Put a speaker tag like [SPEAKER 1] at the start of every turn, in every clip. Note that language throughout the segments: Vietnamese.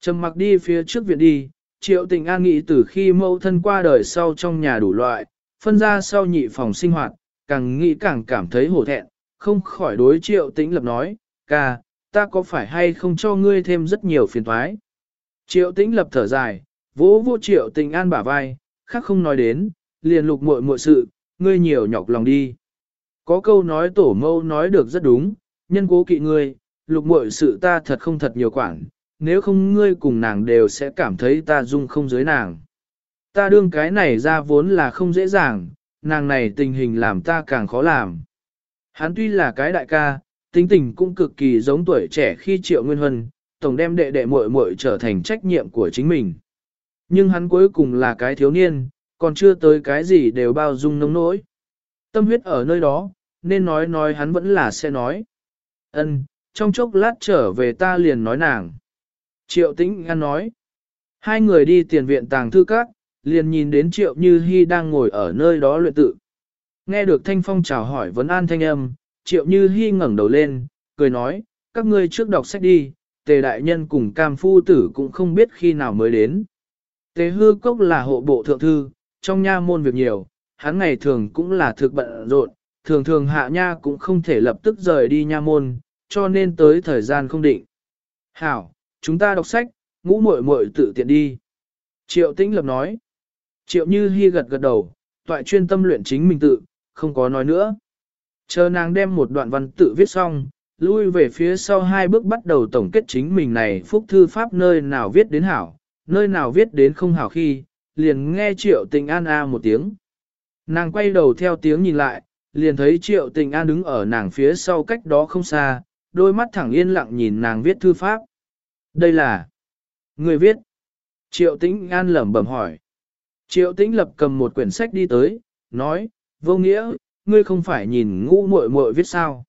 [SPEAKER 1] Trầm mặc đi phía trước viện đi, triệu tình an nghĩ từ khi mâu thân qua đời sau trong nhà đủ loại, phân ra sau nhị phòng sinh hoạt, càng nghĩ càng cảm thấy hổ thẹn, không khỏi đối triệu tĩnh lập nói, ca, ta có phải hay không cho ngươi thêm rất nhiều phiền thoái. Triệu tĩnh lập thở dài, vỗ vô triệu tình an bả vai, khác không nói đến, liền lục muội muội sự, ngươi nhiều nhọc lòng đi. Có câu nói tổ mâu nói được rất đúng, nhân cố kỵ ngươi, lục muội sự ta thật không thật nhiều quản, nếu không ngươi cùng nàng đều sẽ cảm thấy ta dung không dưới nàng. Ta đương cái này ra vốn là không dễ dàng, nàng này tình hình làm ta càng khó làm. Hắn tuy là cái đại ca, tính tình cũng cực kỳ giống tuổi trẻ khi triệu nguyên huân, tổng đem đệ đệ muội muội trở thành trách nhiệm của chính mình. Nhưng hắn cuối cùng là cái thiếu niên, còn chưa tới cái gì đều bao dung nông nỗi. Tâm huyết ở nơi đó, nên nói nói hắn vẫn là sẽ nói. Ân, trong chốc lát trở về ta liền nói nàng. Triệu tĩnh ngăn nói. Hai người đi tiền viện tàng thư các, liền nhìn đến triệu như hy đang ngồi ở nơi đó luyện tự. Nghe được thanh phong chào hỏi vấn an thanh âm, triệu như hy ngẩng đầu lên, cười nói, các ngươi trước đọc sách đi, tề đại nhân cùng cam phu tử cũng không biết khi nào mới đến. Tề hư cốc là hộ bộ thượng thư, trong nha môn việc nhiều, hắn ngày thường cũng là thực bận rộn, thường thường hạ nha cũng không thể lập tức rời đi nha môn, cho nên tới thời gian không định. Hảo, chúng ta đọc sách, ngũ muội muội tự tiện đi. Triệu tĩnh lập nói. Triệu như hy gật gật đầu, toại chuyên tâm luyện chính mình tự, không có nói nữa. Chờ nàng đem một đoạn văn tự viết xong, lui về phía sau hai bước bắt đầu tổng kết chính mình này phúc thư pháp nơi nào viết đến hảo, nơi nào viết đến không hảo khi, liền nghe triệu tình an a một tiếng. Nàng quay đầu theo tiếng nhìn lại, liền thấy triệu tình an đứng ở nàng phía sau cách đó không xa, đôi mắt thẳng yên lặng nhìn nàng viết thư pháp. Đây là người viết. Triệu tĩnh an lẩm bẩm hỏi. Triệu tĩnh lập cầm một quyển sách đi tới, nói, vô nghĩa, ngươi không phải nhìn ngũ muội muội viết sao.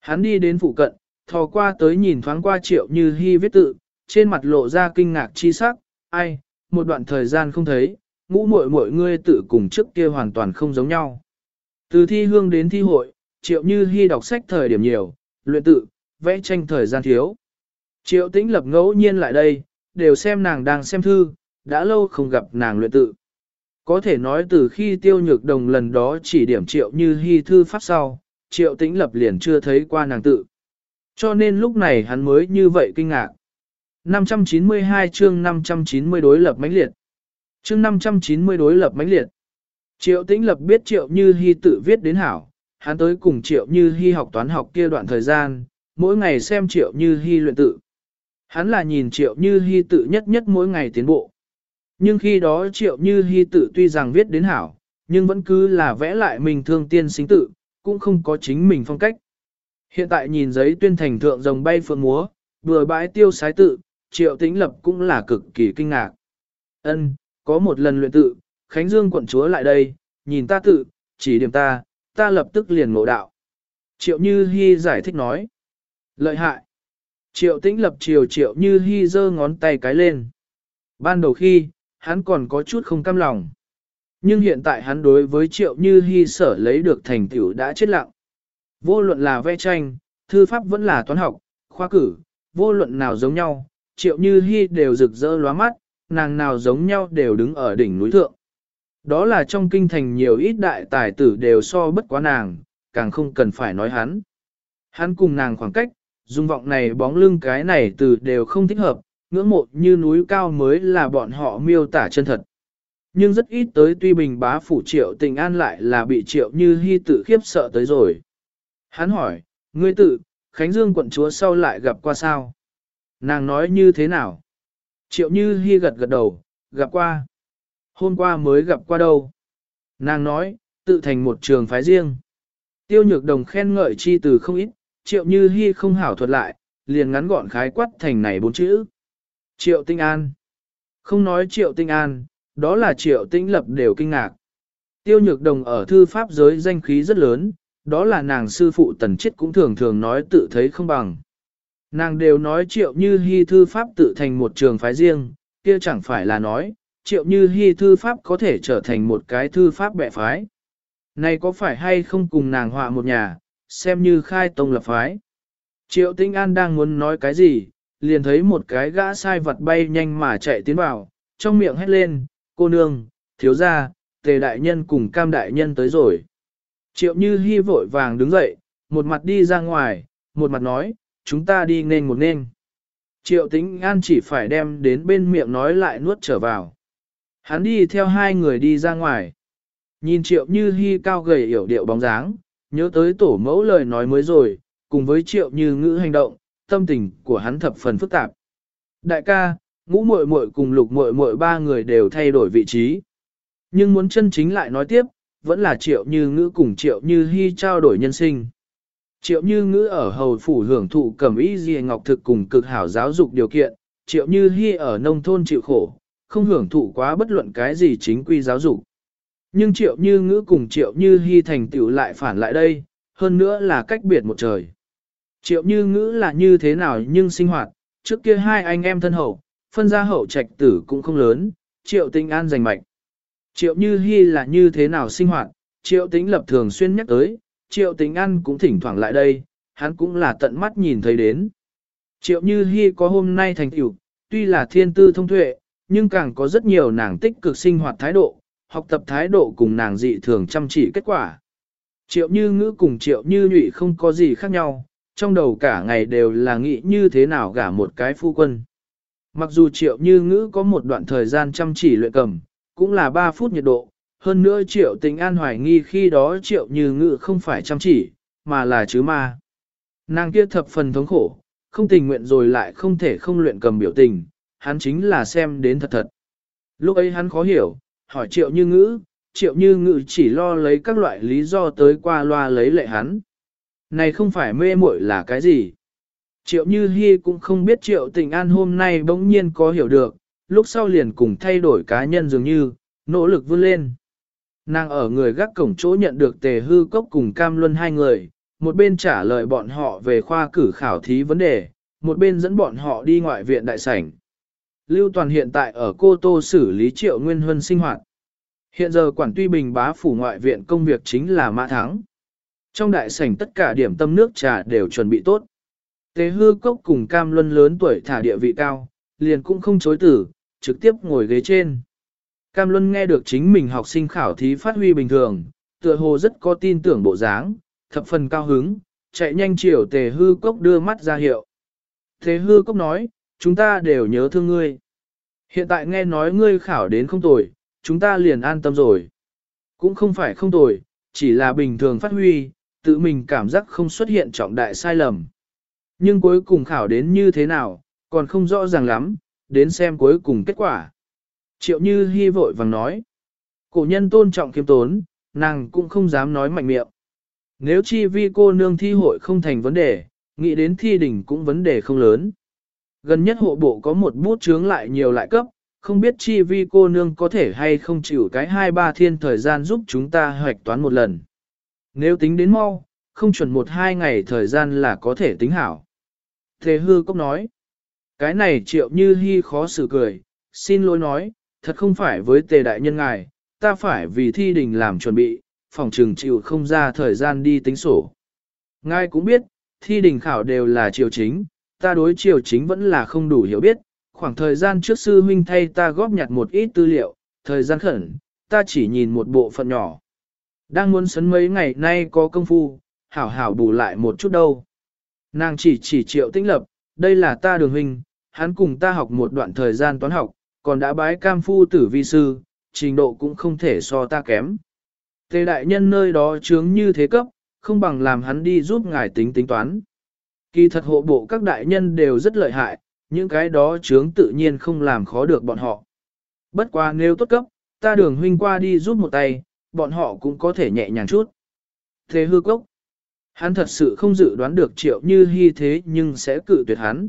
[SPEAKER 1] Hắn đi đến phụ cận, thò qua tới nhìn thoáng qua triệu như hy viết tự, trên mặt lộ ra kinh ngạc chi sắc, ai, một đoạn thời gian không thấy, ngũ muội muội ngươi tự cùng trước kia hoàn toàn không giống nhau. Từ thi hương đến thi hội, triệu như hy đọc sách thời điểm nhiều, luyện tự, vẽ tranh thời gian thiếu. Triệu tĩnh lập ngẫu nhiên lại đây, đều xem nàng đang xem thư, đã lâu không gặp nàng luyện tự. Có thể nói từ khi tiêu nhược đồng lần đó chỉ điểm triệu như hy thư pháp sau, triệu tĩnh lập liền chưa thấy qua nàng tự. Cho nên lúc này hắn mới như vậy kinh ngạc. 592 chương 590 đối lập mãnh liệt. Chương 590 đối lập mãnh liệt. Triệu tĩnh lập biết triệu như hy tự viết đến hảo, hắn tới cùng triệu như hy học toán học kia đoạn thời gian, mỗi ngày xem triệu như hy luyện tự. Hắn là nhìn triệu như hy tự nhất nhất mỗi ngày tiến bộ. Nhưng khi đó triệu như hy tự tuy rằng viết đến hảo, nhưng vẫn cứ là vẽ lại mình thương tiên sinh tự, cũng không có chính mình phong cách. Hiện tại nhìn giấy tuyên thành thượng rồng bay phượng múa, vừa bãi tiêu sái tự, triệu tĩnh lập cũng là cực kỳ kinh ngạc. Ân, có một lần luyện tự, Khánh Dương quận chúa lại đây, nhìn ta tự, chỉ điểm ta, ta lập tức liền ngộ đạo. Triệu Như Hi giải thích nói. Lợi hại. Triệu tĩnh lập chiều triệu Như Hi giơ ngón tay cái lên. Ban đầu khi, hắn còn có chút không cam lòng. Nhưng hiện tại hắn đối với triệu Như Hi sở lấy được thành tựu đã chết lặng. Vô luận là vẽ tranh, thư pháp vẫn là toán học, khoa cử, vô luận nào giống nhau, triệu Như Hi đều rực rỡ lóa mắt, nàng nào giống nhau đều đứng ở đỉnh núi thượng. Đó là trong kinh thành nhiều ít đại tài tử đều so bất quá nàng, càng không cần phải nói hắn. Hắn cùng nàng khoảng cách, dung vọng này bóng lưng cái này từ đều không thích hợp, ngưỡng mộ như núi cao mới là bọn họ miêu tả chân thật. Nhưng rất ít tới tuy bình bá phủ triệu tình an lại là bị triệu như hy tự khiếp sợ tới rồi. Hắn hỏi, ngươi tự, Khánh Dương quận chúa sau lại gặp qua sao? Nàng nói như thế nào? Triệu như hy gật gật đầu, gặp qua. Hôm qua mới gặp qua đâu. Nàng nói, tự thành một trường phái riêng. Tiêu nhược đồng khen ngợi chi từ không ít, triệu như hy không hảo thuật lại, liền ngắn gọn khái quát thành này bốn chữ. Triệu tinh an. Không nói triệu tinh an, đó là triệu tinh lập đều kinh ngạc. Tiêu nhược đồng ở thư pháp giới danh khí rất lớn, đó là nàng sư phụ tần chết cũng thường thường nói tự thấy không bằng. Nàng đều nói triệu như hy thư pháp tự thành một trường phái riêng, kia chẳng phải là nói, triệu như hy thư pháp có thể trở thành một cái thư pháp bệ phái. Này có phải hay không cùng nàng họa một nhà, xem như khai tông lập phái. Triệu Tinh An đang muốn nói cái gì, liền thấy một cái gã sai vật bay nhanh mà chạy tiến vào, trong miệng hét lên, cô nương, thiếu gia, tề đại nhân cùng cam đại nhân tới rồi. Triệu như hi vội vàng đứng dậy, một mặt đi ra ngoài, một mặt nói, chúng ta đi nên một nên. Triệu tĩnh an chỉ phải đem đến bên miệng nói lại nuốt trở vào. Hắn đi theo hai người đi ra ngoài. Nhìn triệu như hi cao gầy hiểu điệu bóng dáng, nhớ tới tổ mẫu lời nói mới rồi, cùng với triệu như ngữ hành động, tâm tình của hắn thập phần phức tạp. Đại ca, ngũ muội muội cùng lục muội muội ba người đều thay đổi vị trí. Nhưng muốn chân chính lại nói tiếp, vẫn là triệu như ngữ cùng triệu như hy trao đổi nhân sinh. Triệu như ngữ ở hầu phủ hưởng thụ cẩm ý gì ngọc thực cùng cực hảo giáo dục điều kiện, triệu như hy ở nông thôn chịu khổ, không hưởng thụ quá bất luận cái gì chính quy giáo dục. Nhưng triệu như ngữ cùng triệu như hy thành tựu lại phản lại đây, hơn nữa là cách biệt một trời. Triệu như ngữ là như thế nào nhưng sinh hoạt, trước kia hai anh em thân hậu, phân ra hậu trạch tử cũng không lớn, triệu tinh an giành mạch. Triệu như hy là như thế nào sinh hoạt, triệu tính lập thường xuyên nhắc tới, triệu tính an cũng thỉnh thoảng lại đây, hắn cũng là tận mắt nhìn thấy đến. Triệu như hy có hôm nay thành tựu, tuy là thiên tư thông tuệ, nhưng càng có rất nhiều nàng tích cực sinh hoạt thái độ, học tập thái độ cùng nàng dị thường chăm chỉ kết quả. Triệu như ngữ cùng triệu như nhụy không có gì khác nhau, trong đầu cả ngày đều là nghĩ như thế nào gả một cái phu quân. Mặc dù triệu như ngữ có một đoạn thời gian chăm chỉ luyện cầm, cũng là 3 phút nhiệt độ, hơn nữa triệu tình an hoài nghi khi đó triệu như ngữ không phải chăm chỉ, mà là chứ ma. Nàng kia thập phần thống khổ, không tình nguyện rồi lại không thể không luyện cầm biểu tình, hắn chính là xem đến thật thật. Lúc ấy hắn khó hiểu, hỏi triệu như ngữ, triệu như ngữ chỉ lo lấy các loại lý do tới qua loa lấy lệ hắn. Này không phải mê muội là cái gì? Triệu Như Hi cũng không biết Triệu Tình An hôm nay bỗng nhiên có hiểu được, lúc sau liền cùng thay đổi cá nhân dường như, nỗ lực vươn lên. Nàng ở người gác cổng chỗ nhận được tề hư cốc cùng cam luân hai người, một bên trả lời bọn họ về khoa cử khảo thí vấn đề, một bên dẫn bọn họ đi ngoại viện đại sảnh. Lưu Toàn hiện tại ở Cô Tô xử lý triệu nguyên huân sinh hoạt. Hiện giờ quản tuy bình bá phủ ngoại viện công việc chính là mã thắng. Trong đại sảnh tất cả điểm tâm nước trà đều chuẩn bị tốt. Tế hư cốc cùng cam luân lớn tuổi thả địa vị cao, liền cũng không chối tử, trực tiếp ngồi ghế trên. Cam luân nghe được chính mình học sinh khảo thí phát huy bình thường, tựa hồ rất có tin tưởng bộ dáng, thập phần cao hứng, chạy nhanh chiều tề hư cốc đưa mắt ra hiệu. Tề hư cốc nói, chúng ta đều nhớ thương ngươi. Hiện tại nghe nói ngươi khảo đến không tồi, chúng ta liền an tâm rồi. Cũng không phải không tồi, chỉ là bình thường phát huy, tự mình cảm giác không xuất hiện trọng đại sai lầm. Nhưng cuối cùng khảo đến như thế nào, còn không rõ ràng lắm, đến xem cuối cùng kết quả. Triệu Như Hi vội vàng nói. Cổ nhân tôn trọng kiêm tốn, nàng cũng không dám nói mạnh miệng. Nếu chi vi cô nương thi hội không thành vấn đề, nghĩ đến thi đỉnh cũng vấn đề không lớn. Gần nhất hộ bộ có một bút chướng lại nhiều lại cấp, không biết chi vi cô nương có thể hay không chịu cái hai ba thiên thời gian giúp chúng ta hoạch toán một lần. Nếu tính đến mau, không chuẩn một hai ngày thời gian là có thể tính hảo. Thế hư cốc nói, cái này triệu như hy khó xử cười, xin lỗi nói, thật không phải với tề đại nhân ngài, ta phải vì thi đình làm chuẩn bị, phòng trường chịu không ra thời gian đi tính sổ. Ngài cũng biết, thi đình khảo đều là triều chính, ta đối triều chính vẫn là không đủ hiểu biết, khoảng thời gian trước sư huynh thay ta góp nhặt một ít tư liệu, thời gian khẩn, ta chỉ nhìn một bộ phận nhỏ. Đang muốn sấn mấy ngày nay có công phu, hảo hảo bù lại một chút đâu. Nàng chỉ chỉ triệu tĩnh lập, đây là ta đường huynh, hắn cùng ta học một đoạn thời gian toán học, còn đã bái cam phu tử vi sư, trình độ cũng không thể so ta kém. Tề đại nhân nơi đó chướng như thế cấp, không bằng làm hắn đi giúp ngài tính tính toán. Kỳ thật hộ bộ các đại nhân đều rất lợi hại, những cái đó chướng tự nhiên không làm khó được bọn họ. Bất quá nếu tốt cấp, ta đường huynh qua đi giúp một tay, bọn họ cũng có thể nhẹ nhàng chút. Thế hư cốc. Hắn thật sự không dự đoán được triệu như hy thế nhưng sẽ cự tuyệt hắn.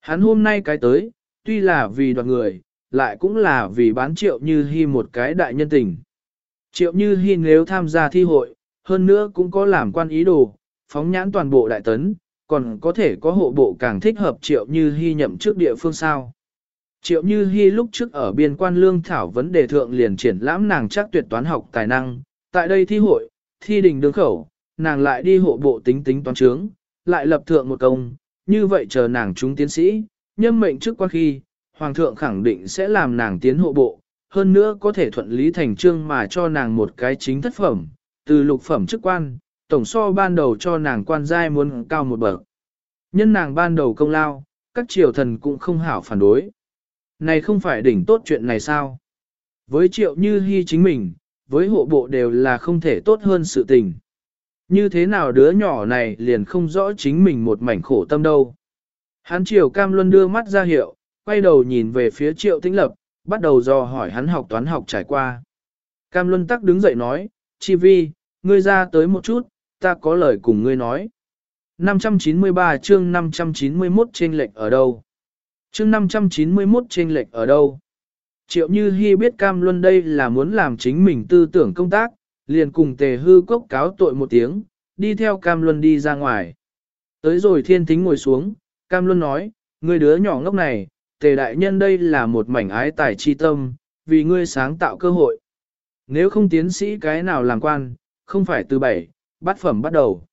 [SPEAKER 1] Hắn hôm nay cái tới, tuy là vì đoạt người, lại cũng là vì bán triệu như hy một cái đại nhân tình. Triệu như hy nếu tham gia thi hội, hơn nữa cũng có làm quan ý đồ, phóng nhãn toàn bộ đại tấn, còn có thể có hộ bộ càng thích hợp triệu như hy nhậm trước địa phương sao. Triệu Như Hi lúc trước ở biên quan lương thảo vấn đề thượng liền triển lãm nàng chắc tuyệt toán học tài năng, tại đây thi hội, thi đình đường khẩu, nàng lại đi hộ bộ tính tính toán trướng, lại lập thượng một công, như vậy chờ nàng chúng tiến sĩ, nhâm mệnh trước quan khi, Hoàng thượng khẳng định sẽ làm nàng tiến hộ bộ, hơn nữa có thể thuận lý thành trương mà cho nàng một cái chính thất phẩm, từ lục phẩm chức quan, tổng so ban đầu cho nàng quan giai muốn cao một bậc. Nhân nàng ban đầu công lao, các triều thần cũng không hảo phản đối. Này không phải đỉnh tốt chuyện này sao? Với triệu như hy chính mình, với hộ bộ đều là không thể tốt hơn sự tình. Như thế nào đứa nhỏ này liền không rõ chính mình một mảnh khổ tâm đâu. Hắn triều cam luân đưa mắt ra hiệu, quay đầu nhìn về phía triệu tĩnh lập, bắt đầu dò hỏi hắn học toán học trải qua. Cam luân tắc đứng dậy nói, chi vi, ngươi ra tới một chút, ta có lời cùng ngươi nói. 593 chương 591 trên lệch ở đâu? Chương 591 trên lệch ở đâu? Triệu Như Hi biết Cam Luân đây là muốn làm chính mình tư tưởng công tác, liền cùng tề hư cốc cáo tội một tiếng, đi theo Cam Luân đi ra ngoài. Tới rồi thiên thính ngồi xuống, Cam Luân nói, ngươi đứa nhỏ ngốc này, tề đại nhân đây là một mảnh ái tài chi tâm, vì ngươi sáng tạo cơ hội. Nếu không tiến sĩ cái nào làm quan, không phải từ bảy, Bát phẩm bắt đầu.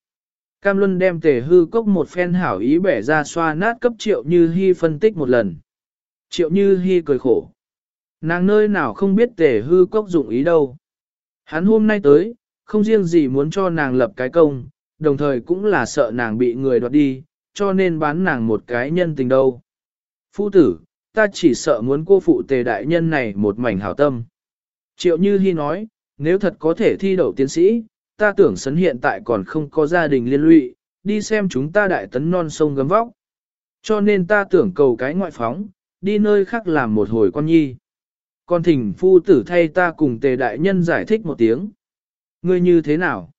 [SPEAKER 1] Cam Luân đem tề hư cốc một phen hảo ý bẻ ra xoa nát cấp triệu như hy phân tích một lần. Triệu như hy cười khổ. Nàng nơi nào không biết tề hư cốc dụng ý đâu. Hắn hôm nay tới, không riêng gì muốn cho nàng lập cái công, đồng thời cũng là sợ nàng bị người đoạt đi, cho nên bán nàng một cái nhân tình đâu. Phu tử, ta chỉ sợ muốn cô phụ tề đại nhân này một mảnh hảo tâm. Triệu Như Hi nói, nếu thật có thể thi đậu tiến sĩ, ta tưởng sấn hiện tại còn không có gia đình liên lụy, đi xem chúng ta đại tấn non sông gấm vóc. Cho nên ta tưởng cầu cái ngoại phóng, đi nơi khác làm một hồi con nhi. Con thỉnh phu tử thay ta cùng tề đại nhân giải thích một tiếng. Ngươi như thế nào?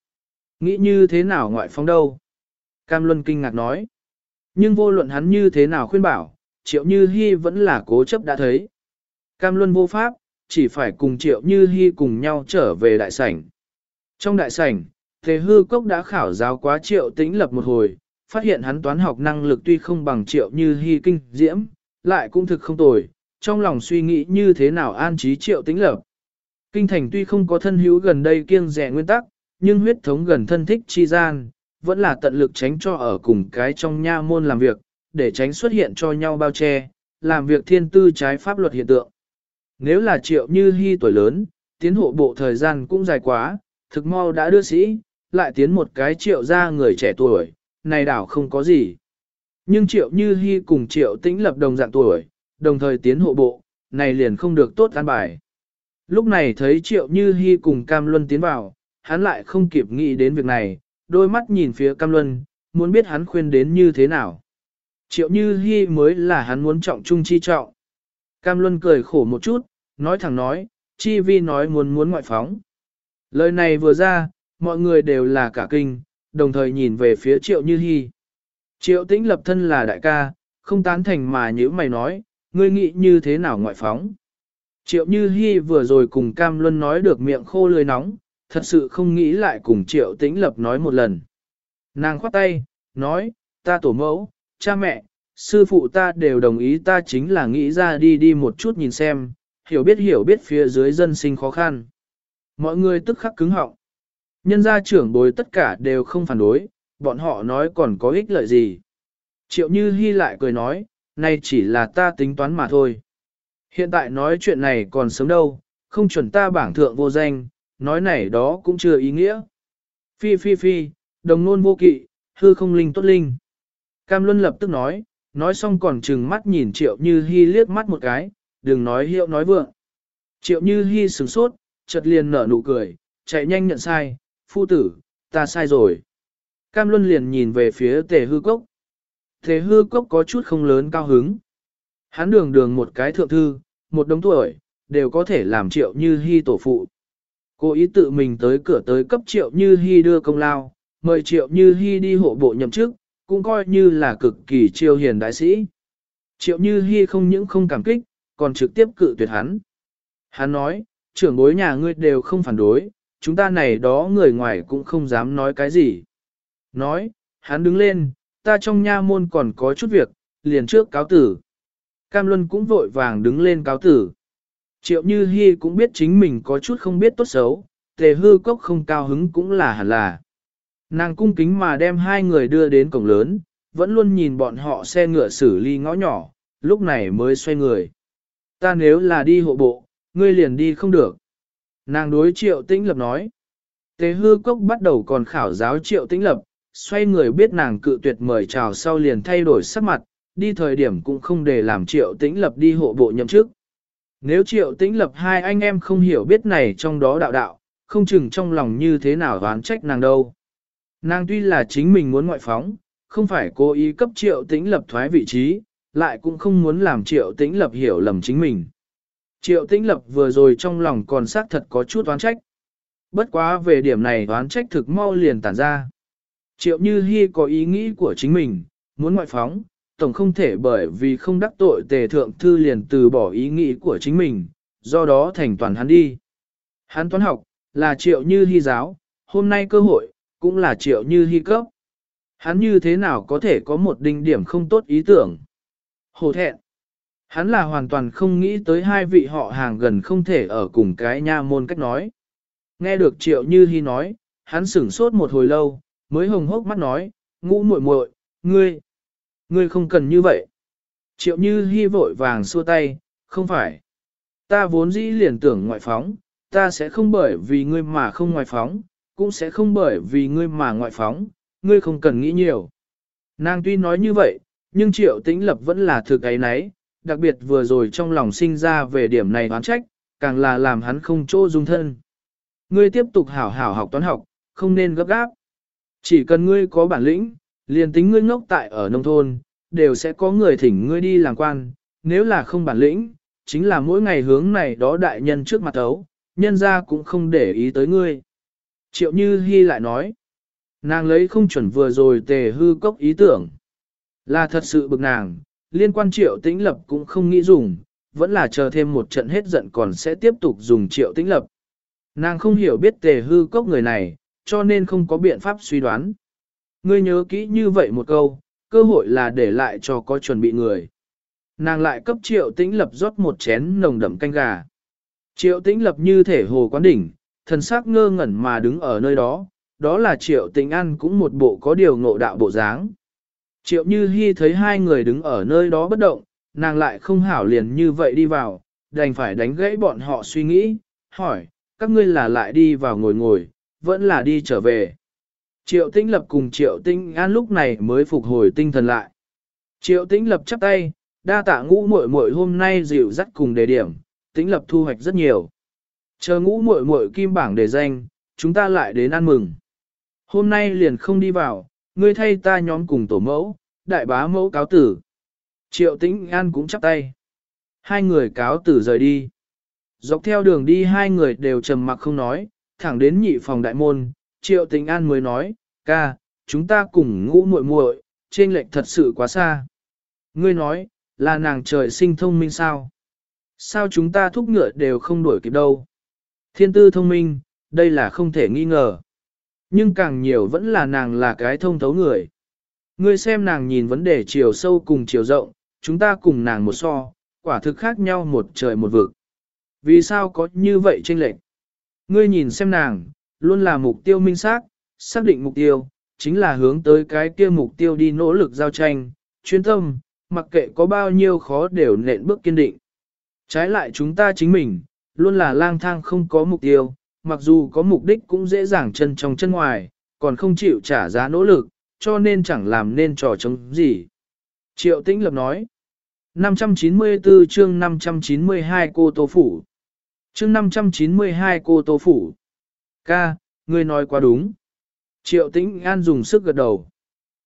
[SPEAKER 1] Nghĩ như thế nào ngoại phóng đâu? Cam Luân kinh ngạc nói. Nhưng vô luận hắn như thế nào khuyên bảo, triệu như hy vẫn là cố chấp đã thấy. Cam Luân vô pháp, chỉ phải cùng triệu như hy cùng nhau trở về đại sảnh. Trong đại sảnh, Tề Hư Cốc đã khảo giáo quá triệu tĩnh lập một hồi, phát hiện hắn toán học năng lực tuy không bằng triệu như hy kinh diễm, lại cũng thực không tồi, trong lòng suy nghĩ như thế nào an trí triệu tĩnh lập. Kinh thành tuy không có thân hữu gần đây kiêng rẻ nguyên tắc, nhưng huyết thống gần thân thích chi gian, vẫn là tận lực tránh cho ở cùng cái trong nha môn làm việc, để tránh xuất hiện cho nhau bao che, làm việc thiên tư trái pháp luật hiện tượng. Nếu là triệu như hy tuổi lớn, tiến hộ bộ thời gian cũng dài quá, thực mau đã đưa sĩ, lại tiến một cái triệu ra người trẻ tuổi, này đảo không có gì. Nhưng triệu như hy cùng triệu tĩnh lập đồng dạng tuổi, đồng thời tiến hộ bộ, này liền không được tốt an bài. Lúc này thấy triệu như hy cùng Cam Luân tiến vào, hắn lại không kịp nghĩ đến việc này, đôi mắt nhìn phía Cam Luân, muốn biết hắn khuyên đến như thế nào. Triệu như hy mới là hắn muốn trọng trung chi trọng. Cam Luân cười khổ một chút, nói thẳng nói, chi vi nói muốn muốn ngoại phóng. Lời này vừa ra, mọi người đều là cả kinh, đồng thời nhìn về phía triệu như hy. Triệu tĩnh lập thân là đại ca, không tán thành mà như mày nói, ngươi nghĩ như thế nào ngoại phóng. Triệu như hy vừa rồi cùng Cam Luân nói được miệng khô lưỡi nóng, thật sự không nghĩ lại cùng triệu tĩnh lập nói một lần. Nàng khoát tay, nói, ta tổ mẫu, cha mẹ, sư phụ ta đều đồng ý ta chính là nghĩ ra đi đi một chút nhìn xem, hiểu biết hiểu biết phía dưới dân sinh khó khăn. Mọi người tức khắc cứng họng. Nhân gia trưởng bối tất cả đều không phản đối, bọn họ nói còn có ích lợi gì. Triệu Như Hi lại cười nói, nay chỉ là ta tính toán mà thôi. Hiện tại nói chuyện này còn sớm đâu, không chuẩn ta bảng thượng vô danh, nói này đó cũng chưa ý nghĩa. Phi phi phi, đồng nôn vô kỵ, hư không linh tốt linh. Cam Luân lập tức nói, nói xong còn trừng mắt nhìn Triệu Như Hi liếc mắt một cái, đừng nói hiệu nói vượng. Triệu Như Hi sửng sốt, chợt liền nở nụ cười, chạy nhanh nhận sai, phu tử, ta sai rồi. Cam Luân liền nhìn về phía tề hư cốc. Tề hư cốc có chút không lớn cao hứng. Hắn đường đường một cái thượng thư, một đống tuổi, đều có thể làm triệu như hy tổ phụ. Cô ý tự mình tới cửa tới cấp triệu như hy đưa công lao, mời triệu như hy đi hộ bộ nhậm chức, cũng coi như là cực kỳ chiêu hiền đại sĩ. Triệu như hy không những không cảm kích, còn trực tiếp cự tuyệt hắn. Hắn nói, trưởng bối nhà ngươi đều không phản đối, chúng ta này đó người ngoài cũng không dám nói cái gì. Nói, hắn đứng lên, ta trong nha môn còn có chút việc, liền trước cáo tử. Cam Luân cũng vội vàng đứng lên cáo tử. Triệu Như Hi cũng biết chính mình có chút không biết tốt xấu, tề hư cốc không cao hứng cũng là hẳn là. Nàng cung kính mà đem hai người đưa đến cổng lớn, vẫn luôn nhìn bọn họ xe ngựa xử ly ngõ nhỏ, lúc này mới xoay người. Ta nếu là đi hộ bộ, ngươi liền đi không được. Nàng đối triệu tĩnh lập nói. Tế hư cốc bắt đầu còn khảo giáo triệu tĩnh lập, xoay người biết nàng cự tuyệt mời chào sau liền thay đổi sắc mặt, đi thời điểm cũng không để làm triệu tĩnh lập đi hộ bộ nhậm chức. Nếu triệu tĩnh lập hai anh em không hiểu biết này trong đó đạo đạo, không chừng trong lòng như thế nào oán trách nàng đâu. Nàng tuy là chính mình muốn ngoại phóng, không phải cố ý cấp triệu tĩnh lập thoái vị trí, lại cũng không muốn làm triệu tĩnh lập hiểu lầm chính mình. Triệu tĩnh lập vừa rồi trong lòng còn xác thật có chút oán trách. Bất quá về điểm này oán trách thực mau liền tản ra. Triệu như hy có ý nghĩ của chính mình, muốn ngoại phóng, tổng không thể bởi vì không đắc tội tề thượng thư liền từ bỏ ý nghĩ của chính mình, do đó thành toàn hắn đi. Hắn toán học, là triệu như hy giáo, hôm nay cơ hội, cũng là triệu như hy cấp. Hắn như thế nào có thể có một đinh điểm không tốt ý tưởng? Hồ thẹn. Hắn là hoàn toàn không nghĩ tới hai vị họ hàng gần không thể ở cùng cái nha môn cách nói. Nghe được triệu như hy nói, hắn sửng sốt một hồi lâu, mới hồng hốc mắt nói, ngũ muội muội, ngươi, ngươi không cần như vậy. Triệu như hy vội vàng xua tay, không phải. Ta vốn dĩ liền tưởng ngoại phóng, ta sẽ không bởi vì ngươi mà không ngoại phóng, cũng sẽ không bởi vì ngươi mà ngoại phóng, ngươi không cần nghĩ nhiều. Nàng tuy nói như vậy, nhưng triệu tĩnh lập vẫn là thực ấy nấy, đặc biệt vừa rồi trong lòng sinh ra về điểm này đoán trách, càng là làm hắn không chỗ dung thân. Ngươi tiếp tục hảo hảo học toán học, không nên gấp gáp. Chỉ cần ngươi có bản lĩnh, liền tính ngươi ngốc tại ở nông thôn, đều sẽ có người thỉnh ngươi đi làm quan, nếu là không bản lĩnh, chính là mỗi ngày hướng này đó đại nhân trước mặt ấu, nhân ra cũng không để ý tới ngươi. Triệu Như Hi lại nói, nàng lấy không chuẩn vừa rồi tề hư cốc ý tưởng. Là thật sự bực nàng, liên quan triệu tĩnh lập cũng không nghĩ dùng, vẫn là chờ thêm một trận hết giận còn sẽ tiếp tục dùng triệu tĩnh lập. Nàng không hiểu biết tề hư cốc người này, cho nên không có biện pháp suy đoán. Ngươi nhớ kỹ như vậy một câu, cơ hội là để lại cho có chuẩn bị người. Nàng lại cấp triệu tĩnh lập rót một chén nồng đậm canh gà. Triệu tĩnh lập như thể hồ quán đỉnh, thần sắc ngơ ngẩn mà đứng ở nơi đó, đó là triệu tĩnh ăn cũng một bộ có điều ngộ đạo bộ dáng. Triệu như Hi thấy hai người đứng ở nơi đó bất động, nàng lại không hảo liền như vậy đi vào, đành phải đánh gãy bọn họ suy nghĩ, hỏi, các ngươi là lại đi vào ngồi ngồi, vẫn là đi trở về. Triệu tĩnh lập cùng triệu tĩnh an lúc này mới phục hồi tinh thần lại. Triệu tĩnh lập chắp tay, đa tạ ngũ muội muội hôm nay dịu dắt cùng đề điểm, tĩnh lập thu hoạch rất nhiều. Chờ ngũ muội muội kim bảng đề danh, chúng ta lại đến ăn mừng. Hôm nay liền không đi vào, ngươi thay ta nhóm cùng tổ mẫu, đại bá mẫu cáo tử. Triệu tĩnh an cũng chắp tay. Hai người cáo tử rời đi. Dọc theo đường đi hai người đều trầm mặc không nói, thẳng đến nhị phòng đại môn, triệu tĩnh an mới nói, ca, chúng ta cùng ngũ muội muội, trên lệch thật sự quá xa. Ngươi nói, là nàng trời sinh thông minh sao? Sao chúng ta thúc ngựa đều không đuổi kịp đâu? Thiên tư thông minh, đây là không thể nghi ngờ. Nhưng càng nhiều vẫn là nàng là cái thông thấu người. Ngươi xem nàng nhìn vấn đề chiều sâu cùng chiều rộng, chúng ta cùng nàng một so, quả thực khác nhau một trời một vực. Vì sao có như vậy tranh lệch? Ngươi nhìn xem nàng, luôn là mục tiêu minh xác, xác định mục tiêu, chính là hướng tới cái kia mục tiêu đi nỗ lực giao tranh, chuyên tâm, mặc kệ có bao nhiêu khó đều nện bước kiên định. Trái lại chúng ta chính mình, luôn là lang thang không có mục tiêu, mặc dù có mục đích cũng dễ dàng chân trong chân ngoài, còn không chịu trả giá nỗ lực, cho nên chẳng làm nên trò chống gì. Triệu Tĩnh Lập nói, 594 chương 592 cô Tô Phủ chương 592 cô Tô Phủ Ca, ngươi nói quá đúng. Triệu Tĩnh An dùng sức gật đầu.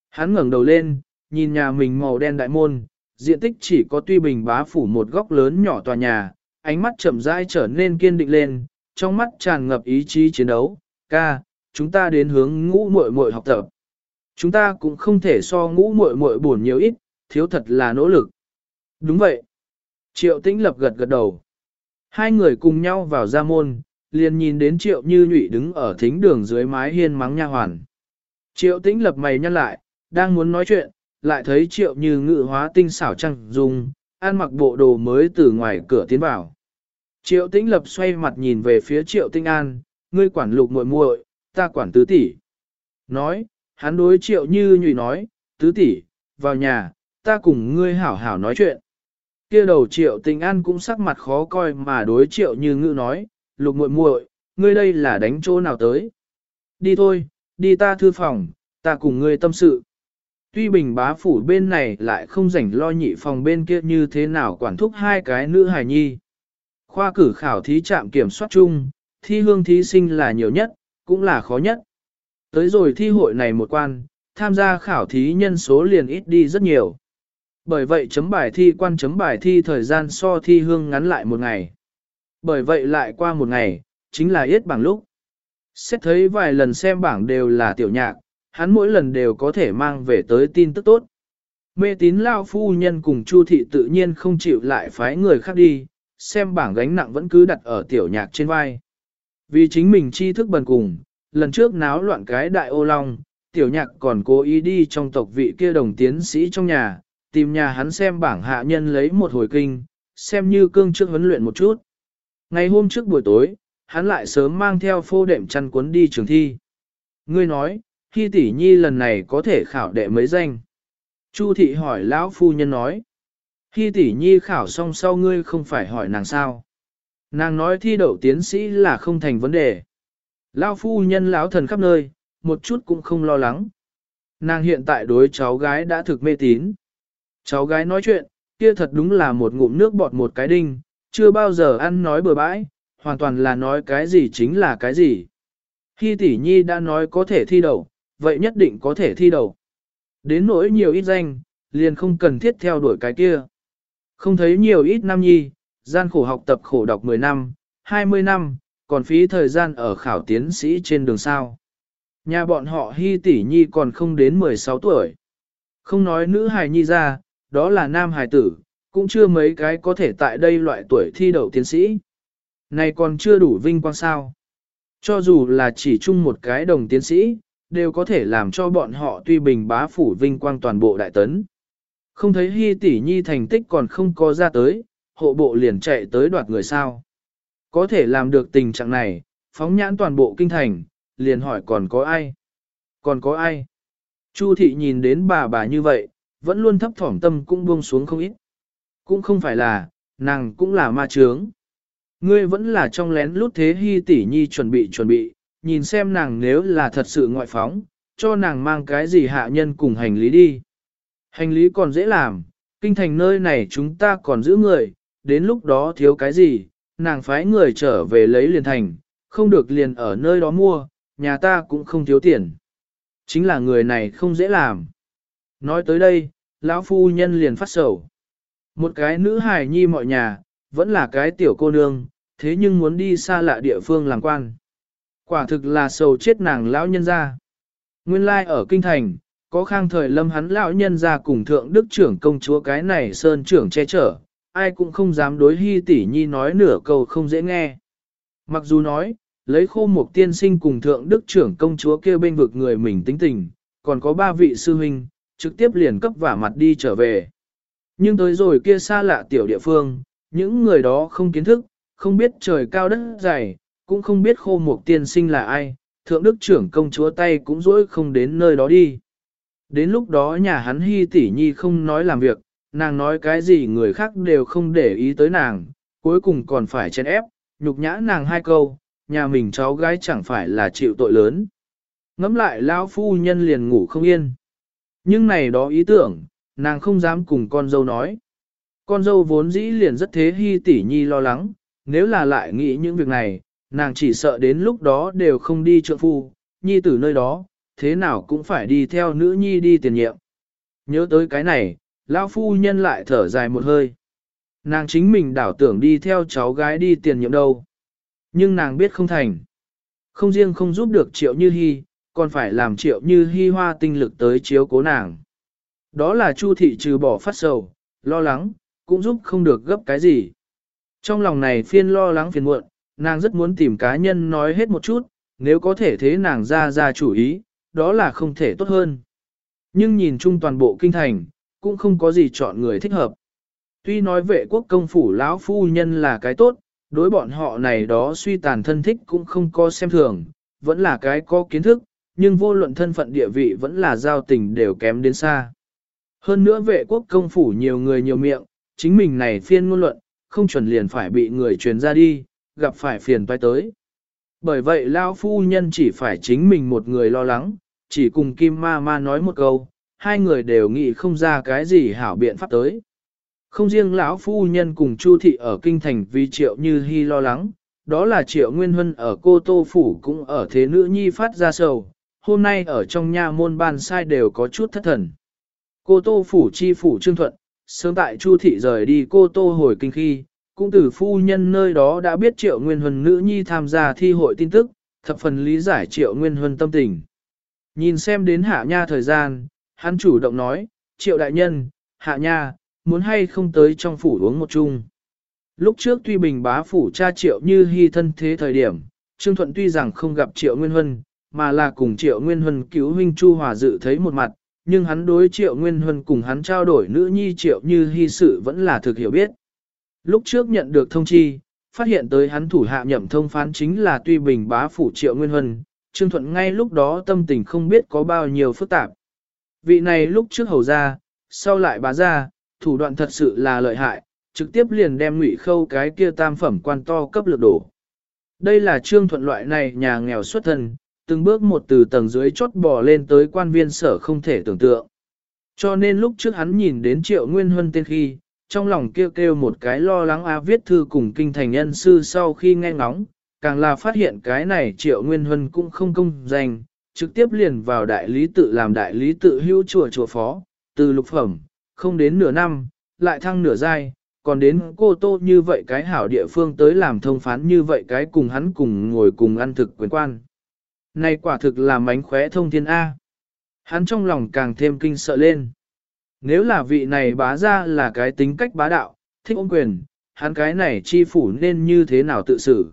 [SPEAKER 1] Hắn ngẩng đầu lên, nhìn nhà mình màu đen đại môn, diện tích chỉ có tuy bình bá phủ một góc lớn nhỏ tòa nhà, ánh mắt chậm rãi trở nên kiên định lên, trong mắt tràn ngập ý chí chiến đấu. Ca, chúng ta đến hướng ngũ muội muội học tập. Chúng ta cũng không thể so ngũ muội muội buồn nhiều ít, thiếu thật là nỗ lực. Đúng vậy. Triệu tĩnh lập gật gật đầu. Hai người cùng nhau vào ra môn, liền nhìn đến triệu như nhụy đứng ở thính đường dưới mái hiên mắng nha hoàn. Triệu tĩnh lập mày nhăn lại, đang muốn nói chuyện, lại thấy triệu như ngự hóa tinh xảo trăng dùng, ăn mặc bộ đồ mới từ ngoài cửa tiến vào. Triệu tĩnh lập xoay mặt nhìn về phía triệu tinh an, ngươi quản lục muội muội, ta quản tứ tỷ. Nói, hắn đối triệu như nhụy nói, tứ tỷ, vào nhà, ta cùng ngươi hảo hảo nói chuyện. Kia đầu triệu Tinh an cũng sắc mặt khó coi mà đối triệu như ngữ nói, lục muội muội, ngươi đây là đánh chỗ nào tới. Đi thôi, đi ta thư phòng, ta cùng ngươi tâm sự. Tuy bình bá phủ bên này lại không rảnh lo nhị phòng bên kia như thế nào quản thúc hai cái nữ hài nhi. Khoa cử khảo thí trạm kiểm soát chung, thi hương thí sinh là nhiều nhất, cũng là khó nhất. Tới rồi thi hội này một quan, tham gia khảo thí nhân số liền ít đi rất nhiều. Bởi vậy chấm bài thi quan chấm bài thi thời gian so thi hương ngắn lại một ngày. Bởi vậy lại qua một ngày, chính là yết bảng lúc. Xét thấy vài lần xem bảng đều là tiểu nhạc, hắn mỗi lần đều có thể mang về tới tin tức tốt. Mê tín lao phu nhân cùng Chu thị tự nhiên không chịu lại phái người khác đi, xem bảng gánh nặng vẫn cứ đặt ở tiểu nhạc trên vai. Vì chính mình tri thức bần cùng, lần trước náo loạn cái đại ô long, tiểu nhạc còn cố ý đi trong tộc vị kia đồng tiến sĩ trong nhà, tìm nhà hắn xem bảng hạ nhân lấy một hồi kinh, xem như cương trước huấn luyện một chút. Ngày hôm trước buổi tối, hắn lại sớm mang theo phô đệm chăn cuốn đi trường thi. Ngươi nói, khi tỷ nhi lần này có thể khảo đệ mấy danh. Chu thị hỏi lão phu nhân nói. Khi tỷ nhi khảo xong sau ngươi không phải hỏi nàng sao. Nàng nói thi đậu tiến sĩ là không thành vấn đề. Lão phu nhân lão thần khắp nơi, một chút cũng không lo lắng. Nàng hiện tại đối cháu gái đã thực mê tín. Cháu gái nói chuyện, kia thật đúng là một ngụm nước bọt một cái đinh, chưa bao giờ ăn nói bừa bãi, hoàn toàn là nói cái gì chính là cái gì. Khi tỷ nhi đã nói có thể thi đậu, vậy nhất định có thể thi đậu. Đến nỗi nhiều ít danh, liền không cần thiết theo đuổi cái kia. Không thấy nhiều ít năm nhi, gian khổ học tập khổ đọc 10 năm, 20 năm, còn phí thời gian ở khảo tiến sĩ trên đường sao. Nhà bọn họ hy tỷ nhi còn không đến 16 tuổi. Không nói nữ hài nhi ra, đó là nam hài tử, cũng chưa mấy cái có thể tại đây loại tuổi thi đậu tiến sĩ. Này còn chưa đủ vinh quang sao. Cho dù là chỉ chung một cái đồng tiến sĩ, đều có thể làm cho bọn họ tuy bình bá phủ vinh quang toàn bộ đại tấn. Không thấy hy tỷ nhi thành tích còn không có ra tới, hộ bộ liền chạy tới đoạt người sao. Có thể làm được tình trạng này, phóng nhãn toàn bộ kinh thành, liền hỏi còn có ai? Còn có ai? Chu thị nhìn đến bà bà như vậy, vẫn luôn thấp thỏm tâm cũng buông xuống không ít. Cũng không phải là, nàng cũng là ma trướng. Ngươi vẫn là trong lén lút thế hy tỷ nhi chuẩn bị chuẩn bị, nhìn xem nàng nếu là thật sự ngoại phóng, cho nàng mang cái gì hạ nhân cùng hành lý đi. Hành lý còn dễ làm, kinh thành nơi này chúng ta còn giữ người, đến lúc đó thiếu cái gì, nàng phái người trở về lấy liền thành, không được liền ở nơi đó mua, nhà ta cũng không thiếu tiền. Chính là người này không dễ làm. Nói tới đây, lão phu nhân liền phát sầu. Một cái nữ hài nhi mọi nhà, vẫn là cái tiểu cô nương, thế nhưng muốn đi xa lạ địa phương làm quan. Quả thực là sầu chết nàng lão nhân ra. Nguyên lai like ở kinh thành, có khang thời lâm hắn lão nhân ra cùng thượng đức trưởng công chúa cái này sơn trưởng che chở, ai cũng không dám đối hy tỷ nhi nói nửa câu không dễ nghe. Mặc dù nói, lấy khô một tiên sinh cùng thượng đức trưởng công chúa kêu bên vực người mình tính tình, còn có ba vị sư huynh, trực tiếp liền cấp vả mặt đi trở về. Nhưng tới rồi kia xa lạ tiểu địa phương, những người đó không kiến thức, không biết trời cao đất dày, cũng không biết khô một tiên sinh là ai, thượng đức trưởng công chúa tay cũng dỗi không đến nơi đó đi. Đến lúc đó nhà hắn hy tỷ nhi không nói làm việc, nàng nói cái gì người khác đều không để ý tới nàng, cuối cùng còn phải chen ép, nhục nhã nàng hai câu, nhà mình cháu gái chẳng phải là chịu tội lớn. Ngắm lại lão phu nhân liền ngủ không yên. Nhưng này đó ý tưởng, nàng không dám cùng con dâu nói. Con dâu vốn dĩ liền rất thế hy tỷ nhi lo lắng, nếu là lại nghĩ những việc này, nàng chỉ sợ đến lúc đó đều không đi trượng phu, nhi tử nơi đó, thế nào cũng phải đi theo nữ nhi đi tiền nhiệm. Nhớ tới cái này, lão phu nhân lại thở dài một hơi. Nàng chính mình đảo tưởng đi theo cháu gái đi tiền nhiệm đâu. Nhưng nàng biết không thành. Không riêng không giúp được triệu như hy, còn phải làm triệu như hy hoa tinh lực tới chiếu cố nàng. Đó là chu thị trừ bỏ phát sầu, lo lắng, cũng giúp không được gấp cái gì. Trong lòng này phiên lo lắng phiền muộn, nàng rất muốn tìm cá nhân nói hết một chút, nếu có thể thế nàng ra ra chủ ý, đó là không thể tốt hơn. Nhưng nhìn chung toàn bộ kinh thành, cũng không có gì chọn người thích hợp. Tuy nói vệ quốc công phủ lão phu nhân là cái tốt, đối bọn họ này đó suy tàn thân thích cũng không có xem thường, vẫn là cái có kiến thức, nhưng vô luận thân phận địa vị vẫn là giao tình đều kém đến xa. Hơn nữa vệ quốc công phủ nhiều người nhiều miệng, chính mình này phiên ngôn luận, không chuẩn liền phải bị người truyền ra đi, gặp phải phiền toái tới. Bởi vậy Lao phu nhân chỉ phải chính mình một người lo lắng, chỉ cùng Kim Ma Ma nói một câu, hai người đều nghĩ không ra cái gì hảo biện pháp tới. Không riêng lão phu nhân cùng Chu thị ở kinh thành vì Triệu Như Hi lo lắng, đó là Triệu Nguyên Huân ở Cô Tô phủ cũng ở thế nữ nhi phát ra sầu, hôm nay ở trong nha môn ban sai đều có chút thất thần. Cô Tô phủ chi phủ Trương Thuận, sớm tại Chu thị rời đi Cô Tô hồi kinh khi, cũng từ phu nhân nơi đó đã biết Triệu Nguyên Huân nữ nhi tham gia thi hội tin tức, thập phần lý giải Triệu Nguyên Huân tâm tình. Nhìn xem đến hạ nha thời gian, hắn chủ động nói, Triệu đại nhân, hạ nha, muốn hay không tới trong phủ uống một chung. Lúc trước tuy bình bá phủ cha Triệu như hy thân thế thời điểm, Trương Thuận tuy rằng không gặp Triệu Nguyên Huân, mà là cùng Triệu Nguyên Huân cứu huynh Chu Hòa dự thấy một mặt, nhưng hắn đối Triệu Nguyên Huân cùng hắn trao đổi nữ nhi Triệu như hy sự vẫn là thực hiểu biết. Lúc trước nhận được thông chi, phát hiện tới hắn thủ hạ nhậm thông phán chính là tuy bình bá phủ triệu nguyên huân, Trương Thuận ngay lúc đó tâm tình không biết có bao nhiêu phức tạp. Vị này lúc trước hầu ra, sau lại bá ra, thủ đoạn thật sự là lợi hại, trực tiếp liền đem ngụy khâu cái kia tam phẩm quan to cấp lược đổ. Đây là Trương Thuận loại này nhà nghèo xuất thân, từng bước một từ tầng dưới chốt bò lên tới quan viên sở không thể tưởng tượng. Cho nên lúc trước hắn nhìn đến triệu nguyên huân tên khi, trong lòng kêu kêu một cái lo lắng a viết thư cùng kinh thành nhân sư sau khi nghe ngóng, càng là phát hiện cái này triệu nguyên huân cũng không công danh, trực tiếp liền vào đại lý tự làm đại lý tự hưu chùa chùa phó, từ lục phẩm, không đến nửa năm, lại thăng nửa giai, còn đến cô tô như vậy cái hảo địa phương tới làm thông phán như vậy cái cùng hắn cùng ngồi cùng ăn thực quyền quan. Này quả thực là mánh khóe thông thiên A. Hắn trong lòng càng thêm kinh sợ lên. Nếu là vị này bá ra là cái tính cách bá đạo, thích ôm quyền, hắn cái này chi phủ nên như thế nào tự xử.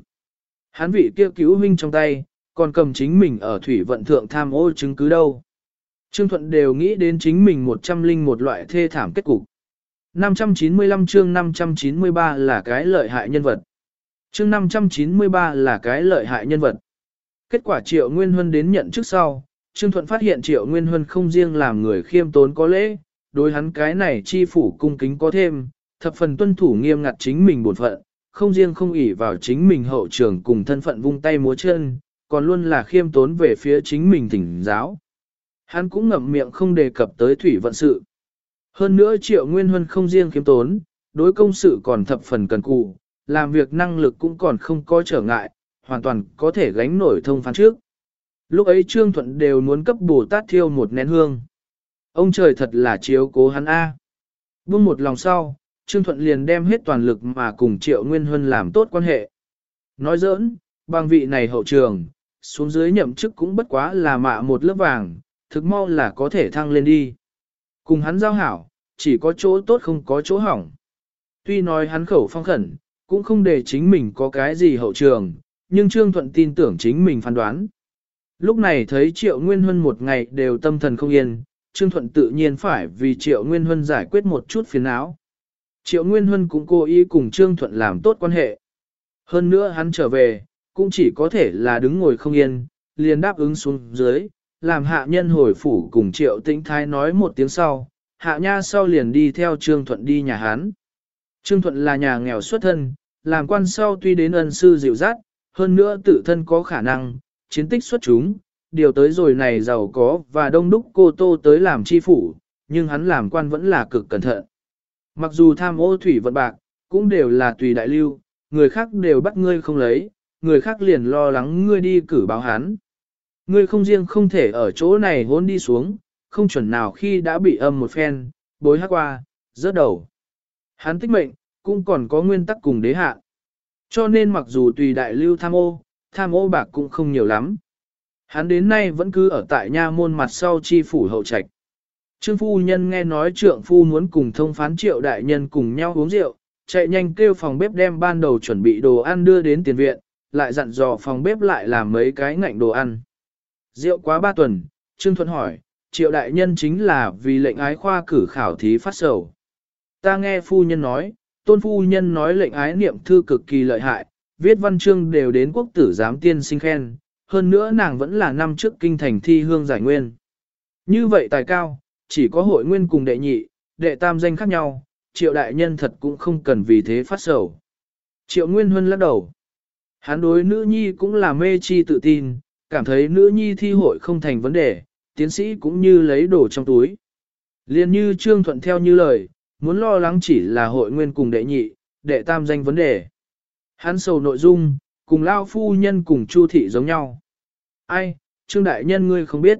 [SPEAKER 1] Hắn vị kia cứu huynh trong tay, còn cầm chính mình ở thủy vận thượng tham ô chứng cứ đâu. Trương Thuận đều nghĩ đến chính mình một trăm linh một loại thê thảm kết cục. 595 chương 593 là cái lợi hại nhân vật. Chương 593 là cái lợi hại nhân vật. Kết quả Triệu Nguyên Huân đến nhận trước sau, Trương Thuận phát hiện Triệu Nguyên Huân không riêng làm người khiêm tốn có lễ, đối hắn cái này chi phủ cung kính có thêm, thập phần tuân thủ nghiêm ngặt chính mình bổn phận, không riêng không ỷ vào chính mình hậu trường cùng thân phận vung tay múa chân, còn luôn là khiêm tốn về phía chính mình thỉnh giáo. Hắn cũng ngậm miệng không đề cập tới thủy vận sự. Hơn nữa triệu nguyên huân không riêng khiêm tốn, đối công sự còn thập phần cần cù, làm việc năng lực cũng còn không có trở ngại, hoàn toàn có thể gánh nổi thông phán trước. Lúc ấy Trương Thuận đều muốn cấp Bồ Tát thiêu một nén hương. Ông trời thật là chiếu cố hắn A. Buông một lòng sau, Trương Thuận liền đem hết toàn lực mà cùng Triệu Nguyên Huân làm tốt quan hệ. Nói giỡn, bằng vị này hậu trường, xuống dưới nhậm chức cũng bất quá là mạ một lớp vàng, thực mau là có thể thăng lên đi. Cùng hắn giao hảo, chỉ có chỗ tốt không có chỗ hỏng. Tuy nói hắn khẩu phong khẩn, cũng không để chính mình có cái gì hậu trường, nhưng Trương Thuận tin tưởng chính mình phán đoán. Lúc này thấy Triệu Nguyên Huân một ngày đều tâm thần không yên, Trương Thuận tự nhiên phải vì Triệu Nguyên Huân giải quyết một chút phiền não. Triệu Nguyên Huân cũng cố ý cùng Trương Thuận làm tốt quan hệ. Hơn nữa hắn trở về, cũng chỉ có thể là đứng ngồi không yên, liền đáp ứng xuống dưới, làm hạ nhân hồi phủ cùng Triệu Tĩnh Thái nói một tiếng sau, hạ nha sau liền đi theo Trương Thuận đi nhà hắn. Trương Thuận là nhà nghèo xuất thân, làm quan sau tuy đến ân sư dịu dắt, hơn nữa tự thân có khả năng, chiến tích xuất chúng, điều tới rồi này giàu có và đông đúc cô tô tới làm chi phủ, nhưng hắn làm quan vẫn là cực cẩn thận. Mặc dù tham ô thủy vận bạc, cũng đều là tùy đại lưu, người khác đều bắt ngươi không lấy, người khác liền lo lắng ngươi đi cử báo hắn. Ngươi không riêng không thể ở chỗ này hôn đi xuống, không chuẩn nào khi đã bị âm một phen, bối hát qua, rớt đầu. Hắn tích mệnh, cũng còn có nguyên tắc cùng đế hạ. Cho nên mặc dù tùy đại lưu tham ô, tham ô bạc cũng không nhiều lắm. Hắn đến nay vẫn cứ ở tại nha môn mặt sau chi phủ hậu trạch. Trương phu nhân nghe nói trượng phu muốn cùng thông phán triệu đại nhân cùng nhau uống rượu, chạy nhanh kêu phòng bếp đem ban đầu chuẩn bị đồ ăn đưa đến tiền viện, lại dặn dò phòng bếp lại làm mấy cái ngạnh đồ ăn. Rượu quá ba tuần, Trương Thuận hỏi, triệu đại nhân chính là vì lệnh ái khoa cử khảo thí phát sầu. Ta nghe phu nhân nói, tôn phu nhân nói lệnh ái niệm thư cực kỳ lợi hại, viết văn chương đều đến quốc tử giám tiên sinh khen, hơn nữa nàng vẫn là năm trước kinh thành thi hương giải nguyên. Như vậy tài cao, chỉ có hội nguyên cùng đệ nhị, đệ tam danh khác nhau, triệu đại nhân thật cũng không cần vì thế phát sầu. Triệu Nguyên Huân lắc đầu. Hắn đối nữ nhi cũng là mê chi tự tin, cảm thấy nữ nhi thi hội không thành vấn đề, tiến sĩ cũng như lấy đồ trong túi. Liên như Trương Thuận theo như lời, muốn lo lắng chỉ là hội nguyên cùng đệ nhị, đệ tam danh vấn đề. Hắn sầu nội dung, cùng lao phu nhân cùng Chu thị giống nhau. Ai, Trương Đại Nhân ngươi không biết.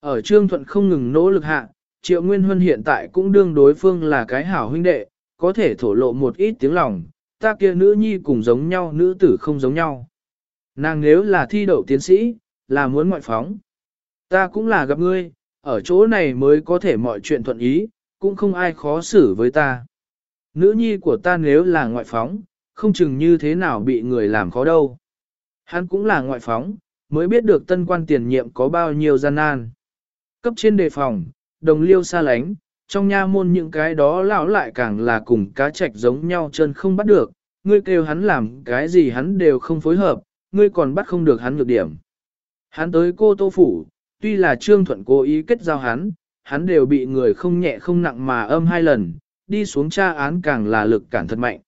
[SPEAKER 1] Ở Trương Thuận không ngừng nỗ lực hạ, Triệu Nguyên Huân hiện tại cũng đương đối phương là cái hảo huynh đệ, có thể thổ lộ một ít tiếng lòng, ta kia nữ nhi cùng giống nhau nữ tử không giống nhau. Nàng nếu là thi đậu tiến sĩ, là muốn ngoại phóng. Ta cũng là gặp ngươi, ở chỗ này mới có thể mọi chuyện thuận ý, cũng không ai khó xử với ta. Nữ nhi của ta nếu là ngoại phóng, không chừng như thế nào bị người làm khó đâu. Hắn cũng là ngoại phóng, mới biết được tân quan tiền nhiệm có bao nhiêu gian nan. Cấp trên đề phòng, đồng liêu xa lánh, trong nha môn những cái đó lão lại càng là cùng cá trạch giống nhau chân không bắt được, ngươi kêu hắn làm cái gì hắn đều không phối hợp, ngươi còn bắt không được hắn nhược điểm. Hắn tới cô tô phủ, tuy là trương thuận cố ý kết giao hắn, hắn đều bị người không nhẹ không nặng mà âm hai lần, đi xuống tra án càng là lực cản thật mạnh.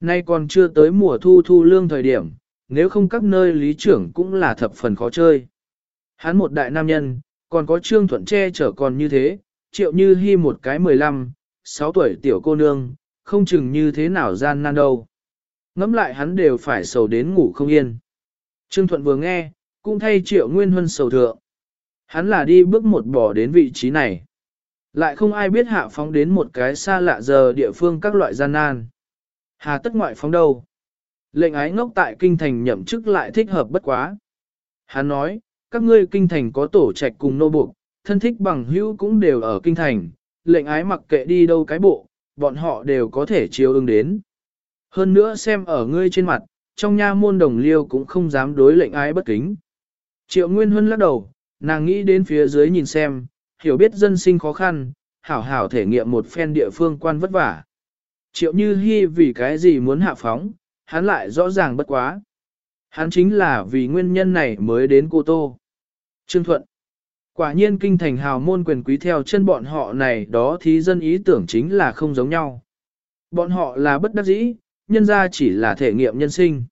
[SPEAKER 1] Nay còn chưa tới mùa thu thu lương thời điểm, nếu không các nơi lý trưởng cũng là thập phần khó chơi. Hắn một đại nam nhân, còn có trương thuận che chở còn như thế, triệu như hy một cái 15, 6 tuổi tiểu cô nương, không chừng như thế nào gian nan đâu. Ngắm lại hắn đều phải sầu đến ngủ không yên. Trương Thuận vừa nghe, cũng thay triệu nguyên huân sầu thượng. Hắn là đi bước một bỏ đến vị trí này. Lại không ai biết hạ phóng đến một cái xa lạ giờ địa phương các loại gian nan. Hà tất ngoại phóng đâu? Lệnh ái ngốc tại kinh thành nhậm chức lại thích hợp bất quá. Hắn nói, các ngươi kinh thành có tổ trạch cùng nô buộc, thân thích bằng hữu cũng đều ở kinh thành, lệnh ái mặc kệ đi đâu cái bộ, bọn họ đều có thể chiếu ứng đến. Hơn nữa xem ở ngươi trên mặt, trong nha môn đồng liêu cũng không dám đối lệnh ái bất kính. Triệu Nguyên Huân lắc đầu, nàng nghĩ đến phía dưới nhìn xem, hiểu biết dân sinh khó khăn, hảo hảo thể nghiệm một phen địa phương quan vất vả. Triệu Như hy vì cái gì muốn hạ phóng, hắn lại rõ ràng bất quá. Hắn chính là vì nguyên nhân này mới đến Cô Tô. Trương Thuận. Quả nhiên kinh thành hào môn quyền quý theo chân bọn họ này đó thì dân ý tưởng chính là không giống nhau. Bọn họ là bất đắc dĩ, nhân ra chỉ là thể nghiệm nhân sinh.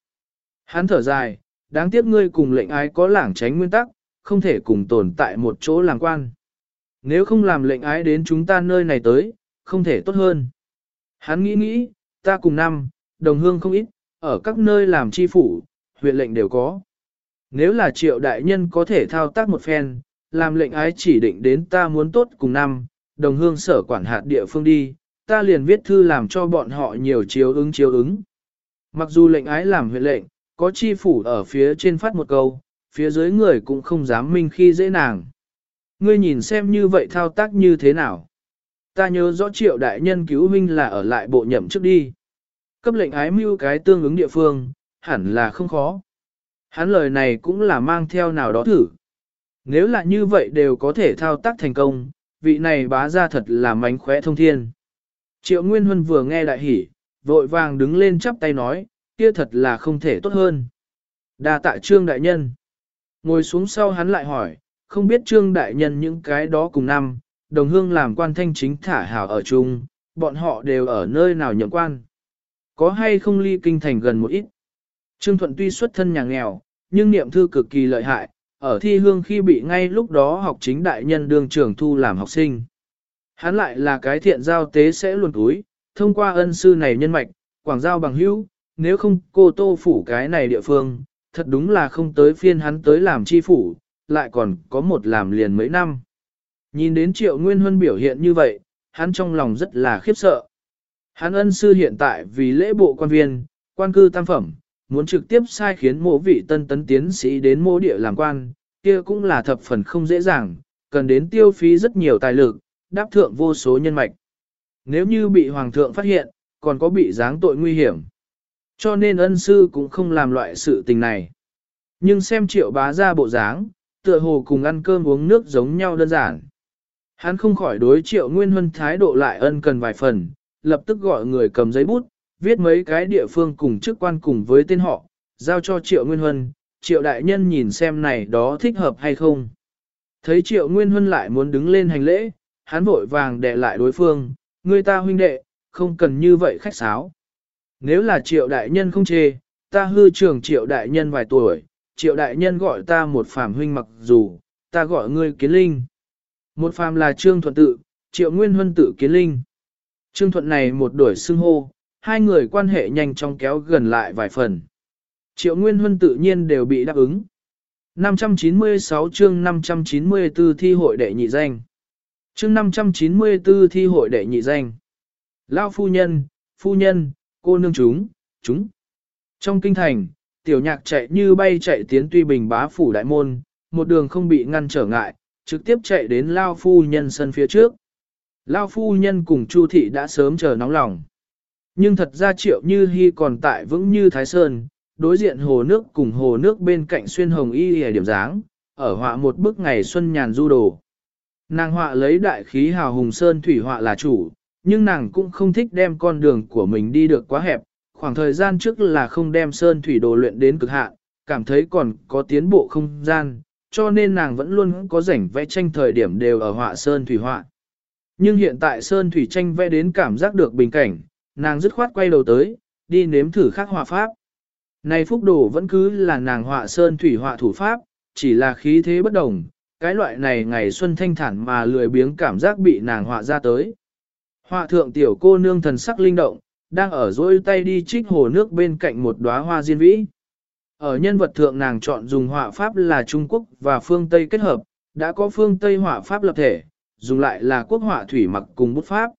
[SPEAKER 1] Hắn thở dài, đáng tiếc ngươi cùng lệnh ái có lảng tránh nguyên tắc, không thể cùng tồn tại một chỗ làng quan. Nếu không làm lệnh ái đến chúng ta nơi này tới, không thể tốt hơn. Hắn nghĩ nghĩ, ta cùng năm, đồng hương không ít, ở các nơi làm chi phủ, huyện lệnh đều có. Nếu là triệu đại nhân có thể thao tác một phen, làm lệnh ái chỉ định đến ta muốn tốt cùng năm, đồng hương sở quản hạt địa phương đi, ta liền viết thư làm cho bọn họ nhiều chiếu ứng chiếu ứng. Mặc dù lệnh ái làm huyện lệnh, có chi phủ ở phía trên phát một câu, phía dưới người cũng không dám minh khi dễ nàng. Ngươi nhìn xem như vậy thao tác như thế nào. Ta nhớ rõ triệu đại nhân cứu huynh là ở lại bộ nhậm trước đi. Cấp lệnh ái mưu cái tương ứng địa phương, hẳn là không khó. Hắn lời này cũng là mang theo nào đó thử. Nếu là như vậy đều có thể thao tác thành công, vị này bá ra thật là mánh khóe thông thiên. Triệu Nguyên Huân vừa nghe đại hỉ, vội vàng đứng lên chắp tay nói, kia thật là không thể tốt hơn. đa tạ trương đại nhân. Ngồi xuống sau hắn lại hỏi, không biết trương đại nhân những cái đó cùng năm, đồng hương làm quan thanh chính thả hảo ở chung, bọn họ đều ở nơi nào nhậm quan. Có hay không ly kinh thành gần một ít. Trương Thuận tuy xuất thân nhà nghèo, nhưng niệm thư cực kỳ lợi hại, ở thi hương khi bị ngay lúc đó học chính đại nhân đương trưởng thu làm học sinh. Hắn lại là cái thiện giao tế sẽ luồn túi, thông qua ân sư này nhân mạch, quảng giao bằng hữu, nếu không cô tô phủ cái này địa phương, thật đúng là không tới phiên hắn tới làm chi phủ, lại còn có một làm liền mấy năm. Nhìn đến triệu nguyên huân biểu hiện như vậy, hắn trong lòng rất là khiếp sợ. Hắn ân sư hiện tại vì lễ bộ quan viên, quan cư tam phẩm, muốn trực tiếp sai khiến mộ vị tân tấn tiến sĩ đến mộ địa làm quan, kia cũng là thập phần không dễ dàng, cần đến tiêu phí rất nhiều tài lực, đáp thượng vô số nhân mạch. Nếu như bị hoàng thượng phát hiện, còn có bị giáng tội nguy hiểm. Cho nên ân sư cũng không làm loại sự tình này. Nhưng xem triệu bá ra bộ dáng, tựa hồ cùng ăn cơm uống nước giống nhau đơn giản. Hắn không khỏi đối triệu nguyên huân thái độ lại ân cần vài phần, lập tức gọi người cầm giấy bút, viết mấy cái địa phương cùng chức quan cùng với tên họ, giao cho triệu nguyên huân, triệu đại nhân nhìn xem này đó thích hợp hay không. Thấy triệu nguyên huân lại muốn đứng lên hành lễ, hắn vội vàng đè lại đối phương, người ta huynh đệ, không cần như vậy khách sáo. Nếu là triệu đại nhân không chê, ta hư trưởng triệu đại nhân vài tuổi, triệu đại nhân gọi ta một phàm huynh mặc dù, ta gọi ngươi kiến linh. Một phàm là trương thuận tự, triệu nguyên huân tự kiến linh. Trương thuận này một đổi xưng hô, hai người quan hệ nhanh chóng kéo gần lại vài phần. Triệu nguyên huân tự nhiên đều bị đáp ứng. 596 chương 594 thi hội đệ nhị danh. Chương 594 thi hội đệ nhị danh. Lao phu nhân, phu nhân, cô nương chúng, chúng. Trong kinh thành, tiểu nhạc chạy như bay chạy tiến tuy bình bá phủ đại môn, một đường không bị ngăn trở ngại, trực tiếp chạy đến Lao phu nhân sân phía trước. Lao phu nhân cùng Chu thị đã sớm chờ nóng lòng. Nhưng thật ra triệu như Hi còn tại vững như Thái Sơn, đối diện hồ nước cùng hồ nước bên cạnh xuyên hồng y hề điểm dáng, ở họa một bức ngày xuân nhàn du đồ. Nàng họa lấy đại khí hào hùng sơn thủy họa là chủ, nhưng nàng cũng không thích đem con đường của mình đi được quá hẹp, khoảng thời gian trước là không đem sơn thủy đồ luyện đến cực hạn, cảm thấy còn có tiến bộ không gian, cho nên nàng vẫn luôn có rảnh vẽ tranh thời điểm đều ở họa sơn thủy họa. Nhưng hiện tại sơn thủy tranh vẽ đến cảm giác được bình cảnh, nàng dứt khoát quay đầu tới, đi nếm thử khắc họa pháp. Này phúc đồ vẫn cứ là nàng họa sơn thủy họa thủ pháp, chỉ là khí thế bất đồng, cái loại này ngày xuân thanh thản mà lười biếng cảm giác bị nàng họa ra tới. Họa thượng tiểu cô nương thần sắc linh động, đang ở dối tay đi trích hồ nước bên cạnh một đóa hoa diên vĩ. Ở nhân vật thượng nàng chọn dùng họa pháp là Trung Quốc và phương Tây kết hợp, đã có phương Tây họa pháp lập thể, dùng lại là quốc họa thủy mặc cùng bút pháp.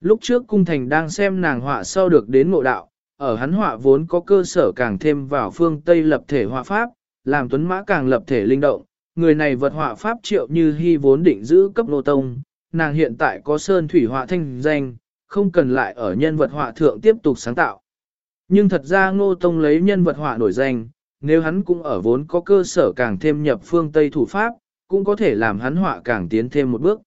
[SPEAKER 1] Lúc trước cung thành đang xem nàng họa sau được đến ngộ đạo, ở hắn họa vốn có cơ sở càng thêm vào phương Tây lập thể họa pháp, làm tuấn mã càng lập thể linh động, người này vật họa pháp triệu như hy vốn định giữ cấp nô tông, nàng hiện tại có sơn thủy họa thanh danh, không cần lại ở nhân vật họa thượng tiếp tục sáng tạo. Nhưng thật ra ngô tông lấy nhân vật họa nổi danh, nếu hắn cũng ở vốn có cơ sở càng thêm nhập phương Tây thủ pháp, cũng có thể làm hắn họa càng tiến thêm một bước.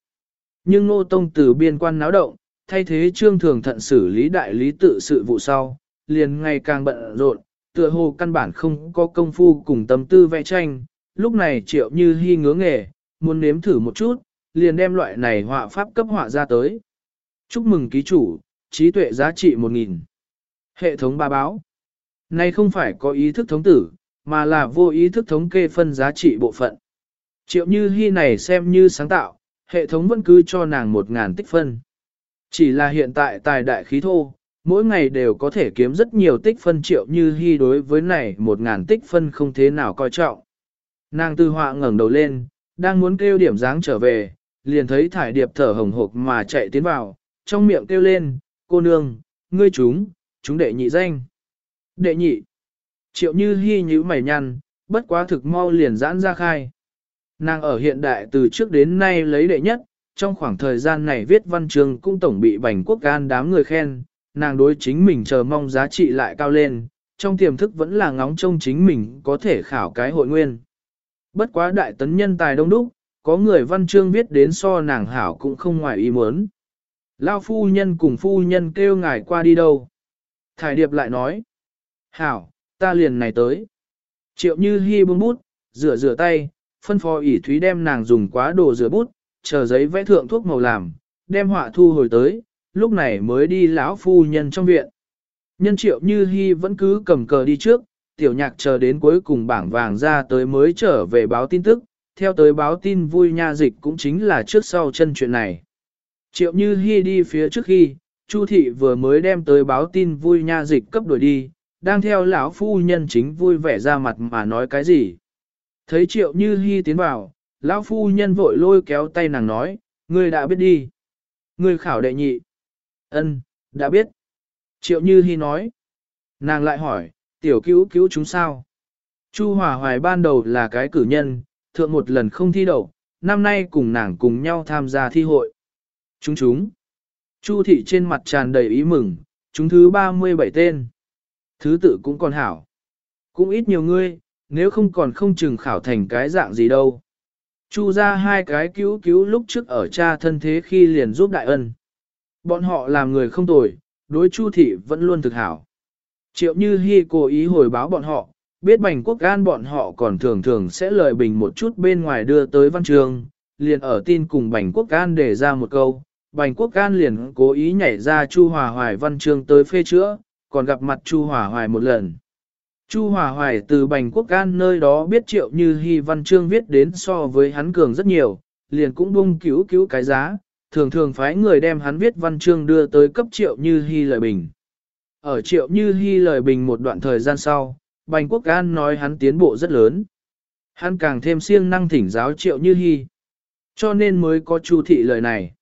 [SPEAKER 1] Nhưng ngô tông từ biên quan náo động, thay thế trương thường thận xử lý đại lý tự sự vụ sau, liền ngày càng bận rộn, tựa hồ căn bản không có công phu cùng tâm tư vẽ tranh, lúc này triệu như hy ngứa nghề, muốn nếm thử một chút, liền đem loại này họa pháp cấp họa ra tới. Chúc mừng ký chủ, trí tuệ giá trị 1.000. Hệ thống ba báo. Này không phải có ý thức thống tử, mà là vô ý thức thống kê phân giá trị bộ phận. Triệu như hy này xem như sáng tạo, hệ thống vẫn cứ cho nàng 1.000 tích phân. Chỉ là hiện tại tài đại khí thô, mỗi ngày đều có thể kiếm rất nhiều tích phân triệu như hy đối với này 1.000 tích phân không thế nào coi trọng. Nàng tư họa ngẩng đầu lên, đang muốn kêu điểm dáng trở về, liền thấy thải điệp thở hồng hộc mà chạy tiến vào, trong miệng kêu lên, cô nương, ngươi chúng, chúng đệ nhị danh. Đệ nhị. Triệu như hy nhíu mày nhăn, bất quá thực mau liền giãn ra khai. Nàng ở hiện đại từ trước đến nay lấy đệ nhất, trong khoảng thời gian này viết văn chương cũng tổng bị bành quốc gan đám người khen, nàng đối chính mình chờ mong giá trị lại cao lên, trong tiềm thức vẫn là ngóng trông chính mình có thể khảo cái hội nguyên. Bất quá đại tấn nhân tài đông đúc, có người văn chương viết đến so nàng hảo cũng không ngoài ý muốn. Lao phu nhân cùng phu nhân kêu ngài qua đi đâu. Thải điệp lại nói. Hảo, ta liền này tới. Triệu như hy bưng bút, rửa rửa tay, phân phó ỉ thúy đem nàng dùng quá đồ rửa bút, chờ giấy vẽ thượng thuốc màu làm, đem họa thu hồi tới, lúc này mới đi lão phu nhân trong viện. Nhân triệu như hy vẫn cứ cầm cờ đi trước, tiểu nhạc chờ đến cuối cùng bảng vàng ra tới mới trở về báo tin tức, theo tới báo tin vui nha dịch cũng chính là trước sau chân chuyện này. Triệu Như Hi đi phía trước khi, Chu thị vừa mới đem tới báo tin vui nha dịch cấp đuổi đi, đang theo lão phu nhân chính vui vẻ ra mặt mà nói cái gì. Thấy Triệu Như Hi tiến vào, lão phu nhân vội lôi kéo tay nàng nói, ngươi đã biết đi. Ngươi khảo đệ nhị. Ân, đã biết. Triệu Như Hi nói. Nàng lại hỏi, tiểu cứu cứu chúng sao? Chu Hòa Hoài ban đầu là cái cử nhân, thượng một lần không thi đậu, năm nay cùng nàng cùng nhau tham gia thi hội. Chúng chúng. Chu thị trên mặt tràn đầy ý mừng, chúng thứ 37 tên. Thứ tự cũng còn hảo. Cũng ít nhiều ngươi, nếu không còn không chừng khảo thành cái dạng gì đâu. Chu ra hai cái cứu cứu lúc trước ở cha thân thế khi liền giúp đại ân. Bọn họ làm người không tồi, đối chu thị vẫn luôn thực hảo. Triệu như hy cố ý hồi báo bọn họ, biết bành quốc gan bọn họ còn thường thường sẽ lời bình một chút bên ngoài đưa tới văn trường, liền ở tin cùng Bành Quốc gan để ra một câu, Bành Quốc Can liền cố ý nhảy ra Chu Hòa Hoài văn chương tới phê chữa, còn gặp mặt Chu Hòa Hoài một lần. Chu Hòa Hoài từ Bành Quốc Can nơi đó biết triệu như hy văn chương viết đến so với hắn cường rất nhiều, liền cũng bung cứu cứu cái giá, thường thường phái người đem hắn viết văn chương đưa tới cấp triệu như hy lời bình. Ở triệu như hy lời bình một đoạn thời gian sau, Bành Quốc Can nói hắn tiến bộ rất lớn. Hắn càng thêm siêng năng thỉnh giáo triệu như hy. Cho nên mới có chu thị lời này.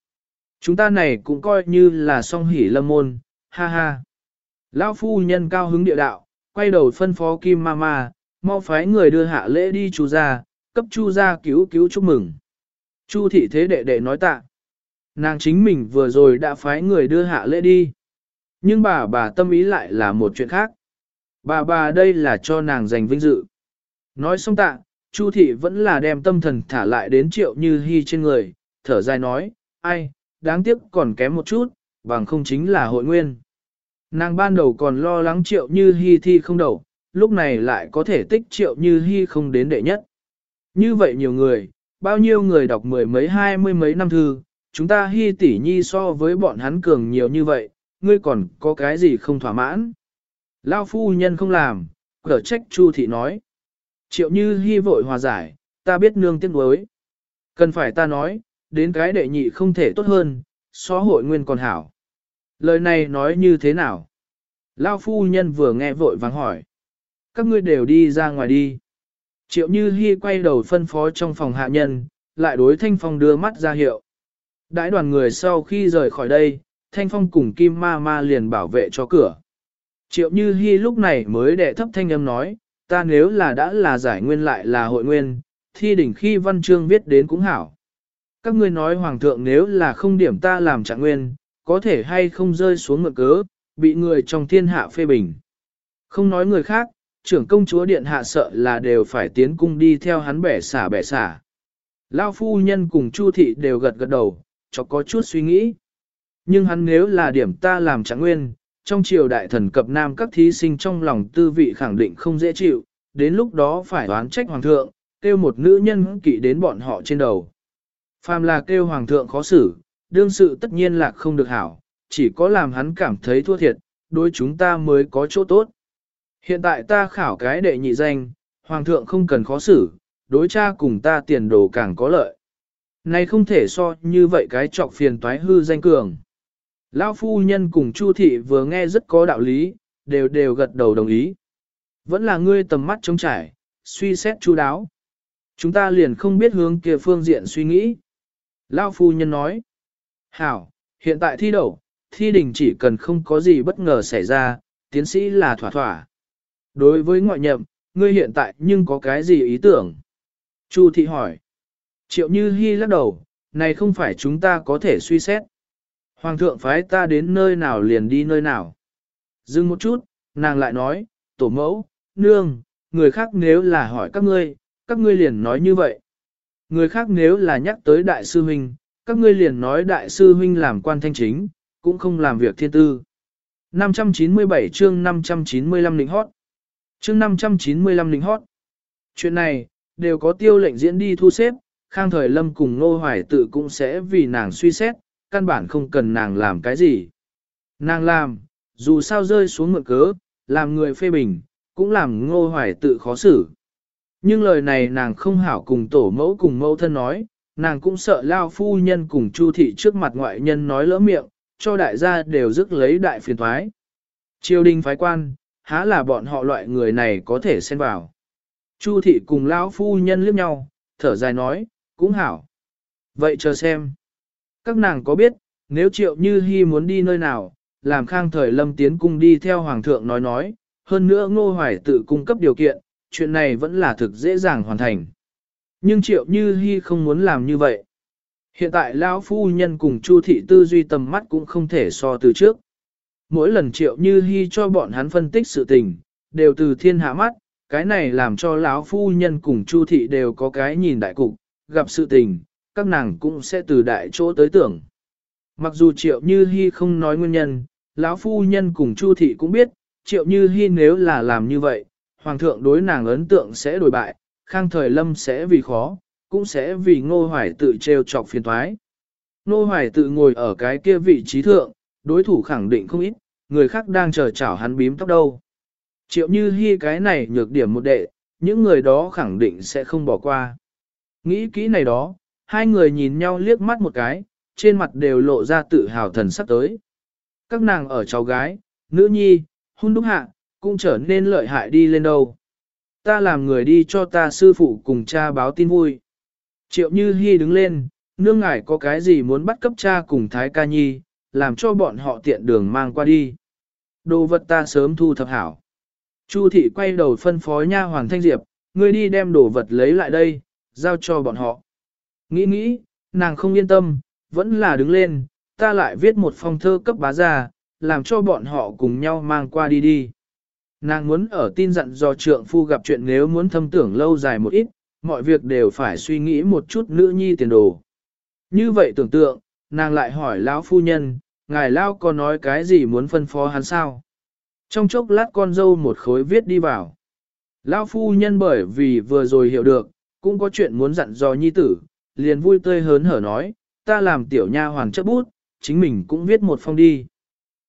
[SPEAKER 1] Chúng ta này cũng coi như là song hỉ lâm môn, ha ha. Lão phu nhân cao hứng địa đạo, quay đầu phân phó Kim Mama, mau phái người đưa hạ lễ đi chu ra, cấp chu ra cứu cứu chúc mừng. Chu thị thế đệ đệ nói tạ. Nàng chính mình vừa rồi đã phái người đưa hạ lễ đi. Nhưng bà bà tâm ý lại là một chuyện khác. Bà bà đây là cho nàng giành vinh dự. Nói xong tạ, Chu thị vẫn là đem tâm thần thả lại đến triệu như hy trên người, thở dài nói, ai, đáng tiếc còn kém một chút, bằng không chính là hội nguyên. Nàng ban đầu còn lo lắng triệu như hy thi không đầu, lúc này lại có thể tích triệu như hy không đến đệ nhất. Như vậy nhiều người, bao nhiêu người đọc mười mấy hai mươi mấy năm thư, chúng ta hy tỷ nhi so với bọn hắn cường nhiều như vậy, ngươi còn có cái gì không thỏa mãn. Lao phu nhân không làm, cở trách Chu thị nói. Triệu như hy vội hòa giải, ta biết nương tiếc đối. Cần phải ta nói, đến cái đệ nhị không thể tốt hơn, so hội nguyên còn hảo. Lời này nói như thế nào? Lao phu nhân vừa nghe vội vắng hỏi. Các ngươi đều đi ra ngoài đi. Triệu Như Hi quay đầu phân phó trong phòng hạ nhân, lại đối Thanh Phong đưa mắt ra hiệu. Đãi đoàn người sau khi rời khỏi đây, Thanh Phong cùng Kim Ma Ma liền bảo vệ cho cửa. Triệu Như Hi lúc này mới đệ thấp thanh âm nói, ta nếu là đã là giải nguyên lại là hội nguyên, thi đỉnh khi văn chương viết đến cũng hảo. Các ngươi nói hoàng thượng nếu là không điểm ta làm trạng nguyên, có thể hay không rơi xuống ngựa cớ, bị người trong thiên hạ phê bình. Không nói người khác, trưởng công chúa điện hạ sợ là đều phải tiến cung đi theo hắn bẻ xả bẻ xả. Lao phu nhân cùng Chu thị đều gật gật đầu, cho có chút suy nghĩ. Nhưng hắn nếu là điểm ta làm trạng nguyên, trong triều đại thần cập nam các thí sinh trong lòng tư vị khẳng định không dễ chịu, đến lúc đó phải đoán trách hoàng thượng, kêu một nữ nhân kỵ đến bọn họ trên đầu. Phàm là kêu hoàng thượng khó xử, đương sự tất nhiên là không được hảo, chỉ có làm hắn cảm thấy thua thiệt, đối chúng ta mới có chỗ tốt. Hiện tại ta khảo cái đệ nhị danh, hoàng thượng không cần khó xử, đối cha cùng ta tiền đồ càng có lợi. Này không thể so như vậy cái trọc phiền toái hư danh cường. Lão phu nhân cùng Chu thị vừa nghe rất có đạo lý, đều đều gật đầu đồng ý. Vẫn là ngươi tầm mắt trống trải, suy xét chu đáo. Chúng ta liền không biết hướng kia phương diện suy nghĩ. Lão phu nhân nói. Hảo, hiện tại thi đậu, thi đình chỉ cần không có gì bất ngờ xảy ra, tiến sĩ là thỏa thỏa. Đối với ngoại nhậm, ngươi hiện tại nhưng có cái gì ý tưởng? Chu thị hỏi. Triệu Như Hi lắc đầu, này không phải chúng ta có thể suy xét. Hoàng thượng phái ta đến nơi nào liền đi nơi nào. Dừng một chút, nàng lại nói, tổ mẫu, nương, người khác nếu là hỏi các ngươi, các ngươi liền nói như vậy. Người khác nếu là nhắc tới đại sư huynh, các ngươi liền nói đại sư huynh làm quan thanh chính, cũng không làm việc thiên tư. 597 chương 595 lĩnh hót. Chương 595 lĩnh hót. Chuyện này, đều có tiêu lệnh diễn đi thu xếp, khang thời lâm cùng nô hoài tự cũng sẽ vì nàng suy xét, căn bản không cần nàng làm cái gì. Nàng làm, dù sao rơi xuống ngựa cớ, làm người phê bình, cũng làm ngô hoài tự khó xử. Nhưng lời này nàng không hảo cùng tổ mẫu cùng mẫu thân nói, nàng cũng sợ lao phu nhân cùng chu thị trước mặt ngoại nhân nói lỡ miệng, cho đại gia đều dứt lấy đại phiền thoái. Triều đình phái quan, há là bọn họ loại người này có thể xen vào. Chu thị cùng lão phu nhân liếc nhau, thở dài nói, cũng hảo. Vậy chờ xem. Các nàng có biết, nếu triệu như hy muốn đi nơi nào, làm khang thời lâm tiến cung đi theo hoàng thượng nói nói, hơn nữa ngô hoài tự cung cấp điều kiện, chuyện này vẫn là thực dễ dàng hoàn thành. Nhưng triệu như hy không muốn làm như vậy. Hiện tại lão phu nhân cùng Chu thị tư duy tầm mắt cũng không thể so từ trước. Mỗi lần triệu như hy cho bọn hắn phân tích sự tình, đều từ thiên hạ mắt, cái này làm cho lão phu nhân cùng Chu thị đều có cái nhìn đại cục, gặp sự tình, các nàng cũng sẽ từ đại chỗ tới tưởng. Mặc dù triệu như hy không nói nguyên nhân, lão phu nhân cùng Chu thị cũng biết, triệu như hy nếu là làm như vậy, hoàng thượng đối nàng ấn tượng sẽ đổi bại, khang thời lâm sẽ vì khó, cũng sẽ vì ngô hoài tự trêu chọc phiền thoái. Ngô hoài tự ngồi ở cái kia vị trí thượng, đối thủ khẳng định không ít, người khác đang chờ chảo hắn bím tóc đâu. Triệu như hy cái này nhược điểm một đệ, những người đó khẳng định sẽ không bỏ qua. Nghĩ kỹ này đó, hai người nhìn nhau liếc mắt một cái, trên mặt đều lộ ra tự hào thần sắp tới. Các nàng ở cháu gái, nữ nhi, hôn đúc hạ, cũng trở nên lợi hại đi lên đâu. Ta làm người đi cho ta sư phụ cùng cha báo tin vui. Triệu Như Hi đứng lên, nương ngài có cái gì muốn bắt cấp cha cùng Thái Ca Nhi, làm cho bọn họ tiện đường mang qua đi. Đồ vật ta sớm thu thập hảo. Chu thị quay đầu phân phó nha hoàng thanh diệp, ngươi đi đem đồ vật lấy lại đây, giao cho bọn họ. Nghĩ nghĩ, nàng không yên tâm, vẫn là đứng lên, ta lại viết một phong thơ cấp bá ra, làm cho bọn họ cùng nhau mang qua đi đi. Nàng muốn ở tin dặn do trượng phu gặp chuyện nếu muốn thâm tưởng lâu dài một ít, mọi việc đều phải suy nghĩ một chút nữ nhi tiền đồ. Như vậy tưởng tượng, nàng lại hỏi lão phu nhân, ngài lão có nói cái gì muốn phân phó hắn sao? Trong chốc lát con dâu một khối viết đi vào. Lão phu nhân bởi vì vừa rồi hiểu được, cũng có chuyện muốn dặn dò nhi tử, liền vui tươi hớn hở nói, ta làm tiểu nha hoàng chấp bút, chính mình cũng viết một phong đi.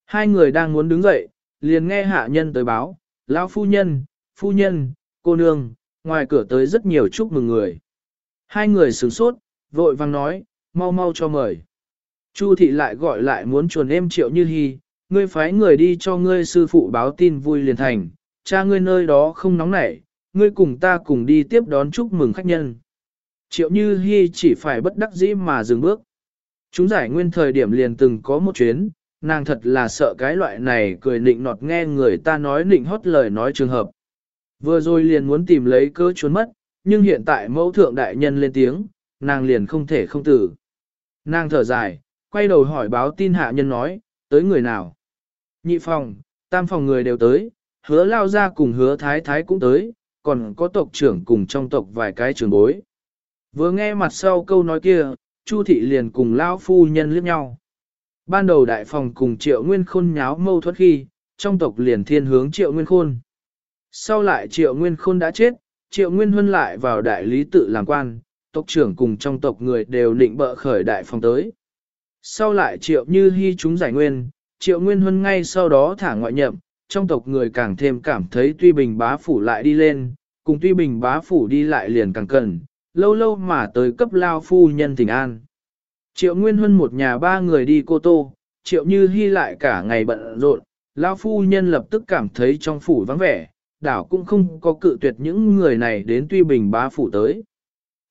[SPEAKER 1] Hai người đang muốn đứng dậy, liền nghe hạ nhân tới báo, lão phu nhân, phu nhân, cô nương, ngoài cửa tới rất nhiều chúc mừng người. Hai người sửng sốt, vội vang nói, mau mau cho mời. Chu thị lại gọi lại muốn chuồn em triệu như hy, ngươi phái người đi cho ngươi sư phụ báo tin vui liền thành, cha ngươi nơi đó không nóng nảy, ngươi cùng ta cùng đi tiếp đón chúc mừng khách nhân. Triệu Như Hi chỉ phải bất đắc dĩ mà dừng bước. Chúng giải nguyên thời điểm liền từng có một chuyến, nàng thật là sợ cái loại này cười nịnh nọt nghe người ta nói nịnh hót lời nói trường hợp. Vừa rồi liền muốn tìm lấy cơ trốn mất, nhưng hiện tại mẫu thượng đại nhân lên tiếng, nàng liền không thể không tử. Nàng thở dài, quay đầu hỏi báo tin hạ nhân nói, tới người nào? Nhị phòng, tam phòng người đều tới, hứa lao ra cùng hứa thái thái cũng tới, còn có tộc trưởng cùng trong tộc vài cái trường bối. Vừa nghe mặt sau câu nói kia, Chu thị liền cùng lao phu nhân liếc nhau. Ban đầu đại phòng cùng triệu nguyên khôn nháo mâu thuẫn khi, trong tộc liền thiên hướng triệu nguyên khôn. Sau lại triệu nguyên khôn đã chết, triệu nguyên huân lại vào đại lý tự làm quan, tộc trưởng cùng trong tộc người đều định bợ khởi đại phòng tới. Sau lại triệu như hy chúng giải nguyên, triệu nguyên huân ngay sau đó thả ngoại nhậm, trong tộc người càng thêm cảm thấy tuy bình bá phủ lại đi lên, cùng tuy bình bá phủ đi lại liền càng cần, lâu lâu mà tới cấp lao phu nhân tình an. Triệu Nguyên Huân một nhà ba người đi cô tô, triệu như Hi lại cả ngày bận rộn, lão phu nhân lập tức cảm thấy trong phủ vắng vẻ, đảo cũng không có cự tuyệt những người này đến tuy bình bá phủ tới.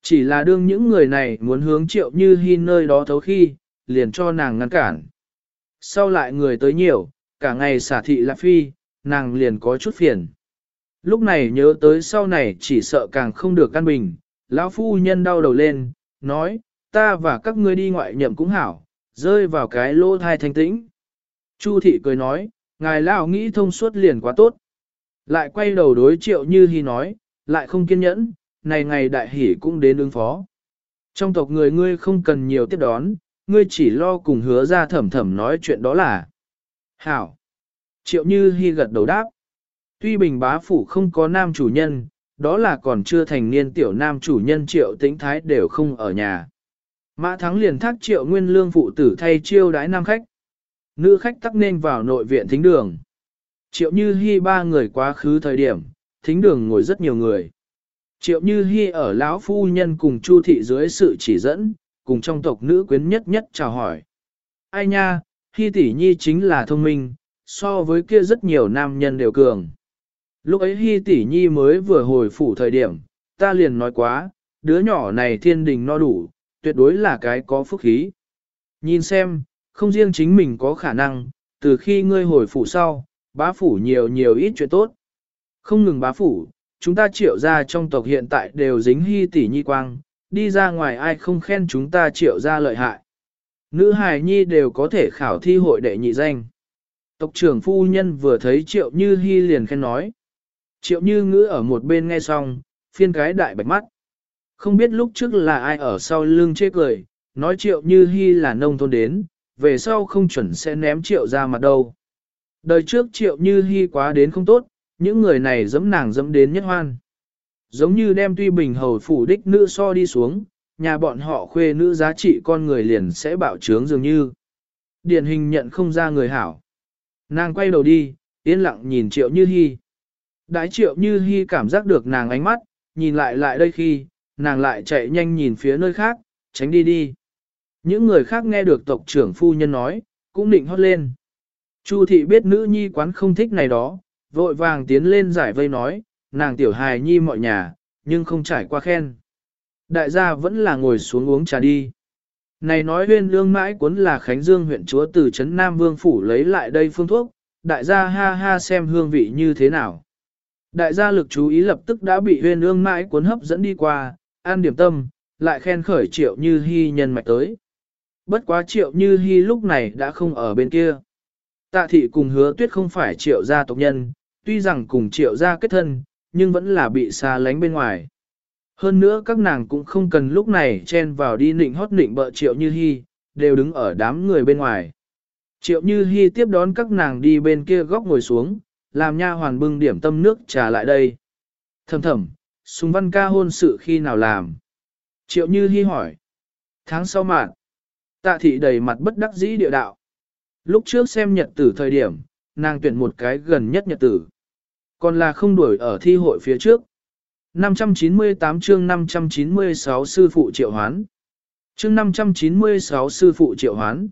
[SPEAKER 1] Chỉ là đương những người này muốn hướng triệu như Hi nơi đó thấu khi, liền cho nàng ngăn cản. Sau lại người tới nhiều, cả ngày xả thị lạc phi, nàng liền có chút phiền. Lúc này nhớ tới sau này chỉ sợ càng không được căn bình, lão phu nhân đau đầu lên, nói, ta và các ngươi đi ngoại nhậm cũng hảo, rơi vào cái lỗ thai thanh tĩnh. Chu thị cười nói, ngài lão nghĩ thông suốt liền quá tốt. Lại quay đầu đối triệu như hy nói, lại không kiên nhẫn, này ngày đại hỷ cũng đến ứng phó. Trong tộc người ngươi không cần nhiều tiếp đón, ngươi chỉ lo cùng hứa ra thẩm thẩm nói chuyện đó là. Hảo. Triệu như hy gật đầu đáp. Tuy bình bá phủ không có nam chủ nhân, đó là còn chưa thành niên tiểu nam chủ nhân triệu tĩnh thái đều không ở nhà. Mã Thắng liền thác triệu nguyên lương phụ tử thay chiêu đái nam khách. Nữ khách tắc nên vào nội viện thính đường. Triệu Như Hi ba người quá khứ thời điểm, thính đường ngồi rất nhiều người. Triệu Như Hi ở lão phu nhân cùng Chu thị dưới sự chỉ dẫn, cùng trong tộc nữ quyến nhất nhất chào hỏi. Ai nha, Hi tỷ nhi chính là thông minh, so với kia rất nhiều nam nhân đều cường. Lúc ấy Hi tỷ nhi mới vừa hồi phủ thời điểm, ta liền nói quá, đứa nhỏ này thiên đình no đủ, tuyệt đối là cái có phúc khí. Nhìn xem, không riêng chính mình có khả năng, từ khi ngươi hồi phủ sau, bá phủ nhiều nhiều ít chuyện tốt. Không ngừng bá phủ, chúng ta triệu ra trong tộc hiện tại đều dính hy tỷ nhi quang, đi ra ngoài ai không khen chúng ta triệu ra lợi hại. Nữ hài nhi đều có thể khảo thi hội đệ nhị danh. Tộc trưởng phu nhân vừa thấy triệu như hy liền khen nói. Triệu như ngữ ở một bên nghe xong, phiên cái đại bạch mắt. Không biết lúc trước là ai ở sau lưng chê cười, nói triệu như hy là nông thôn đến, về sau không chuẩn sẽ ném triệu ra mặt đâu. Đời trước triệu như hy quá đến không tốt, những người này dẫm nàng dẫm đến nhất hoan. Giống như đem tuy bình hầu phủ đích nữ so đi xuống, nhà bọn họ khuê nữ giá trị con người liền sẽ bảo trướng dường như. Điển hình nhận không ra người hảo. Nàng quay đầu đi, yên lặng nhìn triệu như hy. Đái triệu như hy cảm giác được nàng ánh mắt, nhìn lại lại đây khi, nàng lại chạy nhanh nhìn phía nơi khác, tránh đi đi. Những người khác nghe được tộc trưởng phu nhân nói, cũng định hót lên. Chu thị biết nữ nhi quán không thích này đó, vội vàng tiến lên giải vây nói, nàng tiểu hài nhi mọi nhà, nhưng không trải qua khen. Đại gia vẫn là ngồi xuống uống trà đi. Này nói huyên lương mãi cuốn là Khánh Dương huyện chúa từ Trấn Nam Vương Phủ lấy lại đây phương thuốc, đại gia ha ha xem hương vị như thế nào. Đại gia lực chú ý lập tức đã bị huyên lương mãi cuốn hấp dẫn đi qua, an điểm tâm, lại khen khởi triệu như hy nhân mạch tới. Bất quá triệu như hy lúc này đã không ở bên kia. Tạ thị cùng hứa tuyết không phải triệu gia tộc nhân, tuy rằng cùng triệu gia kết thân, nhưng vẫn là bị xa lánh bên ngoài. Hơn nữa các nàng cũng không cần lúc này chen vào đi nịnh hót nịnh bợ triệu như hy, đều đứng ở đám người bên ngoài. Triệu như hy tiếp đón các nàng đi bên kia góc ngồi xuống, làm nha hoàn bưng điểm tâm nước trà lại đây. Thầm thầm, Sùng văn ca hôn sự khi nào làm? Triệu như Hi hỏi. Tháng sau mạng, tạ thị đầy mặt bất đắc dĩ địa đạo. Lúc trước xem nhật tử thời điểm, nàng tuyển một cái gần nhất nhật tử. Còn là không đuổi ở thi hội phía trước. 598 chương 596 sư phụ triệu hoán. Chương 596 sư phụ triệu hoán.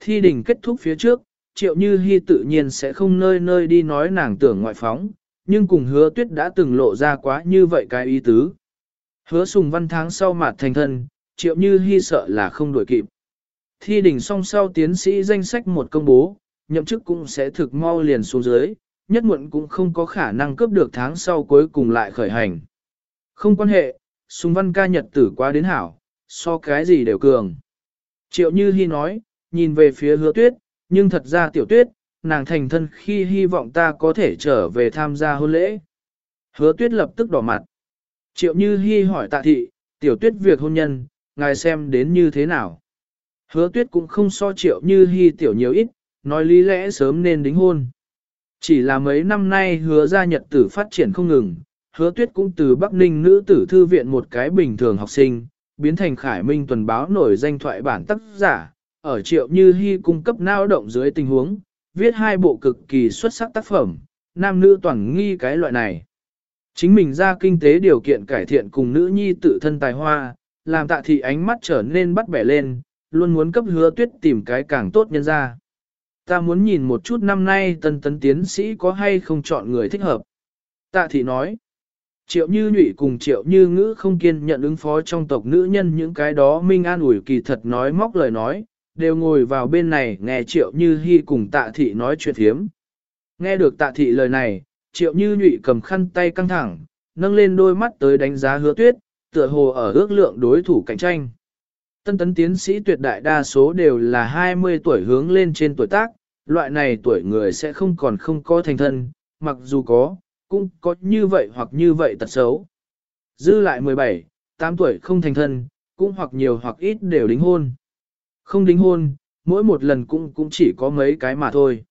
[SPEAKER 1] Thi đình kết thúc phía trước, triệu như hy tự nhiên sẽ không nơi nơi đi nói nàng tưởng ngoại phóng, nhưng cùng hứa tuyết đã từng lộ ra quá như vậy cái ý tứ. Hứa sùng văn tháng sau mặt thành thân, triệu như hy sợ là không đổi kịp. Thi đỉnh song sau tiến sĩ danh sách một công bố, nhậm chức cũng sẽ thực mau liền xuống dưới, nhất muộn cũng không có khả năng cướp được tháng sau cuối cùng lại khởi hành. Không quan hệ, sùng văn ca nhật tử quá đến hảo, so cái gì đều cường. Triệu Như hy nói, nhìn về phía hứa tuyết, nhưng thật ra tiểu tuyết, nàng thành thân khi hy vọng ta có thể trở về tham gia hôn lễ. Hứa tuyết lập tức đỏ mặt. Triệu Như hy hỏi tạ thị, tiểu tuyết việc hôn nhân, ngài xem đến như thế nào. Hứa tuyết cũng không so triệu Như hy tiểu nhiều ít, nói lý lẽ sớm nên đính hôn. Chỉ là mấy năm nay hứa ra nhật tử phát triển không ngừng, hứa tuyết cũng từ Bắc Ninh nữ tử thư viện một cái bình thường học sinh, biến thành khải minh tuần báo nổi danh thoại bản tác giả, ở triệu như hy cung cấp nao động dưới tình huống, viết hai bộ cực kỳ xuất sắc tác phẩm, nam nữ toàn nghi cái loại này. Chính mình ra kinh tế điều kiện cải thiện cùng nữ nhi tự thân tài hoa, làm tạ thị ánh mắt trở nên bắt bẻ lên, luôn muốn cấp hứa tuyết tìm cái càng tốt nhân ra. Ta muốn nhìn một chút năm nay tân tấn tiến sĩ có hay không chọn người thích hợp. Tạ thị nói, triệu như nhụy cùng triệu như ngữ không kiên nhận ứng phó trong tộc nữ nhân những cái đó minh an ủi kỳ thật nói móc lời nói, đều ngồi vào bên này nghe triệu như hy cùng tạ thị nói chuyện thiếm. Nghe được tạ thị lời này, triệu như nhụy cầm khăn tay căng thẳng, nâng lên đôi mắt tới đánh giá hứa tuyết, tựa hồ ở ước lượng đối thủ cạnh tranh. Tân tấn tiến sĩ tuyệt đại đa số đều là 20 tuổi hướng lên trên tuổi tác, loại này tuổi người sẽ không còn không có thành thân, mặc dù có, cũng có như vậy hoặc như vậy tật xấu. Dư lại 17, 8 tuổi không thành thân, cũng hoặc nhiều hoặc ít đều đính hôn. Không đính hôn, mỗi một lần cũng cũng chỉ có mấy cái mà thôi.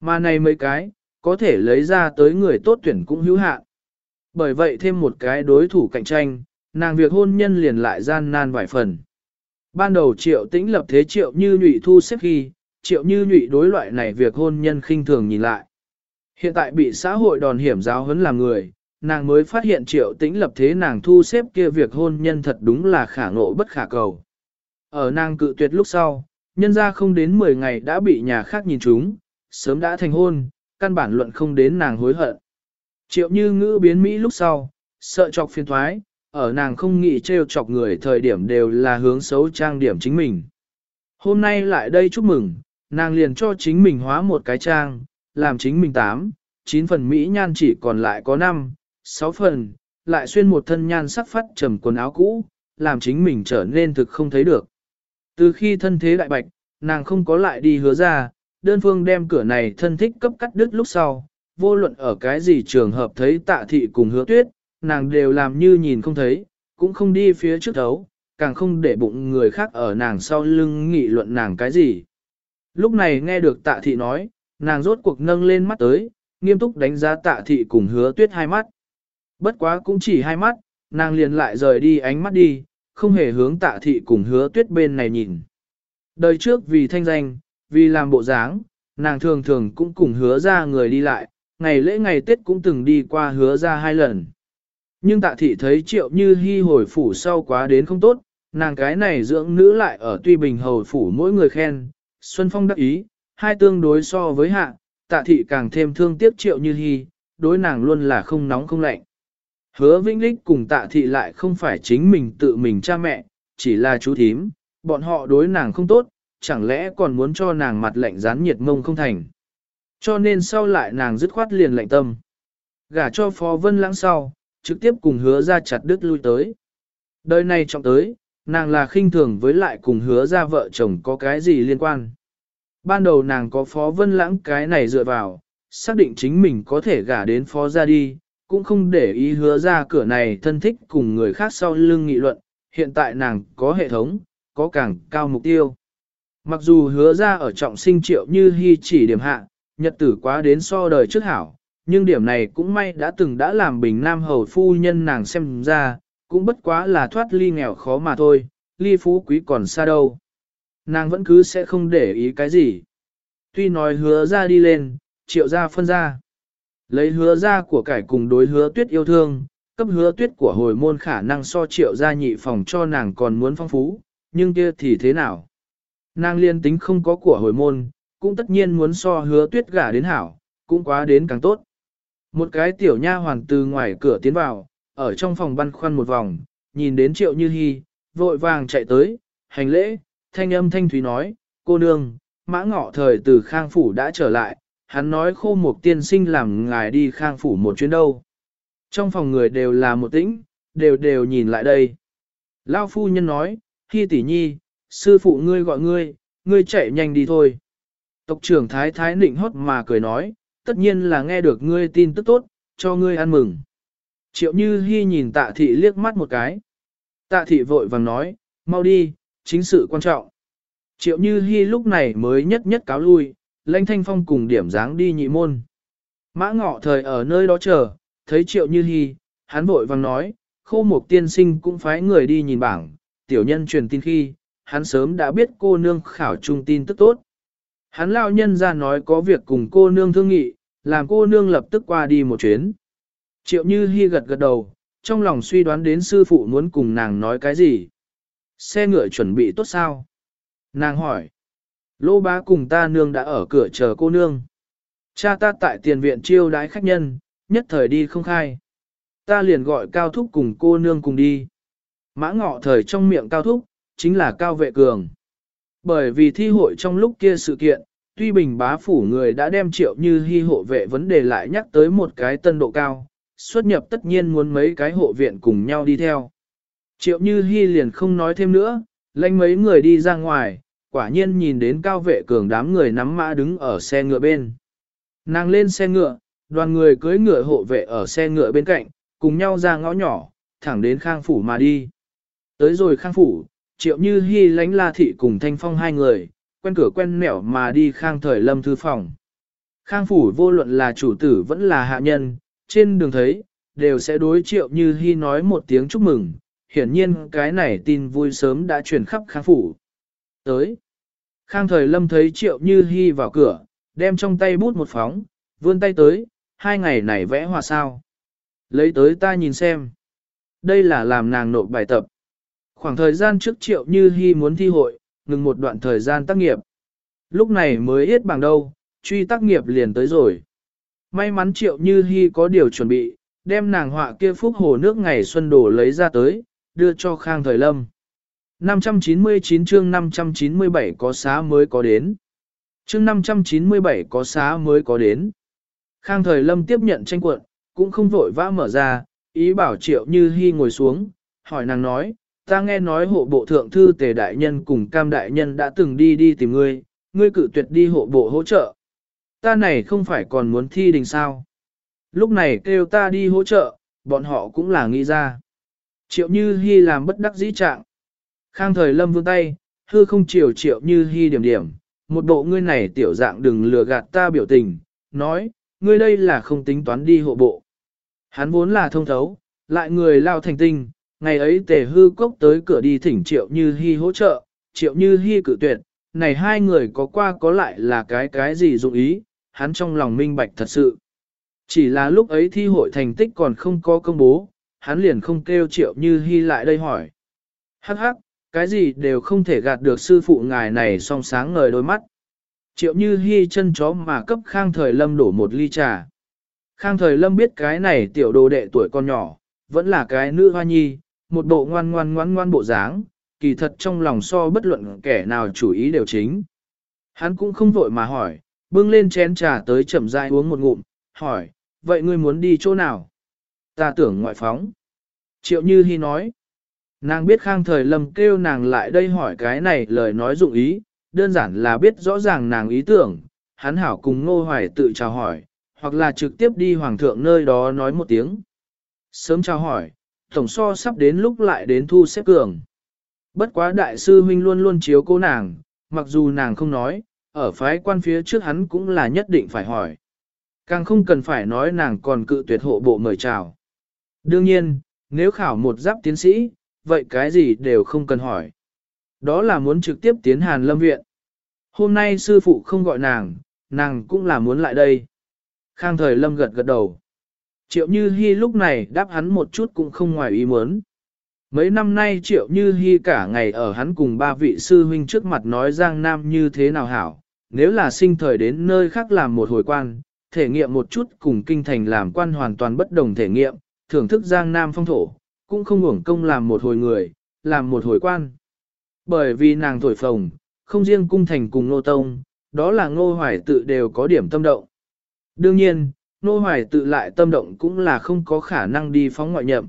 [SPEAKER 1] Mà này mấy cái, có thể lấy ra tới người tốt tuyển cũng hữu hạn. Bởi vậy thêm một cái đối thủ cạnh tranh, nàng việc hôn nhân liền lại gian nan vài phần. Ban đầu triệu tĩnh lập thế triệu như nhụy thu xếp khi, triệu như nhụy đối loại này việc hôn nhân khinh thường nhìn lại. Hiện tại bị xã hội đòn hiểm giáo huấn làm người, nàng mới phát hiện triệu tĩnh lập thế nàng thu xếp kia việc hôn nhân thật đúng là khả ngộ bất khả cầu. Ở nàng cự tuyệt lúc sau, nhân ra không đến 10 ngày đã bị nhà khác nhìn chúng, sớm đã thành hôn, căn bản luận không đến nàng hối hận. Triệu như ngữ biến Mỹ lúc sau, sợ chọc phiền thoái, ở nàng không nghĩ trêu chọc người thời điểm đều là hướng xấu trang điểm chính mình. Hôm nay lại đây chúc mừng, nàng liền cho chính mình hóa một cái trang, làm chính mình tám, chín phần Mỹ nhan chỉ còn lại có năm, sáu phần, lại xuyên một thân nhan sắc phát trầm quần áo cũ, làm chính mình trở nên thực không thấy được. Từ khi thân thế đại bạch, nàng không có lại đi hứa ra, đơn phương đem cửa này thân thích cấp cắt đứt lúc sau, vô luận ở cái gì trường hợp thấy tạ thị cùng hứa tuyết, nàng đều làm như nhìn không thấy, cũng không đi phía trước thấu, càng không để bụng người khác ở nàng sau lưng nghị luận nàng cái gì. Lúc này nghe được tạ thị nói, nàng rốt cuộc nâng lên mắt tới, nghiêm túc đánh giá tạ thị cùng hứa tuyết hai mắt. Bất quá cũng chỉ hai mắt, nàng liền lại rời đi ánh mắt đi, không hề hướng tạ thị cùng hứa tuyết bên này nhìn. Đời trước vì thanh danh, vì làm bộ dáng, nàng thường thường cũng cùng hứa ra người đi lại, ngày lễ ngày Tết cũng từng đi qua hứa ra hai lần. Nhưng tạ thị thấy triệu như hy hồi phủ sau quá đến không tốt, nàng cái này dưỡng nữ lại ở tuy bình hầu phủ mỗi người khen, Xuân Phong đắc ý, hai tương đối so với hạ, tạ thị càng thêm thương tiếc triệu như hy, đối nàng luôn là không nóng không lạnh. Hứa Vĩnh Lích cùng tạ thị lại không phải chính mình tự mình cha mẹ, chỉ là chú thím, bọn họ đối nàng không tốt, chẳng lẽ còn muốn cho nàng mặt lạnh rán nhiệt mông không thành. Cho nên sau lại nàng dứt khoát liền lạnh tâm. Gả cho Phó Vân Lãng sau, trực tiếp cùng hứa ra chặt đứt lui tới. Đời này trọng tới, nàng là khinh thường với lại cùng hứa ra vợ chồng có cái gì liên quan. Ban đầu nàng có Phó Vân Lãng cái này dựa vào, xác định chính mình có thể gả đến Phó ra đi, cũng không để ý hứa ra cửa này thân thích cùng người khác sau lưng nghị luận, hiện tại nàng có hệ thống, có càng cao mục tiêu. Mặc dù hứa ra ở trọng sinh triệu như hy chỉ điểm hạ, nhật tử quá đến so đời trước hảo, nhưng điểm này cũng may đã từng đã làm bình nam hầu phu nhân nàng xem ra, cũng bất quá là thoát ly nghèo khó mà thôi, ly phú quý còn xa đâu. Nàng vẫn cứ sẽ không để ý cái gì. Tuy nói hứa ra đi lên, triệu ra phân ra. Lấy hứa ra của cải cùng đối hứa tuyết yêu thương, cấp hứa tuyết của hồi môn khả năng so triệu gia nhị phòng cho nàng còn muốn phong phú, nhưng kia thì thế nào? Nàng liên tính không có của hồi môn, cũng tất nhiên muốn so hứa tuyết gả đến hảo, cũng quá đến càng tốt. Một cái tiểu nha hoàng từ ngoài cửa tiến vào, ở trong phòng băn khoăn một vòng, nhìn đến triệu như hy, vội vàng chạy tới, hành lễ, thanh âm thanh thúy nói, cô nương, mã ngọ thời từ khang phủ đã trở lại, hắn nói khô một tiên sinh làm ngài đi khang phủ một chuyến đâu. Trong phòng người đều là một tĩnh, đều đều nhìn lại đây. Lao phu nhân nói, khi tỷ nhi, sư phụ ngươi gọi ngươi, ngươi chạy nhanh đi thôi. Tộc trưởng thái thái nịnh hót mà cười nói, tất nhiên là nghe được ngươi tin tức tốt, cho ngươi ăn mừng. Triệu Như hy nhìn tạ thị liếc mắt một cái. Tạ thị vội vàng nói, mau đi, chính sự quan trọng. Triệu Như hy lúc này mới nhất nhất cáo lui, lãnh thanh phong cùng điểm dáng đi nhị môn. Mã ngọ thời ở nơi đó chờ, thấy Triệu Như Hi, hắn vội vàng nói, khô mục tiên sinh cũng phái người đi nhìn bảng, tiểu nhân truyền tin khi, hắn sớm đã biết cô nương khảo trung tin tức tốt. Hắn lao nhân ra nói có việc cùng cô nương thương nghị, làm cô nương lập tức qua đi một chuyến. Triệu Như Hi gật gật đầu, trong lòng suy đoán đến sư phụ muốn cùng nàng nói cái gì. Xe ngựa chuẩn bị tốt sao? Nàng hỏi. Lô bá cùng ta nương đã ở cửa chờ cô nương. Cha ta tại tiền viện chiêu đái khách nhân, nhất thời đi không khai. Ta liền gọi cao thúc cùng cô nương cùng đi. Mã ngọ thời trong miệng cao thúc, chính là cao vệ cường. Bởi vì thi hội trong lúc kia sự kiện, tuy bình bá phủ người đã đem triệu như hy hộ vệ vấn đề lại nhắc tới một cái tân độ cao, xuất nhập tất nhiên muốn mấy cái hộ viện cùng nhau đi theo. Triệu như hy liền không nói thêm nữa, lanh mấy người đi ra ngoài, quả nhiên nhìn đến cao vệ cường đám người nắm mã đứng ở xe ngựa bên. Nàng lên xe ngựa, đoàn người cưới ngựa hộ vệ ở xe ngựa bên cạnh, cùng nhau ra ngõ nhỏ, thẳng đến khang phủ mà đi. Tới rồi khang phủ, triệu như hy lánh la thị cùng thanh phong hai người, quen cửa quen nẻo mà đi khang thời lâm thư phòng. Khang phủ vô luận là chủ tử vẫn là hạ nhân, trên đường thấy, đều sẽ đối triệu như hy nói một tiếng chúc mừng, hiển nhiên cái này tin vui sớm đã truyền khắp khang phủ. Tới, khang thời lâm thấy triệu như hy vào cửa, đem trong tay bút một phóng, vươn tay tới, hai ngày này vẽ hòa sao. Lấy tới ta nhìn xem. Đây là làm nàng nộp bài tập. Khoảng thời gian trước triệu như hy muốn thi hội, ngừng một đoạn thời gian tác nghiệp. Lúc này mới hết bằng đâu, truy tác nghiệp liền tới rồi. May mắn triệu như hy có điều chuẩn bị, đem nàng họa kia phúc hồ nước ngày xuân đổ lấy ra tới, đưa cho Khang Thời Lâm. 599 chương 597 có xá mới có đến. Chương 597 có xá mới có đến. Khang Thời Lâm tiếp nhận tranh cuộn, cũng không vội vã mở ra, ý bảo triệu như hy ngồi xuống, hỏi nàng nói, ta nghe nói hộ bộ thượng thư tề đại nhân cùng cam đại nhân đã từng đi đi tìm ngươi, ngươi cự tuyệt đi hộ bộ hỗ trợ. Ta này không phải còn muốn thi đình sao. Lúc này kêu ta đi hỗ trợ, bọn họ cũng là nghĩ ra. Triệu Như Hy làm bất đắc dĩ trạng. Khang thời lâm vương tay, hư không chiều Triệu Như Hi điểm điểm, một bộ ngươi này tiểu dạng đừng lừa gạt ta biểu tình, nói, ngươi đây là không tính toán đi hộ bộ. Hắn vốn là thông thấu, lại người lao thành tinh, ngày ấy tề hư cốc tới cửa đi thỉnh triệu như hy hỗ trợ, triệu như hy cử tuyệt, này hai người có qua có lại là cái cái gì dụng ý, hắn trong lòng minh bạch thật sự. Chỉ là lúc ấy thi hội thành tích còn không có công bố, hắn liền không kêu triệu như hy lại đây hỏi. Hắc hắc, cái gì đều không thể gạt được sư phụ ngài này song sáng ngời đôi mắt. Triệu như hy chân chó mà cấp khang thời lâm đổ một ly trà. Khang thời lâm biết cái này tiểu đồ đệ tuổi con nhỏ, vẫn là cái nữ hoa nhi, một bộ ngoan ngoan ngoan ngoan bộ dáng, kỳ thật trong lòng so bất luận kẻ nào chủ ý đều chính. Hắn cũng không vội mà hỏi, bưng lên chén trà tới chậm rãi uống một ngụm, hỏi, vậy ngươi muốn đi chỗ nào? Ta tưởng ngoại phóng. Triệu Như Hi nói, nàng biết khang thời lâm kêu nàng lại đây hỏi cái này lời nói dụng ý, đơn giản là biết rõ ràng nàng ý tưởng, hắn hảo cùng ngô hoài tự chào hỏi, hoặc là trực tiếp đi hoàng thượng nơi đó nói một tiếng. Sớm chào hỏi, tổng so sắp đến lúc lại đến thu xếp cường. Bất quá đại sư huynh luôn luôn chiếu cố nàng, mặc dù nàng không nói, ở phái quan phía trước hắn cũng là nhất định phải hỏi. Càng không cần phải nói nàng còn cự tuyệt hộ bộ mời chào. Đương nhiên, nếu khảo một giáp tiến sĩ, vậy cái gì đều không cần hỏi. Đó là muốn trực tiếp tiến Hàn Lâm Viện. Hôm nay sư phụ không gọi nàng, nàng cũng là muốn lại đây. Khang thời Lâm gật gật đầu. Triệu Như Hi lúc này đáp hắn một chút cũng không ngoài ý muốn. Mấy năm nay Triệu Như Hi cả ngày ở hắn cùng ba vị sư huynh trước mặt nói Giang Nam như thế nào hảo, nếu là sinh thời đến nơi khác làm một hồi quan, thể nghiệm một chút cùng kinh thành làm quan hoàn toàn bất đồng thể nghiệm, thưởng thức Giang Nam phong thổ, cũng không uổng công làm một hồi người, làm một hồi quan. Bởi vì nàng thổi phồng, không riêng cung thành cùng nô tông, đó là ngô hoài tự đều có điểm tâm động. Đương nhiên, nô hoài tự lại tâm động cũng là không có khả năng đi phóng ngoại nhậm.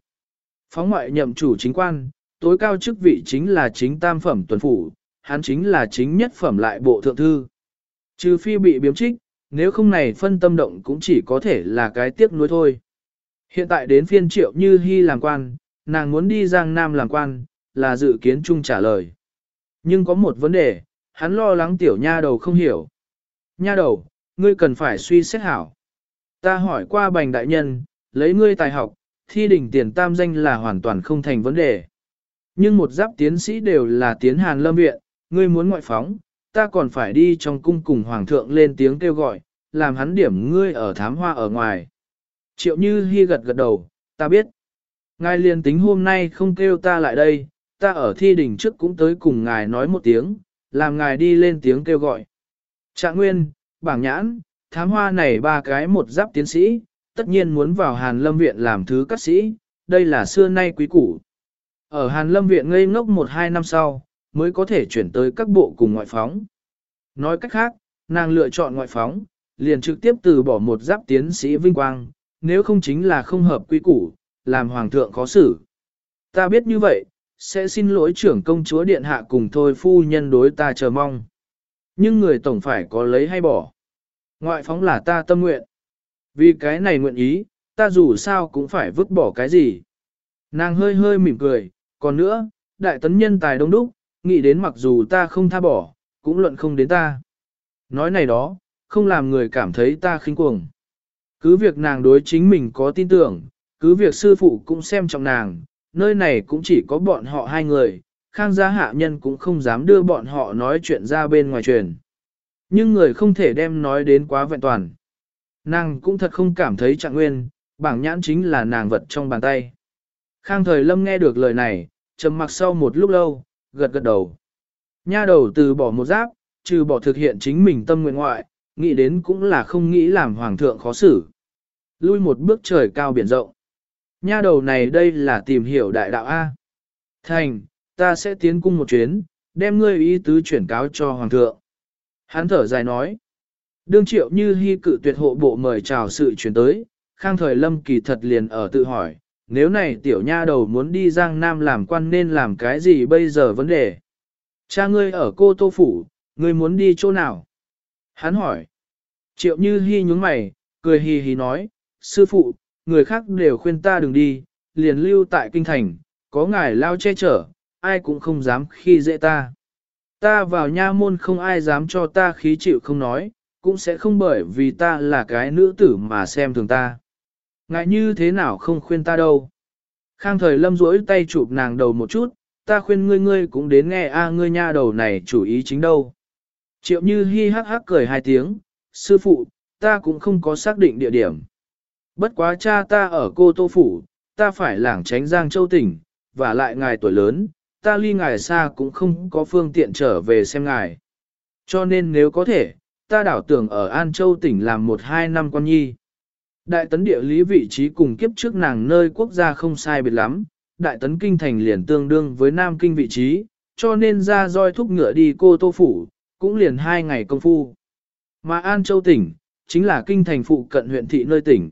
[SPEAKER 1] Phóng ngoại nhậm chủ chính quan, tối cao chức vị chính là chính tam phẩm tuần phủ, hắn chính là chính nhất phẩm lại bộ thượng thư. Trừ phi bị biếm trích, nếu không này phân tâm động cũng chỉ có thể là cái tiếc nuối thôi. Hiện tại đến phiên triệu như hy làm quan, nàng muốn đi Giang Nam làm quan, là dự kiến chung trả lời. Nhưng có một vấn đề, hắn lo lắng tiểu nha đầu không hiểu. Nha đầu, ngươi cần phải suy xét hảo. Ta hỏi qua bành đại nhân, lấy ngươi tài học, thi đỉnh tiền tam danh là hoàn toàn không thành vấn đề. Nhưng một giáp tiến sĩ đều là tiến hàn lâm viện, ngươi muốn ngoại phóng, ta còn phải đi trong cung cùng hoàng thượng lên tiếng kêu gọi, làm hắn điểm ngươi ở thám hoa ở ngoài. Triệu như hy gật gật đầu, ta biết. Ngài liền tính hôm nay không kêu ta lại đây, ta ở thi đỉnh trước cũng tới cùng ngài nói một tiếng, làm ngài đi lên tiếng kêu gọi. Trạng nguyên, bảng nhãn, thám hoa này ba cái một giáp tiến sĩ, tất nhiên muốn vào Hàn Lâm Viện làm thứ các sĩ, đây là xưa nay quý củ. Ở Hàn Lâm Viện ngây ngốc một hai năm sau, mới có thể chuyển tới các bộ cùng ngoại phóng. Nói cách khác, nàng lựa chọn ngoại phóng, liền trực tiếp từ bỏ một giáp tiến sĩ vinh quang, nếu không chính là không hợp quy củ, làm hoàng thượng khó xử. Ta biết như vậy, sẽ xin lỗi trưởng công chúa điện hạ cùng thôi phu nhân đối ta chờ mong. Nhưng người tổng phải có lấy hay bỏ. Ngoại phóng là ta tâm nguyện. Vì cái này nguyện ý, ta dù sao cũng phải vứt bỏ cái gì. Nàng hơi hơi mỉm cười, còn nữa, đại tấn nhân tài đông đúc, nghĩ đến mặc dù ta không tha bỏ, cũng luận không đến ta. Nói này đó, không làm người cảm thấy ta khinh cuồng. Cứ việc nàng đối chính mình có tin tưởng, cứ việc sư phụ cũng xem trọng nàng, nơi này cũng chỉ có bọn họ hai người, khang gia hạ nhân cũng không dám đưa bọn họ nói chuyện ra bên ngoài truyền. Nhưng người không thể đem nói đến quá vẹn toàn. Nàng cũng thật không cảm thấy trạng nguyên, bảng nhãn chính là nàng vật trong bàn tay. Khang thời lâm nghe được lời này, trầm mặc sau một lúc lâu, gật gật đầu. Nha đầu từ bỏ một giáp, trừ bỏ thực hiện chính mình tâm nguyện ngoại, nghĩ đến cũng là không nghĩ làm hoàng thượng khó xử. Lui một bước trời cao biển rộng. Nha đầu này đây là tìm hiểu đại đạo A. Thành, ta sẽ tiến cung một chuyến, đem ngươi ý tứ chuyển cáo cho hoàng thượng. Hắn thở dài nói. Đương triệu như hy cự tuyệt hộ bộ mời chào sự chuyển tới, khang thời lâm kỳ thật liền ở tự hỏi, nếu này tiểu nha đầu muốn đi Giang Nam làm quan nên làm cái gì bây giờ vấn đề. Cha ngươi ở cô tô phủ, ngươi muốn đi chỗ nào? Hắn hỏi. Triệu như hy nhúng mày, cười hì hì nói, sư phụ, người khác đều khuyên ta đừng đi, liền lưu tại kinh thành, có ngài lao che chở, ai cũng không dám khi dễ ta. Ta vào nha môn không ai dám cho ta khí chịu không nói, cũng sẽ không bởi vì ta là cái nữ tử mà xem thường ta. Ngại như thế nào không khuyên ta đâu. Khang thời lâm rỗi tay chụp nàng đầu một chút, ta khuyên ngươi ngươi cũng đến nghe a ngươi nha đầu này chủ ý chính đâu. Triệu như hi hắc hắc cười hai tiếng, sư phụ, ta cũng không có xác định địa điểm. Bất quá cha ta ở cô tô phủ, ta phải lảng tránh Giang Châu tỉnh, và lại ngài tuổi lớn, ta ly ngài xa cũng không có phương tiện trở về xem ngài. Cho nên nếu có thể, ta đảo tưởng ở An Châu tỉnh làm một hai năm con nhi. Đại tấn địa lý vị trí cùng kiếp trước nàng nơi quốc gia không sai biệt lắm, đại tấn kinh thành liền tương đương với nam kinh vị trí, cho nên ra roi thúc ngựa đi cô tô phủ, cũng liền hai ngày công phu. Mà An Châu tỉnh, chính là kinh thành phụ cận huyện thị nơi tỉnh.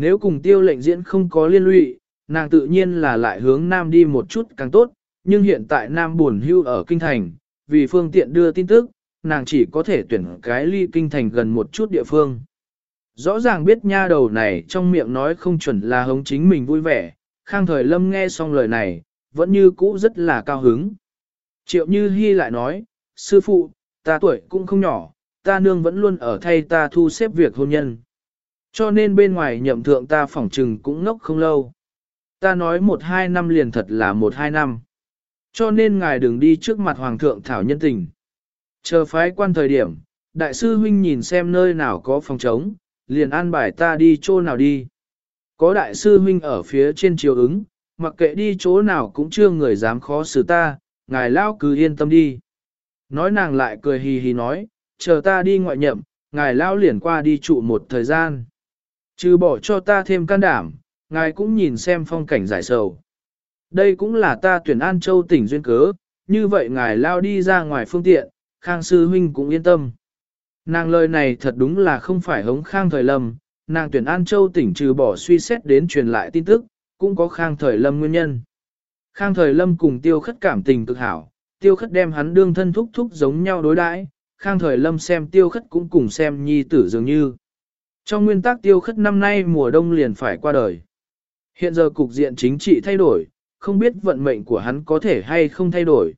[SPEAKER 1] Nếu cùng tiêu lệnh diễn không có liên lụy, nàng tự nhiên là lại hướng nam đi một chút càng tốt, nhưng hiện tại nam buồn hưu ở kinh thành, vì phương tiện đưa tin tức, nàng chỉ có thể tuyển cái ly kinh thành gần một chút địa phương. Rõ ràng biết nha đầu này trong miệng nói không chuẩn là hống chính mình vui vẻ, khang thời lâm nghe xong lời này, vẫn như cũ rất là cao hứng. Triệu Như Hi lại nói, sư phụ, ta tuổi cũng không nhỏ, ta nương vẫn luôn ở thay ta thu xếp việc hôn nhân. Cho nên bên ngoài nhậm thượng ta phỏng trừng cũng ngốc không lâu. Ta nói một hai năm liền thật là một hai năm. Cho nên ngài đừng đi trước mặt hoàng thượng thảo nhân tình. Chờ phái quan thời điểm, đại sư huynh nhìn xem nơi nào có phòng trống, liền an bài ta đi chỗ nào đi. Có đại sư huynh ở phía trên chiều ứng, mặc kệ đi chỗ nào cũng chưa người dám khó xử ta, ngài lao cứ yên tâm đi. Nói nàng lại cười hì hì nói, chờ ta đi ngoại nhậm, ngài lao liền qua đi trụ một thời gian. Trừ bỏ cho ta thêm can đảm, ngài cũng nhìn xem phong cảnh giải sầu. Đây cũng là ta tuyển An Châu tỉnh duyên cớ, như vậy ngài lao đi ra ngoài phương tiện, Khang Sư Huynh cũng yên tâm. Nàng lời này thật đúng là không phải hống Khang Thời Lâm, nàng tuyển An Châu tỉnh trừ bỏ suy xét đến truyền lại tin tức, cũng có Khang Thời Lâm nguyên nhân. Khang Thời Lâm cùng tiêu khất cảm tình cực hảo, tiêu khất đem hắn đương thân thúc thúc giống nhau đối đãi, Khang Thời Lâm xem tiêu khất cũng cùng xem nhi tử dường như. Trong nguyên tắc tiêu khất năm nay mùa đông liền phải qua đời. Hiện giờ cục diện chính trị thay đổi, không biết vận mệnh của hắn có thể hay không thay đổi.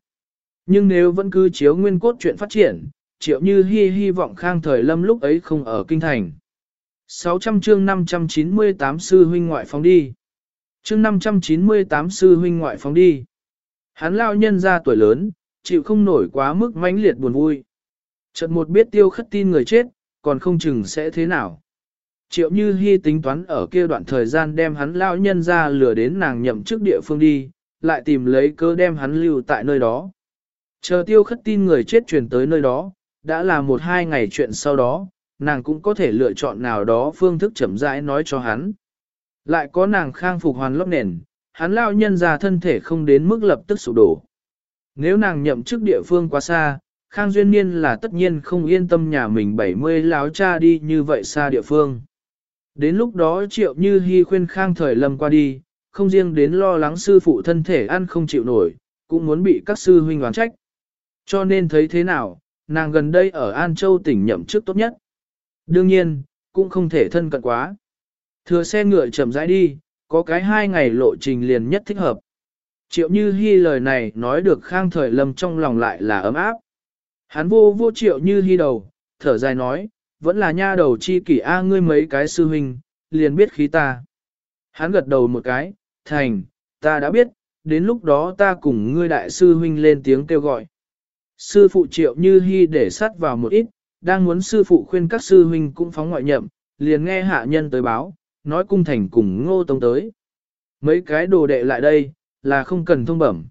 [SPEAKER 1] Nhưng nếu vẫn cứ chiếu nguyên cốt chuyện phát triển, triệu như hy hy vọng khang thời lâm lúc ấy không ở kinh thành. 600 chương 598 sư huynh ngoại phóng đi. Chương 598 sư huynh ngoại phóng đi. Hắn lao nhân ra tuổi lớn, chịu không nổi quá mức mãnh liệt buồn vui. Chợt một biết tiêu khất tin người chết, còn không chừng sẽ thế nào. Triệu Như Hi tính toán ở kia đoạn thời gian đem hắn lão nhân ra lừa đến nàng nhậm chức địa phương đi, lại tìm lấy cơ đem hắn lưu tại nơi đó. Chờ tiêu khất tin người chết truyền tới nơi đó, đã là một hai ngày chuyện sau đó, nàng cũng có thể lựa chọn nào đó phương thức chậm rãi nói cho hắn. Lại có nàng khang phục hoàn lốc nền, hắn lão nhân ra thân thể không đến mức lập tức sụp đổ. Nếu nàng nhậm chức địa phương quá xa, Khang Duyên Niên là tất nhiên không yên tâm nhà mình 70 láo cha đi như vậy xa địa phương. Đến lúc đó triệu như hy khuyên khang thời lâm qua đi, không riêng đến lo lắng sư phụ thân thể ăn không chịu nổi, cũng muốn bị các sư huynh oán trách. Cho nên thấy thế nào, nàng gần đây ở An Châu tỉnh nhậm chức tốt nhất. Đương nhiên, cũng không thể thân cận quá. Thừa xe ngựa chậm rãi đi, có cái hai ngày lộ trình liền nhất thích hợp. Triệu Như Hi lời này nói được khang thời lâm trong lòng lại là ấm áp. Hắn vô vô Triệu Như Hi đầu, thở dài nói, vẫn là nha đầu chi kỷ A ngươi mấy cái sư huynh, liền biết khí ta. Hắn gật đầu một cái, thành, ta đã biết, đến lúc đó ta cùng ngươi đại sư huynh lên tiếng kêu gọi. Sư phụ triệu như hy để sát vào một ít, đang muốn sư phụ khuyên các sư huynh cũng phóng ngoại nhậm, liền nghe hạ nhân tới báo, nói cung thành cùng ngô tông tới. Mấy cái đồ đệ lại đây, là không cần thông bẩm.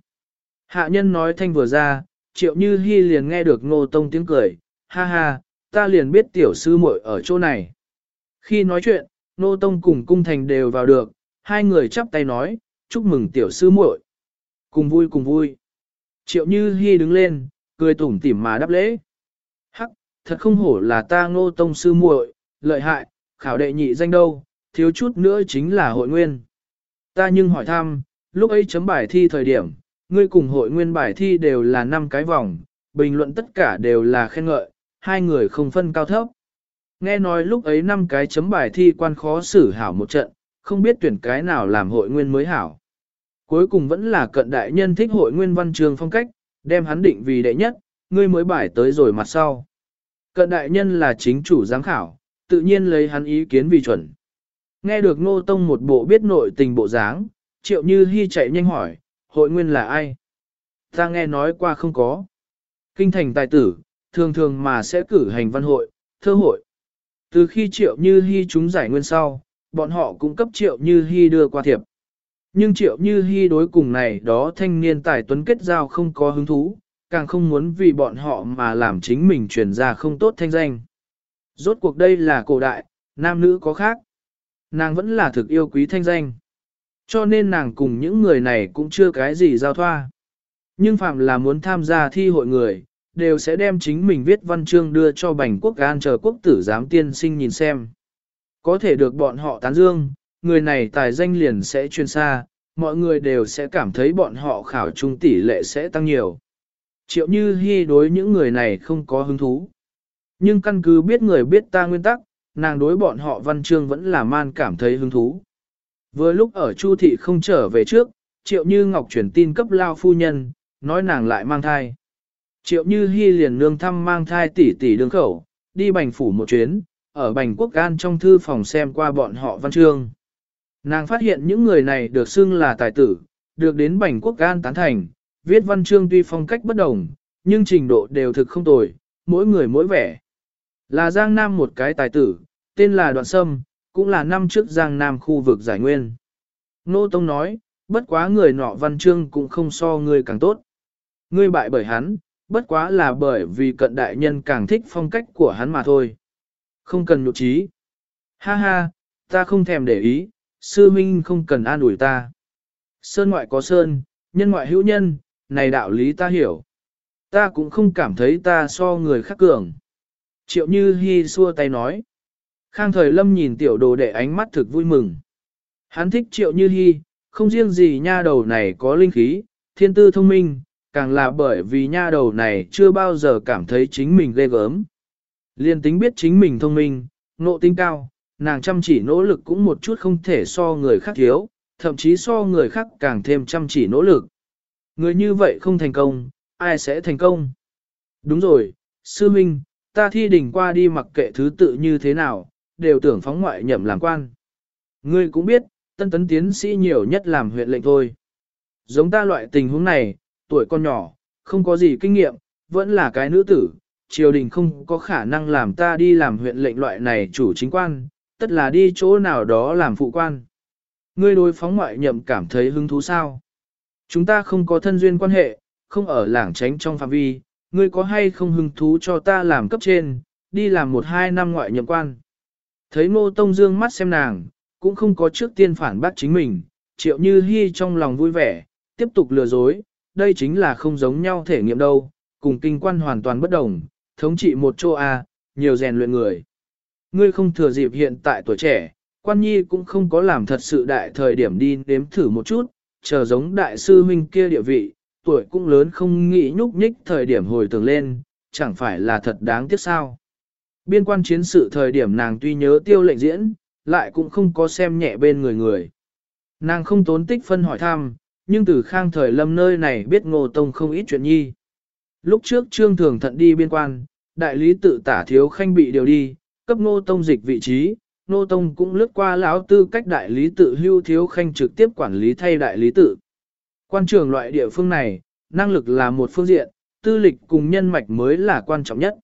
[SPEAKER 1] Hạ nhân nói thanh vừa ra, triệu như hy liền nghe được ngô tông tiếng cười, ha ha, ta liền biết tiểu sư muội ở chỗ này. Khi nói chuyện, Nô Tông cùng cung thành đều vào được, hai người chắp tay nói, chúc mừng tiểu sư muội. Cùng vui cùng vui. Triệu Như Hi đứng lên, cười tủm tỉm mà đáp lễ. Hắc, thật không hổ là ta Ngô Tông sư muội, lợi hại, khảo đệ nhị danh đâu, thiếu chút nữa chính là hội nguyên. Ta nhưng hỏi thăm, lúc ấy chấm bài thi thời điểm, ngươi cùng hội nguyên bài thi đều là 5 cái vòng, bình luận tất cả đều là khen ngợi, hai người không phân cao thấp. Nghe nói lúc ấy năm cái chấm bài thi quan khó xử hảo một trận, không biết tuyển cái nào làm hội nguyên mới hảo. Cuối cùng vẫn là cận đại nhân thích hội nguyên văn trường phong cách, đem hắn định vì đệ nhất, ngươi mới bài tới rồi mặt sau. Cận đại nhân là chính chủ giám khảo, tự nhiên lấy hắn ý kiến vì chuẩn. Nghe được Ngô Tông một bộ biết nội tình bộ dáng, triệu như hy chạy nhanh hỏi, hội nguyên là ai? Ta nghe nói qua không có. Kinh thành tài tử, thường thường mà sẽ cử hành văn hội, thơ hội. Từ khi triệu như hi chúng giải nguyên sau, bọn họ cũng cấp triệu như hi đưa qua thiệp. Nhưng triệu như hi đối cùng này đó thanh niên tài tuấn kết giao không có hứng thú, càng không muốn vì bọn họ mà làm chính mình truyền ra không tốt thanh danh. Rốt cuộc đây là cổ đại, nam nữ có khác. Nàng vẫn là thực yêu quý thanh danh. Cho nên nàng cùng những người này cũng chưa cái gì giao thoa. Nhưng phạm là muốn tham gia thi hội người, đều sẽ đem chính mình viết văn chương đưa cho bành quốc gan chờ quốc tử giám tiên sinh nhìn xem. Có thể được bọn họ tán dương, người này tài danh liền sẽ chuyên xa, mọi người đều sẽ cảm thấy bọn họ khảo trung tỷ lệ sẽ tăng nhiều. Triệu như hy đối những người này không có hứng thú. Nhưng căn cứ biết người biết ta nguyên tắc, nàng đối bọn họ văn chương vẫn là man cảm thấy hứng thú. Vừa lúc ở Chu thị không trở về trước, Triệu Như Ngọc chuyển tin cấp lao phu nhân, nói nàng lại mang thai. Triệu Như Hi liền nương thăm mang thai tỷ tỷ đường khẩu, đi bành phủ một chuyến, ở bành quốc gan trong thư phòng xem qua bọn họ văn chương. Nàng phát hiện những người này được xưng là tài tử, được đến bành quốc gan tán thành, viết văn chương tuy phong cách bất đồng, nhưng trình độ đều thực không tồi, mỗi người mỗi vẻ. Là Giang Nam một cái tài tử, tên là Đoạn Sâm, cũng là năm trước Giang Nam khu vực giải nguyên. Nô Tông nói, bất quá người nọ văn chương cũng không so người càng tốt. Ngươi bại bởi hắn, bất quá là bởi vì cận đại nhân càng thích phong cách của hắn mà thôi. Không cần nhục trí. Ha ha, ta không thèm để ý, sư minh không cần an ủi ta. Sơn ngoại có sơn, nhân ngoại hữu nhân, này đạo lý ta hiểu. Ta cũng không cảm thấy ta so người khác cường. Triệu Như Hi xua tay nói. Khang thời lâm nhìn tiểu đồ đệ ánh mắt thực vui mừng. Hắn thích Triệu Như Hi, không riêng gì nha đầu này có linh khí, thiên tư thông minh, càng là bởi vì nha đầu này chưa bao giờ cảm thấy chính mình ghê gớm. Liên tính biết chính mình thông minh, nộ tính cao, nàng chăm chỉ nỗ lực cũng một chút không thể so người khác thiếu, thậm chí so người khác càng thêm chăm chỉ nỗ lực. Người như vậy không thành công, ai sẽ thành công? Đúng rồi, sư minh, ta thi đỉnh qua đi mặc kệ thứ tự như thế nào, đều tưởng phóng ngoại nhậm làm quan. Ngươi cũng biết, tân tấn tiến sĩ nhiều nhất làm huyện lệnh thôi. Giống ta loại tình huống này, tuổi con nhỏ, không có gì kinh nghiệm, vẫn là cái nữ tử, triều đình không có khả năng làm ta đi làm huyện lệnh loại này chủ chính quan, tất là đi chỗ nào đó làm phụ quan. Ngươi đối phóng ngoại nhậm cảm thấy hứng thú sao? Chúng ta không có thân duyên quan hệ, không ở lảng tránh trong phạm vi, ngươi có hay không hứng thú cho ta làm cấp trên, đi làm một hai năm ngoại nhậm quan. Thấy ngô tông dương mắt xem nàng, cũng không có trước tiên phản bác chính mình, triệu như hy trong lòng vui vẻ, tiếp tục lừa dối, đây chính là không giống nhau thể nghiệm đâu, cùng kinh quan hoàn toàn bất đồng, thống trị một chỗ A, nhiều rèn luyện người. Ngươi không thừa dịp hiện tại tuổi trẻ, quan nhi cũng không có làm thật sự đại thời điểm đi nếm thử một chút, chờ giống đại sư huynh kia địa vị, tuổi cũng lớn không nghĩ nhúc nhích thời điểm hồi tưởng lên, chẳng phải là thật đáng tiếc sao. Biên quan chiến sự thời điểm nàng tuy nhớ tiêu lệnh diễn, lại cũng không có xem nhẹ bên người người. Nàng không tốn tích phân hỏi thăm, nhưng từ khang thời lâm nơi này biết ngô tông không ít chuyện nhi. Lúc trước trương thường thận đi biên quan, đại lý tự tả thiếu khanh bị điều đi, cấp ngô tông dịch vị trí, ngô tông cũng lướt qua lão tư cách đại lý tự hưu thiếu khanh trực tiếp quản lý thay đại lý tự. Quan trường loại địa phương này, năng lực là một phương diện, tư lịch cùng nhân mạch mới là quan trọng nhất.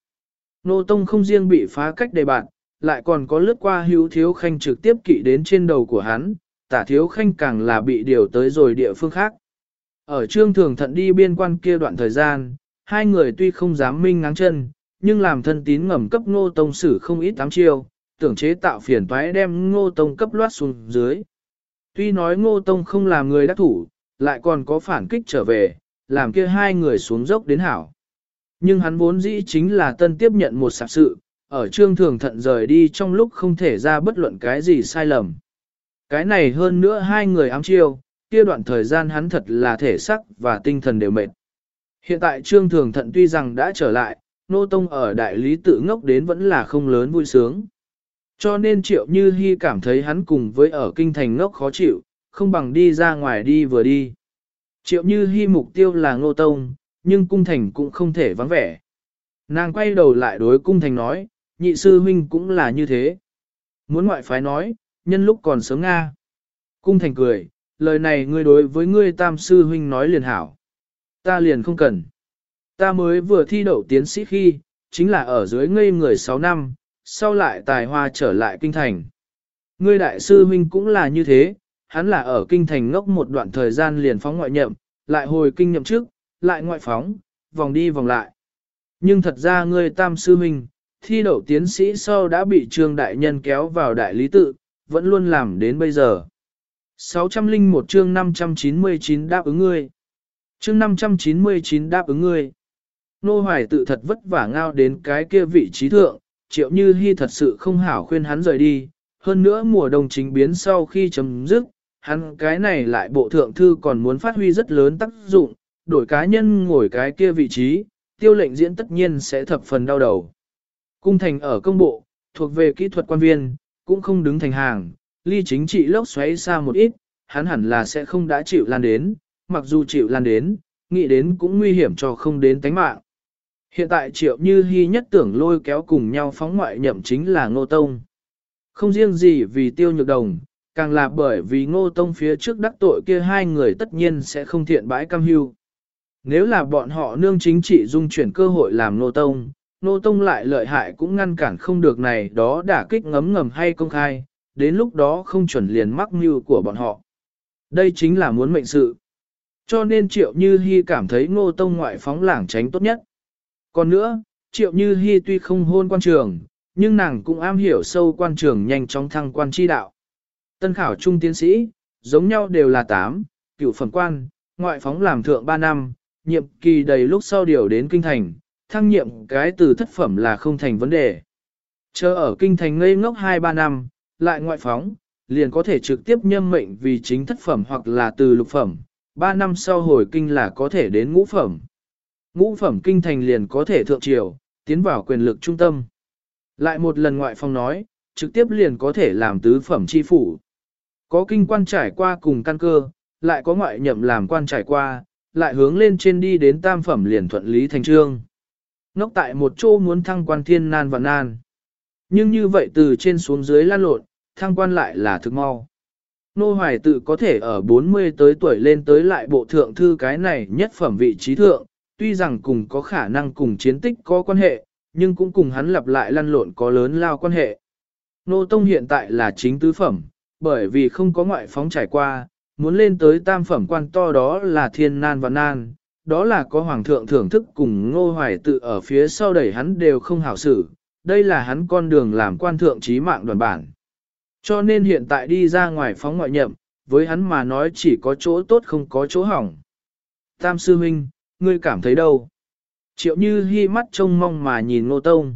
[SPEAKER 1] Ngô tông không riêng bị phá cách đề bạn, lại còn có lướt qua hưu thiếu khanh trực tiếp kỵ đến trên đầu của hắn, tả thiếu khanh càng là bị điều tới rồi địa phương khác. Ở trương thường thận đi biên quan kia đoạn thời gian, hai người tuy không dám minh ngáng chân, nhưng làm thân tín ngầm cấp ngô tông sử không ít tám chiêu, tưởng chế tạo phiền toái đem ngô tông cấp loát xuống dưới. Tuy nói ngô tông không làm người đắc thủ, lại còn có phản kích trở về, làm kia hai người xuống dốc đến hảo. Nhưng hắn vốn dĩ chính là tân tiếp nhận một sạp sự, ở trương thường thận rời đi trong lúc không thể ra bất luận cái gì sai lầm. Cái này hơn nữa hai người ám chiêu, kia đoạn thời gian hắn thật là thể sắc và tinh thần đều mệt. Hiện tại trương thường thận tuy rằng đã trở lại, nô tông ở đại lý tự ngốc đến vẫn là không lớn vui sướng. Cho nên triệu như hy cảm thấy hắn cùng với ở kinh thành ngốc khó chịu, không bằng đi ra ngoài đi vừa đi. Triệu như hy mục tiêu là nô tông, nhưng cung thành cũng không thể vắng vẻ. Nàng quay đầu lại đối cung thành nói, nhị sư huynh cũng là như thế. Muốn ngoại phái nói, nhân lúc còn sớm Nga. Cung thành cười, lời này ngươi đối với ngươi tam sư huynh nói liền hảo. Ta liền không cần. Ta mới vừa thi đậu tiến sĩ khi, chính là ở dưới ngây người 6 năm, sau lại tài hoa trở lại kinh thành. Ngươi đại sư huynh cũng là như thế, hắn là ở kinh thành ngốc một đoạn thời gian liền phóng ngoại nhậm, lại hồi kinh nhậm trước, lại ngoại phóng, vòng đi vòng lại. Nhưng thật ra ngươi tam sư huynh, thi đậu tiến sĩ sau đã bị trương đại nhân kéo vào đại lý tự, vẫn luôn làm đến bây giờ. 601 chương 599 đáp ứng ngươi. Chương 599 đáp ứng ngươi. Nô Hoài tự thật vất vả ngao đến cái kia vị trí thượng, triệu như hy thật sự không hảo khuyên hắn rời đi. Hơn nữa mùa đông chính biến sau khi chấm dứt, hắn cái này lại bộ thượng thư còn muốn phát huy rất lớn tác dụng, đổi cá nhân ngồi cái kia vị trí, tiêu lệnh diễn tất nhiên sẽ thập phần đau đầu. Cung thành ở công bộ, thuộc về kỹ thuật quan viên, cũng không đứng thành hàng, ly chính trị lốc xoáy xa một ít, hắn hẳn là sẽ không đã chịu lan đến, mặc dù chịu lan đến, nghĩ đến cũng nguy hiểm cho không đến tánh mạng. Hiện tại triệu như hy nhất tưởng lôi kéo cùng nhau phóng ngoại nhậm chính là ngô tông. Không riêng gì vì tiêu nhược đồng, càng là bởi vì ngô tông phía trước đắc tội kia hai người tất nhiên sẽ không thiện bãi cam hưu. Nếu là bọn họ nương chính trị dung chuyển cơ hội làm ngô tông, Nô tông lại lợi hại cũng ngăn cản không được này đó đả kích ngấm ngầm hay công khai, đến lúc đó không chuẩn liền mắc mưu của bọn họ. Đây chính là muốn mệnh sự. Cho nên Triệu Như Hi cảm thấy ngô tông ngoại phóng lảng tránh tốt nhất. Còn nữa, Triệu Như Hi tuy không hôn quan trường, nhưng nàng cũng am hiểu sâu quan trường nhanh chóng thăng quan chi đạo. Tân khảo trung tiến sĩ, giống nhau đều là 8, cựu phẩm quan, ngoại phóng làm thượng 3 năm, nhiệm kỳ đầy lúc sau điều đến kinh thành, thăng nhiệm cái từ thất phẩm là không thành vấn đề. Chờ ở kinh thành ngây ngốc 2-3 năm, lại ngoại phóng, liền có thể trực tiếp nhâm mệnh vì chính thất phẩm hoặc là từ lục phẩm, 3 năm sau hồi kinh là có thể đến ngũ phẩm. Ngũ phẩm kinh thành liền có thể thượng triều, tiến vào quyền lực trung tâm. Lại một lần ngoại phong nói, trực tiếp liền có thể làm tứ phẩm chi phủ. Có kinh quan trải qua cùng căn cơ, lại có ngoại nhậm làm quan trải qua, lại hướng lên trên đi đến tam phẩm liền thuận lý thành trương. Ngốc tại một chỗ muốn thăng quan thiên nan và nan. Nhưng như vậy từ trên xuống dưới lan lộn, thăng quan lại là thực mau. Nô Hoài tự có thể ở 40 tới tuổi lên tới lại bộ thượng thư cái này nhất phẩm vị trí thượng, tuy rằng cùng có khả năng cùng chiến tích có quan hệ, nhưng cũng cùng hắn lặp lại lăn lộn có lớn lao quan hệ. Nô Tông hiện tại là chính tứ phẩm, bởi vì không có ngoại phóng trải qua, muốn lên tới tam phẩm quan to đó là thiên nan và nan, đó là có hoàng thượng thưởng thức cùng ngô hoài tự ở phía sau đẩy hắn đều không hảo xử, đây là hắn con đường làm quan thượng trí mạng đoàn bản. Cho nên hiện tại đi ra ngoài phóng ngoại nhậm, với hắn mà nói chỉ có chỗ tốt không có chỗ hỏng. Tam sư huynh, ngươi cảm thấy đâu? Triệu như hy mắt trông mong mà nhìn ngô tông.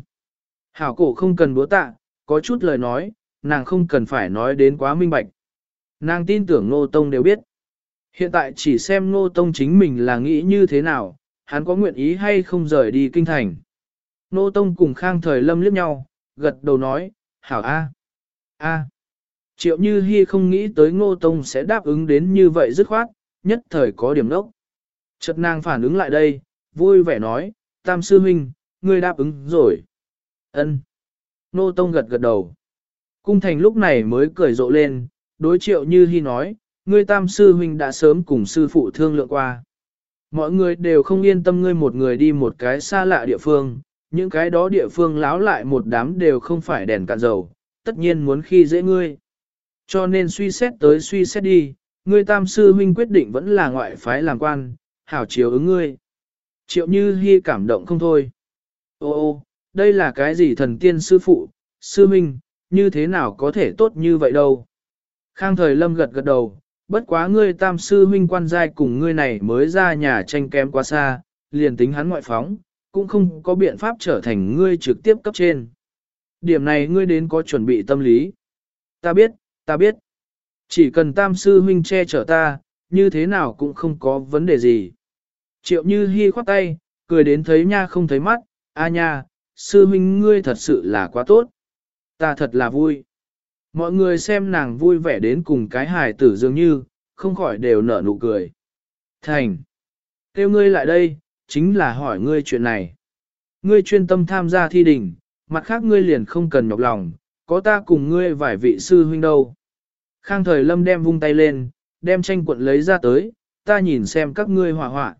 [SPEAKER 1] Hảo cổ không cần búa tạ, có chút lời nói, nàng không cần phải nói đến quá minh bạch. Nàng tin tưởng ngô tông đều biết. Hiện tại chỉ xem ngô tông chính mình là nghĩ như thế nào, hắn có nguyện ý hay không rời đi kinh thành. Ngô tông cùng khang thời lâm liếc nhau, gật đầu nói, hảo a, a. Triệu Như Hi không nghĩ tới Ngô Tông sẽ đáp ứng đến như vậy dứt khoát, nhất thời có điểm đốc. Chợt nàng phản ứng lại đây, vui vẻ nói, Tam Sư Minh, ngươi đáp ứng rồi. Ân. Ngô Tông gật gật đầu. Cung thành lúc này mới cười rộ lên, đối Triệu Như Hi nói, ngươi Tam Sư Huynh đã sớm cùng sư phụ thương lượng qua. Mọi người đều không yên tâm ngươi một người đi một cái xa lạ địa phương, những cái đó địa phương láo lại một đám đều không phải đèn cạn dầu, tất nhiên muốn khi dễ ngươi. Cho nên suy xét tới suy xét đi, ngươi tam sư huynh quyết định vẫn là ngoại phái làm quan, hảo chiếu ứng ngươi. Triệu như hy cảm động không thôi. Ô ô, đây là cái gì thần tiên sư phụ, sư huynh, như thế nào có thể tốt như vậy đâu. Khang thời lâm gật gật đầu, bất quá ngươi tam sư huynh quan giai cùng ngươi này mới ra nhà tranh kém quá xa, liền tính hắn ngoại phóng, cũng không có biện pháp trở thành ngươi trực tiếp cấp trên. Điểm này ngươi đến có chuẩn bị tâm lý. Ta biết, Ta biết, chỉ cần tam sư huynh che chở ta, như thế nào cũng không có vấn đề gì. Triệu như hy khoát tay, cười đến thấy nha không thấy mắt, a nha, sư huynh ngươi thật sự là quá tốt. Ta thật là vui. Mọi người xem nàng vui vẻ đến cùng cái hài tử dường như, không khỏi đều nở nụ cười. Thành, kêu ngươi lại đây, chính là hỏi ngươi chuyện này. Ngươi chuyên tâm tham gia thi đình, mặt khác ngươi liền không cần nhọc lòng, có ta cùng ngươi vài vị sư huynh đâu. Khang thời lâm đem vung tay lên, đem tranh cuộn lấy ra tới, ta nhìn xem các ngươi hỏa hoạn.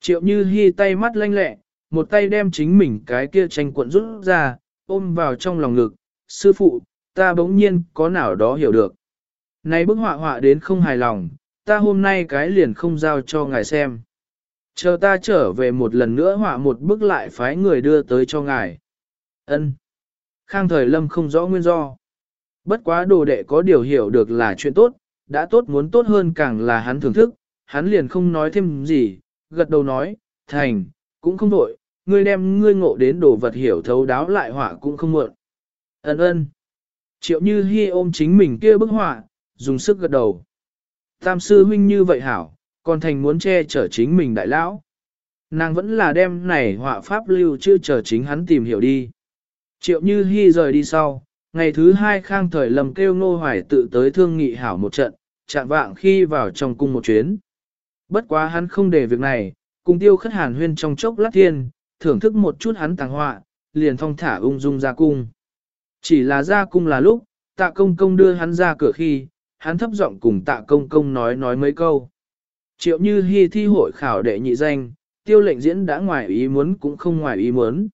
[SPEAKER 1] Triệu như hy tay mắt lanh lẹ, một tay đem chính mình cái kia tranh cuộn rút ra, ôm vào trong lòng ngực, sư phụ, ta bỗng nhiên có nào đó hiểu được. Này bức họa họa đến không hài lòng, ta hôm nay cái liền không giao cho ngài xem. Chờ ta trở về một lần nữa họa một bức lại phái người đưa tới cho ngài. Ân. Khang thời lâm không rõ nguyên do. Bất quá đồ đệ có điều hiểu được là chuyện tốt, đã tốt muốn tốt hơn càng là hắn thưởng thức, hắn liền không nói thêm gì, gật đầu nói, thành, cũng không đổi, ngươi đem ngươi ngộ đến đồ vật hiểu thấu đáo lại họa cũng không muộn. Ân ân. Triệu như hi ôm chính mình kia bức họa, dùng sức gật đầu. Tam sư huynh như vậy hảo, còn thành muốn che chở chính mình đại lão. Nàng vẫn là đem này họa pháp lưu chưa chờ chính hắn tìm hiểu đi. Triệu như Hi rời đi sau, ngày thứ hai khang thời lầm kêu ngô hoài tự tới thương nghị hảo một trận, chạm vạng khi vào trong cung một chuyến. Bất quá hắn không để việc này, cùng tiêu khất hàn huyên trong chốc lát thiên, thưởng thức một chút hắn tàng họa, liền thong thả ung dung ra cung. Chỉ là ra cung là lúc, tạ công công đưa hắn ra cửa khi, hắn thấp giọng cùng tạ công công nói nói mấy câu. Triệu như hy thi hội khảo đệ nhị danh, tiêu lệnh diễn đã ngoài ý muốn cũng không ngoài ý muốn.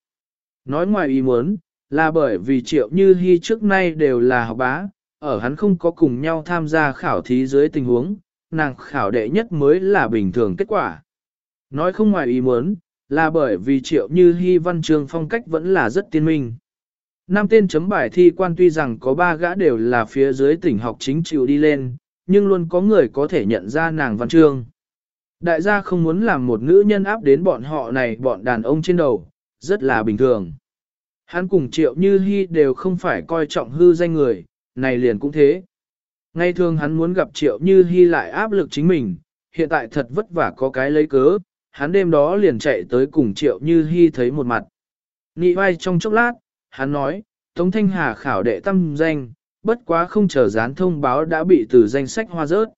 [SPEAKER 1] Nói ngoài ý muốn, là bởi vì triệu như hy trước nay đều là học bá, ở hắn không có cùng nhau tham gia khảo thí dưới tình huống, nàng khảo đệ nhất mới là bình thường kết quả. Nói không ngoài ý muốn, là bởi vì triệu như hy văn trường phong cách vẫn là rất tiên minh. Năm tên chấm bài thi quan tuy rằng có ba gã đều là phía dưới tỉnh học chính chịu đi lên, nhưng luôn có người có thể nhận ra nàng văn chương. Đại gia không muốn làm một nữ nhân áp đến bọn họ này bọn đàn ông trên đầu, rất là bình thường. Hắn cùng triệu như hy đều không phải coi trọng hư danh người, này liền cũng thế. Ngay thường hắn muốn gặp triệu như hy lại áp lực chính mình, hiện tại thật vất vả có cái lấy cớ, hắn đêm đó liền chạy tới cùng triệu như hy thấy một mặt. Nị vai trong chốc lát, hắn nói, Tống Thanh Hà khảo đệ tâm danh, bất quá không chờ dán thông báo đã bị từ danh sách hoa rớt.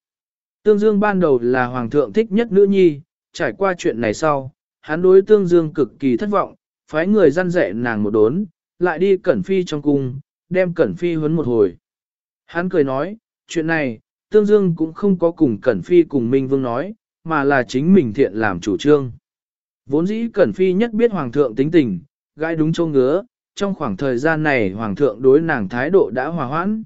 [SPEAKER 1] Tương Dương ban đầu là hoàng thượng thích nhất nữ nhi, trải qua chuyện này sau, hắn đối Tương Dương cực kỳ thất vọng, phái người răn dạy nàng một đốn, lại đi Cẩn Phi trong cung, đem Cẩn Phi huấn một hồi. Hắn cười nói, chuyện này, Tương Dương cũng không có cùng Cẩn Phi cùng Minh Vương nói, mà là chính mình thiện làm chủ trương. Vốn dĩ Cẩn Phi nhất biết Hoàng thượng tính tình, gai đúng châu ngứa, trong khoảng thời gian này Hoàng thượng đối nàng thái độ đã hòa hoãn.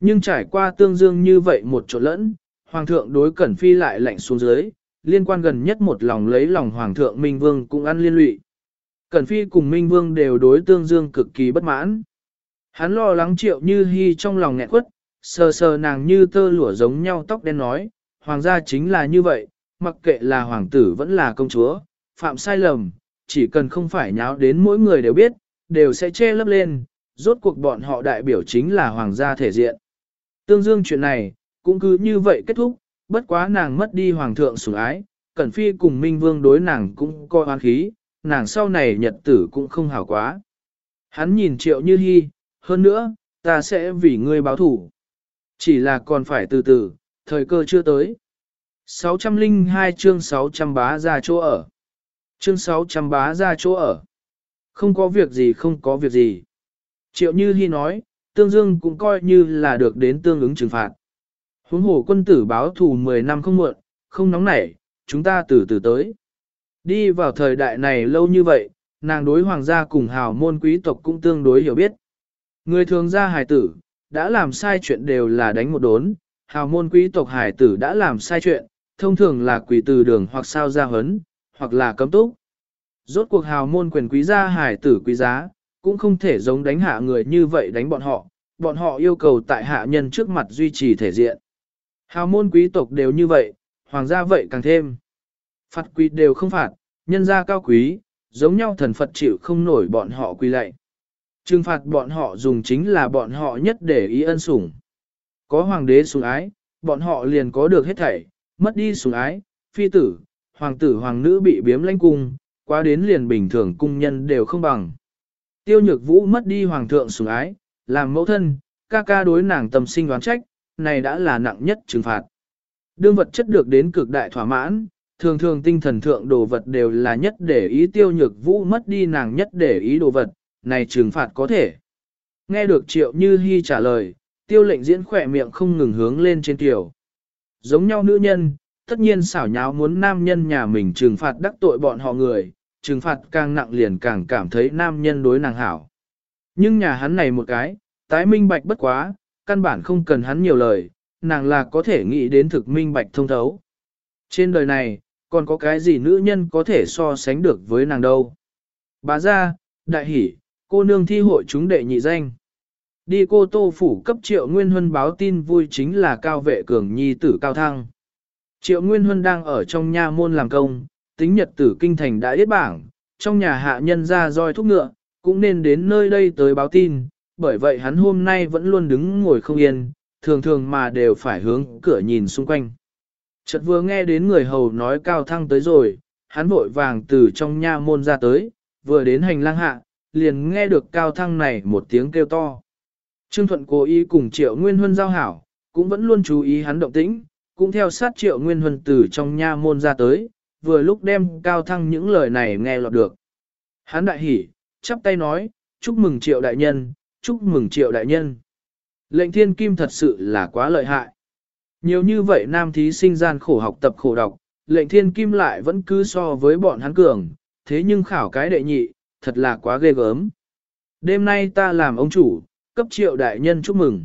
[SPEAKER 1] Nhưng trải qua Tương Dương như vậy một chỗ lẫn, Hoàng thượng đối Cẩn Phi lại lạnh xuống dưới, liên quan gần nhất một lòng lấy lòng Hoàng thượng Minh Vương cũng ăn liên lụy. Cẩn Phi cùng Minh Vương đều đối Tương Dương cực kỳ bất mãn. Hắn lo lắng triệu như hy trong lòng nghẹn quất, sờ sờ nàng như tơ lụa giống nhau tóc đen nói, Hoàng gia chính là như vậy, mặc kệ là hoàng tử vẫn là công chúa, phạm sai lầm, chỉ cần không phải nháo đến mỗi người đều biết, đều sẽ che lấp lên, rốt cuộc bọn họ đại biểu chính là hoàng gia thể diện. Tương dương chuyện này, cũng cứ như vậy kết thúc, bất quá nàng mất đi hoàng thượng sủng ái, Cẩn Phi cùng Minh Vương đối nàng cũng coi oán khí, nàng sau này nhật tử cũng không hảo quá. Hắn nhìn triệu như hy, hơn nữa, ta sẽ vì ngươi báo thủ. Chỉ là còn phải từ từ, thời cơ chưa tới. 602 chương 600 bá ra chỗ ở. Chương 600 bá ra chỗ ở. Không có việc gì không có việc gì. Triệu Như Hi nói, Tương Dương cũng coi như là được đến tương ứng trừng phạt. Huống hồ quân tử báo thù 10 năm không muộn, không nóng nảy, chúng ta từ từ tới. Đi vào thời đại này lâu như vậy, nàng đối hoàng gia cùng hào môn quý tộc cũng tương đối hiểu biết. Người thường gia hài tử, đã làm sai chuyện đều là đánh một đốn, hào môn quý tộc hài tử đã làm sai chuyện, thông thường là quỷ từ đường hoặc sao ra hấn, hoặc là cấm túc. Rốt cuộc hào môn quyền quý gia hải tử quý giá, cũng không thể giống đánh hạ người như vậy đánh bọn họ, bọn họ yêu cầu tại hạ nhân trước mặt duy trì thể diện. Hào môn quý tộc đều như vậy, hoàng gia vậy càng thêm. Phạt quý đều không phạt, nhân gia cao quý, giống nhau thần Phật chịu không nổi bọn họ quy lệ. Trừng phạt bọn họ dùng chính là bọn họ nhất để ý ân sủng. Có hoàng đế sủng ái, bọn họ liền có được hết thảy, mất đi sủng ái, phi tử, hoàng tử hoàng nữ bị biếm lãnh cung, Quá đến liền bình thường cung nhân đều không bằng. Tiêu nhược vũ mất đi hoàng thượng sủng ái, làm mẫu thân, ca ca đối nàng tâm sinh đoán trách, này đã là nặng nhất trừng phạt. Đương vật chất được đến cực đại thỏa mãn, thường thường tinh thần thượng đồ vật đều là nhất để ý tiêu nhược vũ mất đi nàng nhất để ý đồ vật, này trừng phạt có thể. Nghe được triệu như hy trả lời, tiêu lệnh diễn khỏe miệng không ngừng hướng lên trên tiểu. Giống nhau nữ nhân, tất nhiên xảo nháo muốn nam nhân nhà mình trừng phạt đắc tội bọn họ người, trừng phạt càng nặng liền càng cảm thấy nam nhân đối nàng hảo. Nhưng nhà hắn này một cái, tái minh bạch bất quá, căn bản không cần hắn nhiều lời, nàng là có thể nghĩ đến thực minh bạch thông thấu. Trên đời này, còn có cái gì nữ nhân có thể so sánh được với nàng đâu. Bà ra, đại hỷ, cô nương thi hội chúng đệ nhị danh. Đi cô tô phủ cấp triệu nguyên huân báo tin vui chính là cao vệ cường nhi tử cao thăng. Triệu nguyên huân đang ở trong nha môn làm công, tính nhật tử kinh thành đã yết bảng, trong nhà hạ nhân ra roi thúc ngựa, cũng nên đến nơi đây tới báo tin, bởi vậy hắn hôm nay vẫn luôn đứng ngồi không yên, thường thường mà đều phải hướng cửa nhìn xung quanh. Chợt vừa nghe đến người hầu nói cao thăng tới rồi, hắn vội vàng từ trong nha môn ra tới, vừa đến hành lang hạ, liền nghe được cao thăng này một tiếng kêu to. Trương Thuận cố ý cùng Triệu Nguyên Huân giao hảo, cũng vẫn luôn chú ý hắn động tĩnh, cũng theo sát Triệu Nguyên Huân từ trong nha môn ra tới, vừa lúc đem cao thăng những lời này nghe lọt được. Hắn đại hỉ, chắp tay nói, chúc mừng Triệu đại nhân, chúc mừng Triệu đại nhân. Lệnh thiên kim thật sự là quá lợi hại. Nhiều như vậy nam thí sinh gian khổ học tập khổ đọc, lệnh thiên kim lại vẫn cứ so với bọn hắn cường, thế nhưng khảo cái đệ nhị, thật là quá ghê gớm. Đêm nay ta làm ông chủ, cấp triệu đại nhân chúc mừng.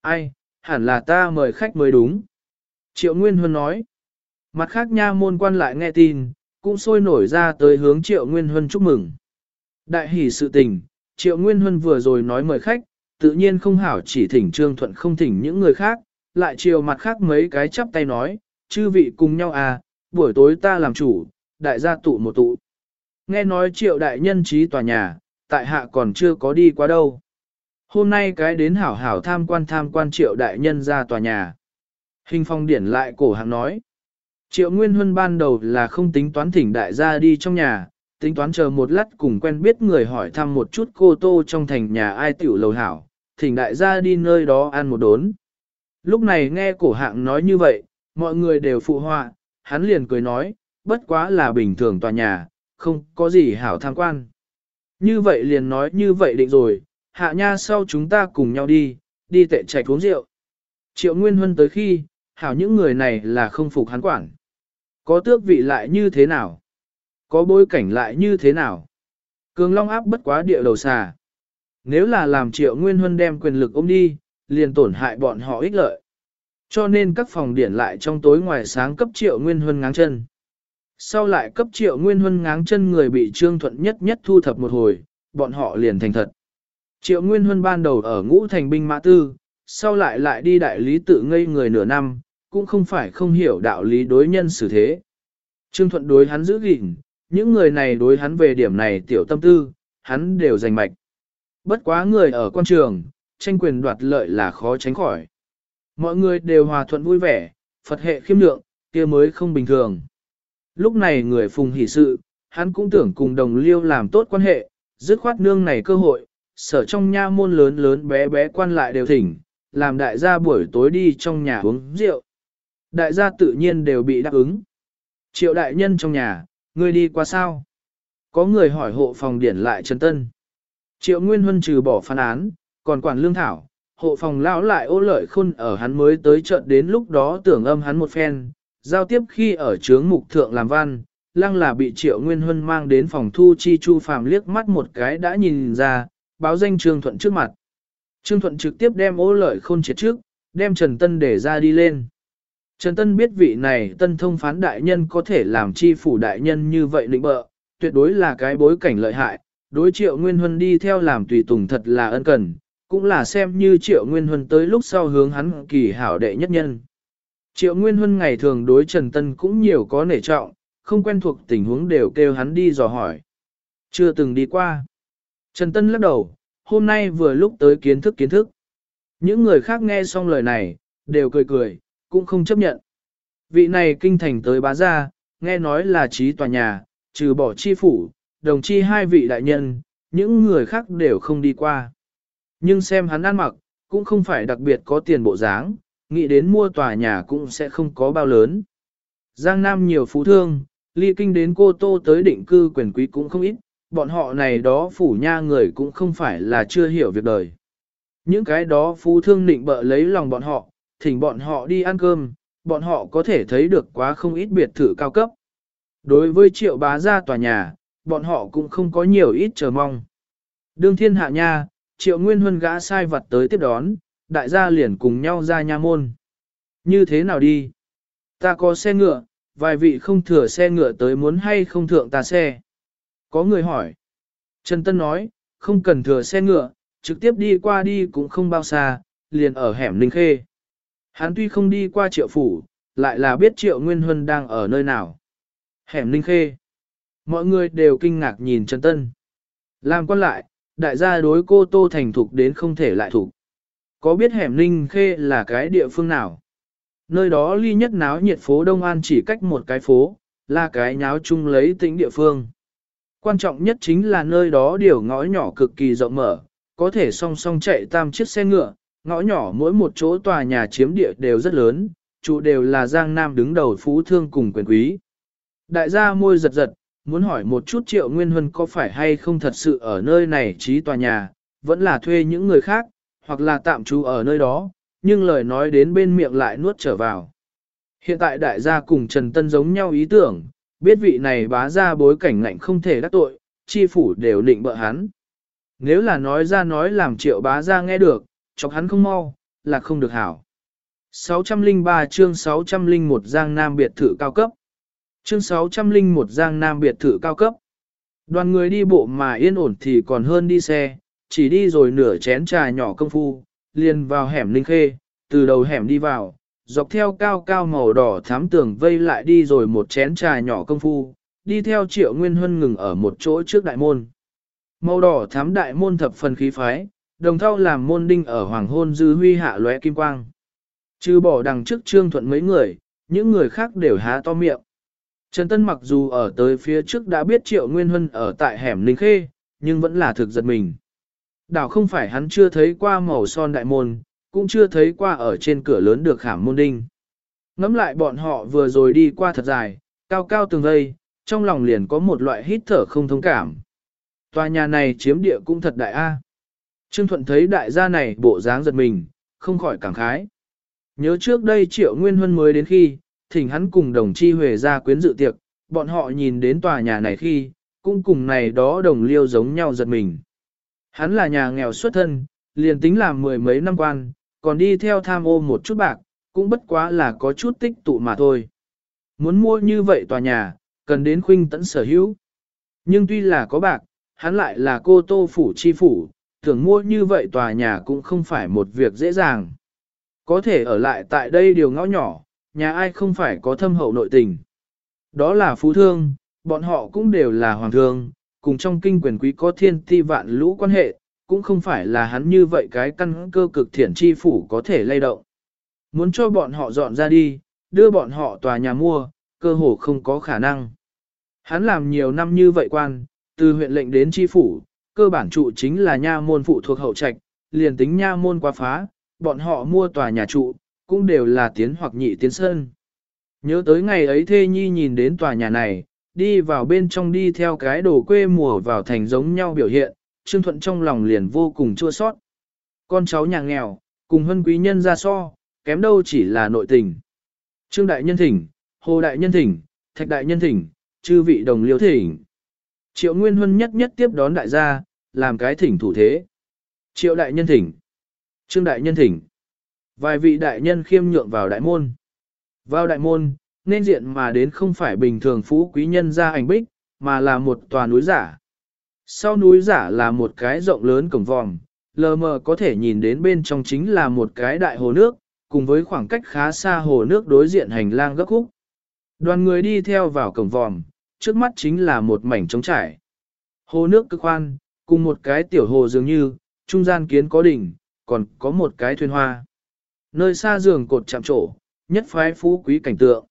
[SPEAKER 1] Ai, hẳn là ta mời khách mới đúng. Triệu Nguyên Huân nói. Mặt khác nha môn quan lại nghe tin, cũng sôi nổi ra tới hướng Triệu Nguyên Huân chúc mừng. Đại hỷ sự tình, Triệu Nguyên Huân vừa rồi nói mời khách, tự nhiên không hảo chỉ thỉnh Trương Thuận không thỉnh những người khác, lại chiều mặt khác mấy cái chắp tay nói, chư vị cùng nhau à, buổi tối ta làm chủ, đại gia tụ một tụ. Nghe nói triệu đại nhân trí tòa nhà, tại hạ còn chưa có đi qua đâu. Hôm nay cái đến hảo hảo tham quan tham quan triệu đại nhân ra tòa nhà. Hình phong điển lại cổ hạng nói. Triệu Nguyên Huân ban đầu là không tính toán thỉnh đại gia đi trong nhà, tính toán chờ một lát cùng quen biết người hỏi thăm một chút cô tô trong thành nhà ai tiểu lầu hảo, thỉnh đại gia đi nơi đó ăn một đốn. Lúc này nghe cổ hạng nói như vậy, mọi người đều phụ họa, hắn liền cười nói, bất quá là bình thường tòa nhà, không có gì hảo tham quan. Như vậy liền nói như vậy định rồi, hạ nha sau chúng ta cùng nhau đi, đi tệ chạy uống rượu. Triệu Nguyên Huân tới khi, hảo những người này là không phục hắn quản. Có tước vị lại như thế nào? Có bối cảnh lại như thế nào? Cường Long áp bất quá địa đầu xà. Nếu là làm Triệu Nguyên Huân đem quyền lực ôm đi, liền tổn hại bọn họ ích lợi. Cho nên các phòng điển lại trong tối ngoài sáng cấp Triệu Nguyên Huân ngáng chân. Sau lại cấp Triệu Nguyên Huân ngáng chân người bị Trương Thuận nhất nhất thu thập một hồi, bọn họ liền thành thật. Triệu Nguyên Huân ban đầu ở ngũ thành binh mã tư, sau lại lại đi đại lý tự ngây người nửa năm, cũng không phải không hiểu đạo lý đối nhân xử thế. Trương Thuận đối hắn giữ gìn, những người này đối hắn về điểm này tiểu tâm tư, hắn đều giành mạch. Bất quá người ở quan trường, tranh quyền đoạt lợi là khó tránh khỏi. Mọi người đều hòa thuận vui vẻ, Phật hệ khiêm lượng, kia mới không bình thường. Lúc này người phùng hỷ sự, hắn cũng tưởng cùng đồng liêu làm tốt quan hệ, dứt khoát nương này cơ hội, sở trong nha môn lớn lớn bé bé quan lại đều thỉnh, làm đại gia buổi tối đi trong nhà uống rượu. Đại gia tự nhiên đều bị đáp ứng. Triệu đại nhân trong nhà, ngươi đi qua sao? Có người hỏi hộ phòng điển lại Trần Tân. Triệu Nguyên Huân trừ bỏ phán án, còn quản lương thảo, hộ phòng lão lại ô lợi khôn ở hắn mới tới trận đến lúc đó tưởng âm hắn một phen, giao tiếp khi ở trướng mục thượng làm văn, lăng là bị Triệu Nguyên Huân mang đến phòng thu chi chu phàm liếc mắt một cái đã nhìn ra, báo danh Trương Thuận trước mặt. Trương Thuận trực tiếp đem ô lợi khôn triệt trước, đem Trần Tân để ra đi lên. Trần Tân biết vị này tân thông phán đại nhân có thể làm chi phủ đại nhân như vậy lĩnh bợ, tuyệt đối là cái bối cảnh lợi hại, đối triệu nguyên huân đi theo làm tùy tùng thật là ân cần, cũng là xem như triệu nguyên huân tới lúc sau hướng hắn kỳ hảo đệ nhất nhân. Triệu nguyên huân ngày thường đối Trần Tân cũng nhiều có nể trọng, không quen thuộc tình huống đều kêu hắn đi dò hỏi. Chưa từng đi qua. Trần Tân lắc đầu, hôm nay vừa lúc tới kiến thức kiến thức. Những người khác nghe xong lời này, đều cười cười, cũng không chấp nhận. Vị này kinh thành tới bá gia, nghe nói là trí tòa nhà, trừ bỏ chi phủ, đồng chi hai vị đại nhân, những người khác đều không đi qua. Nhưng xem hắn ăn mặc, cũng không phải đặc biệt có tiền bộ dáng, nghĩ đến mua tòa nhà cũng sẽ không có bao lớn. Giang Nam nhiều phú thương, ly kinh đến cô Tô tới định cư quyền quý cũng không ít, bọn họ này đó phủ nha người cũng không phải là chưa hiểu việc đời. Những cái đó phú thương định bợ lấy lòng bọn họ, thỉnh bọn họ đi ăn cơm, bọn họ có thể thấy được quá không ít biệt thự cao cấp. Đối với triệu bá gia tòa nhà, bọn họ cũng không có nhiều ít chờ mong. Đương thiên hạ nha, triệu nguyên huân gã sai vật tới tiếp đón, đại gia liền cùng nhau ra nha môn. Như thế nào đi? Ta có xe ngựa, vài vị không thừa xe ngựa tới muốn hay không thượng ta xe. Có người hỏi. Trần Tân nói, không cần thừa xe ngựa, trực tiếp đi qua đi cũng không bao xa, liền ở hẻm Ninh Khê. Hắn tuy không đi qua triệu phủ, lại là biết triệu Nguyên Huân đang ở nơi nào. Hẻm Ninh Khê. Mọi người đều kinh ngạc nhìn Trần Tân. Làm quan lại, đại gia đối cô Tô Thành thục đến không thể lại thục. Có biết hẻm Ninh Khê là cái địa phương nào? Nơi đó ly nhất náo nhiệt phố Đông An chỉ cách một cái phố, là cái nháo chung lấy tính địa phương. Quan trọng nhất chính là nơi đó điều ngõ nhỏ cực kỳ rộng mở, có thể song song chạy tam chiếc xe ngựa, ngõ nhỏ mỗi một chỗ tòa nhà chiếm địa đều rất lớn, chủ đều là Giang Nam đứng đầu phú thương cùng quyền quý. Đại gia môi giật giật, muốn hỏi một chút triệu nguyên huân có phải hay không thật sự ở nơi này trí tòa nhà, vẫn là thuê những người khác, hoặc là tạm trú ở nơi đó, nhưng lời nói đến bên miệng lại nuốt trở vào. Hiện tại đại gia cùng Trần Tân giống nhau ý tưởng, biết vị này bá ra bối cảnh ngạnh không thể đắc tội, chi phủ đều định bợ hắn. Nếu là nói ra nói làm triệu bá ra nghe được, chọc hắn không mau, là không được hảo. 603 chương 601 Giang Nam biệt thự cao cấp. Chương 601 Giang Nam biệt thự cao cấp. Đoàn người đi bộ mà yên ổn thì còn hơn đi xe, chỉ đi rồi nửa chén trà nhỏ công phu, liền vào hẻm Linh Khê, từ đầu hẻm đi vào, dọc theo cao cao màu đỏ thám tường vây lại đi rồi một chén trà nhỏ công phu, đi theo triệu nguyên huân ngừng ở một chỗ trước đại môn. Màu đỏ thám đại môn thập phần khí phái, đồng thau làm môn đinh ở hoàng hôn dư huy hạ lóe kim quang. Chứ bỏ đằng trước trương thuận mấy người, những người khác đều há to miệng. Trần Tân mặc dù ở tới phía trước đã biết triệu nguyên huân ở tại hẻm Ninh Khê, nhưng vẫn là thực giật mình. Đảo không phải hắn chưa thấy qua màu son đại môn, cũng chưa thấy qua ở trên cửa lớn được khảm môn đinh. Ngắm lại bọn họ vừa rồi đi qua thật dài, cao cao từng vây, trong lòng liền có một loại hít thở không thông cảm. Tòa nhà này chiếm địa cũng thật đại a. Trương Thuận thấy đại gia này bộ dáng giật mình, không khỏi cảm khái. Nhớ trước đây Triệu Nguyên Huân mới đến khi, thỉnh hắn cùng đồng chi huề ra quyến dự tiệc, bọn họ nhìn đến tòa nhà này khi, cũng cùng này đó đồng liêu giống nhau giật mình. Hắn là nhà nghèo xuất thân, liền tính làm mười mấy năm quan, còn đi theo tham ô một chút bạc, cũng bất quá là có chút tích tụ mà thôi. Muốn mua như vậy tòa nhà, cần đến khuynh tẫn sở hữu. Nhưng tuy là có bạc, hắn lại là cô tô phủ chi phủ, tưởng mua như vậy tòa nhà cũng không phải một việc dễ dàng. Có thể ở lại tại đây điều ngõ nhỏ, nhà ai không phải có thâm hậu nội tình. Đó là phú thương, bọn họ cũng đều là hoàng thương, cùng trong kinh quyền quý có thiên ti vạn lũ quan hệ, cũng không phải là hắn như vậy cái căn cơ cực thiển chi phủ có thể lay động. Muốn cho bọn họ dọn ra đi, đưa bọn họ tòa nhà mua, cơ hồ không có khả năng. Hắn làm nhiều năm như vậy quan, từ huyện lệnh đến chi phủ, cơ bản trụ chính là nha môn phụ thuộc hậu trạch, liền tính nha môn quá phá, bọn họ mua tòa nhà trụ, cũng đều là tiến hoặc nhị tiến sơn. Nhớ tới ngày ấy thê nhi nhìn đến tòa nhà này, đi vào bên trong đi theo cái đồ quê mùa vào thành giống nhau biểu hiện, Trương Thuận trong lòng liền vô cùng chua sót. Con cháu nhà nghèo, cùng hân quý nhân ra so, kém đâu chỉ là nội tình. Trương Đại Nhân Thỉnh, Hồ Đại Nhân Thỉnh, Thạch Đại Nhân Thỉnh, chư vị đồng liêu thỉnh. Triệu Nguyên Huân nhất nhất tiếp đón đại gia, làm cái thỉnh thủ thế. Triệu Đại Nhân Thỉnh, Trương Đại Nhân Thỉnh. Vài vị đại nhân khiêm nhượng vào đại môn. Vào đại môn, nên diện mà đến không phải bình thường phú quý nhân ra ảnh bích, mà là một tòa núi giả. Sau núi giả là một cái rộng lớn cổng vòm, lờ mờ có thể nhìn đến bên trong chính là một cái đại hồ nước, cùng với khoảng cách khá xa hồ nước đối diện hành lang gấp khúc. Đoàn người đi theo vào cổng vòm, trước mắt chính là một mảnh trống trải. Hồ nước cực khoan, cùng một cái tiểu hồ dường như, trung gian kiến có đỉnh, còn có một cái thuyền hoa. Nơi xa giường cột chạm trổ, nhất phái phú quý cảnh tượng.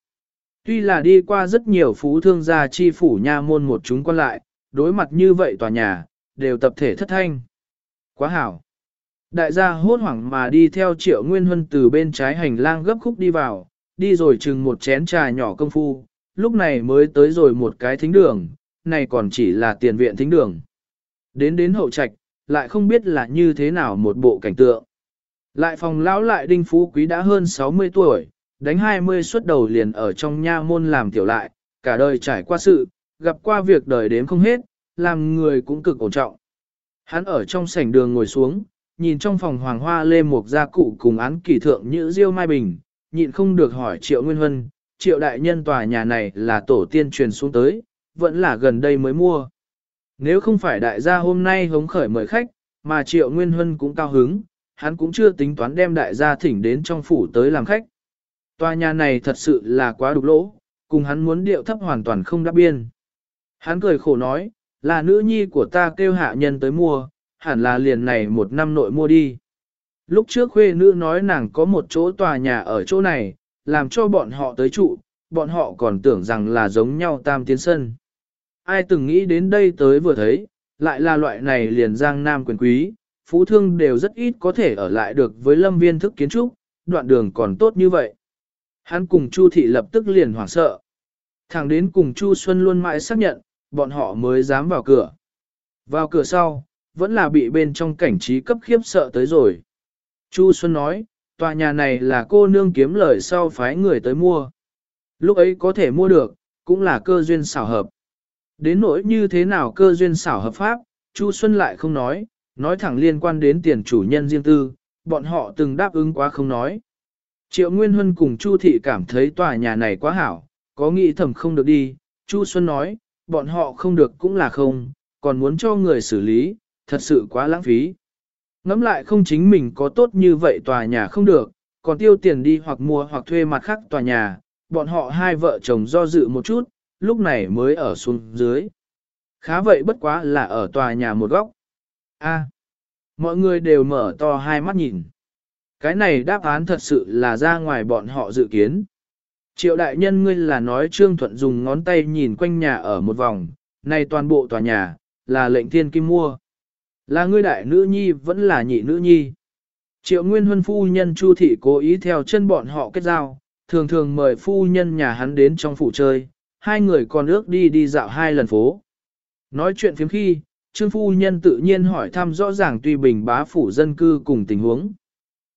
[SPEAKER 1] Tuy là đi qua rất nhiều phú thương gia chi phủ nha môn một chúng quan lại, đối mặt như vậy tòa nhà, đều tập thể thất thanh. Quá hảo. Đại gia hốt hoảng mà đi theo triệu nguyên huân từ bên trái hành lang gấp khúc đi vào, đi rồi chừng một chén trà nhỏ công phu, lúc này mới tới rồi một cái thính đường, này còn chỉ là tiền viện thính đường. Đến đến hậu trạch, lại không biết là như thế nào một bộ cảnh tượng. Lại phòng lão lại đinh phú quý đã hơn 60 tuổi, đánh 20 suốt đầu liền ở trong nha môn làm tiểu lại, cả đời trải qua sự, gặp qua việc đời đếm không hết, làm người cũng cực ổn trọng. Hắn ở trong sảnh đường ngồi xuống, nhìn trong phòng hoàng hoa lê một gia cụ cùng án kỳ thượng như diêu mai bình, nhịn không được hỏi triệu nguyên huân, triệu đại nhân tòa nhà này là tổ tiên truyền xuống tới, vẫn là gần đây mới mua. Nếu không phải đại gia hôm nay hống khởi mời khách, mà triệu nguyên huân cũng cao hứng, hắn cũng chưa tính toán đem đại gia thỉnh đến trong phủ tới làm khách. Tòa nhà này thật sự là quá đục lỗ, cùng hắn muốn điệu thấp hoàn toàn không đáp biên. Hắn cười khổ nói, là nữ nhi của ta kêu hạ nhân tới mua, hẳn là liền này một năm nội mua đi. Lúc trước khuê nữ nói nàng có một chỗ tòa nhà ở chỗ này, làm cho bọn họ tới trụ, bọn họ còn tưởng rằng là giống nhau tam tiến sân. Ai từng nghĩ đến đây tới vừa thấy, lại là loại này liền giang nam quyền quý, phú thương đều rất ít có thể ở lại được với lâm viên thức kiến trúc, đoạn đường còn tốt như vậy. Hắn cùng Chu thị lập tức liền hoảng sợ. Thẳng đến cùng Chu Xuân luôn mãi xác nhận, bọn họ mới dám vào cửa. Vào cửa sau, vẫn là bị bên trong cảnh trí cấp khiếp sợ tới rồi. Chu Xuân nói, tòa nhà này là cô nương kiếm lời sau phái người tới mua. Lúc ấy có thể mua được, cũng là cơ duyên xảo hợp. Đến nỗi như thế nào cơ duyên xảo hợp pháp, Chu Xuân lại không nói, nói thẳng liên quan đến tiền chủ nhân riêng tư, bọn họ từng đáp ứng quá không nói. Triệu Nguyên Huân cùng Chu Thị cảm thấy tòa nhà này quá hảo, có nghĩ thầm không được đi, Chu Xuân nói, bọn họ không được cũng là không, còn muốn cho người xử lý, thật sự quá lãng phí. Ngắm lại không chính mình có tốt như vậy tòa nhà không được, còn tiêu tiền đi hoặc mua hoặc thuê mặt khác tòa nhà, bọn họ hai vợ chồng do dự một chút, lúc này mới ở xuống dưới. Khá vậy bất quá là ở tòa nhà một góc. A, mọi người đều mở to hai mắt nhìn. Cái này đáp án thật sự là ra ngoài bọn họ dự kiến. Triệu đại nhân ngươi là nói Trương Thuận dùng ngón tay nhìn quanh nhà ở một vòng, này toàn bộ tòa nhà, là lệnh thiên kim mua. Là ngươi đại nữ nhi vẫn là nhị nữ nhi. Triệu Nguyên Huân phu nhân Chu thị cố ý theo chân bọn họ kết giao, thường thường mời phu nhân nhà hắn đến trong phủ chơi, hai người còn ước đi đi dạo hai lần phố. Nói chuyện phiếm khi, Trương phu nhân tự nhiên hỏi thăm rõ ràng tuy bình bá phủ dân cư cùng tình huống.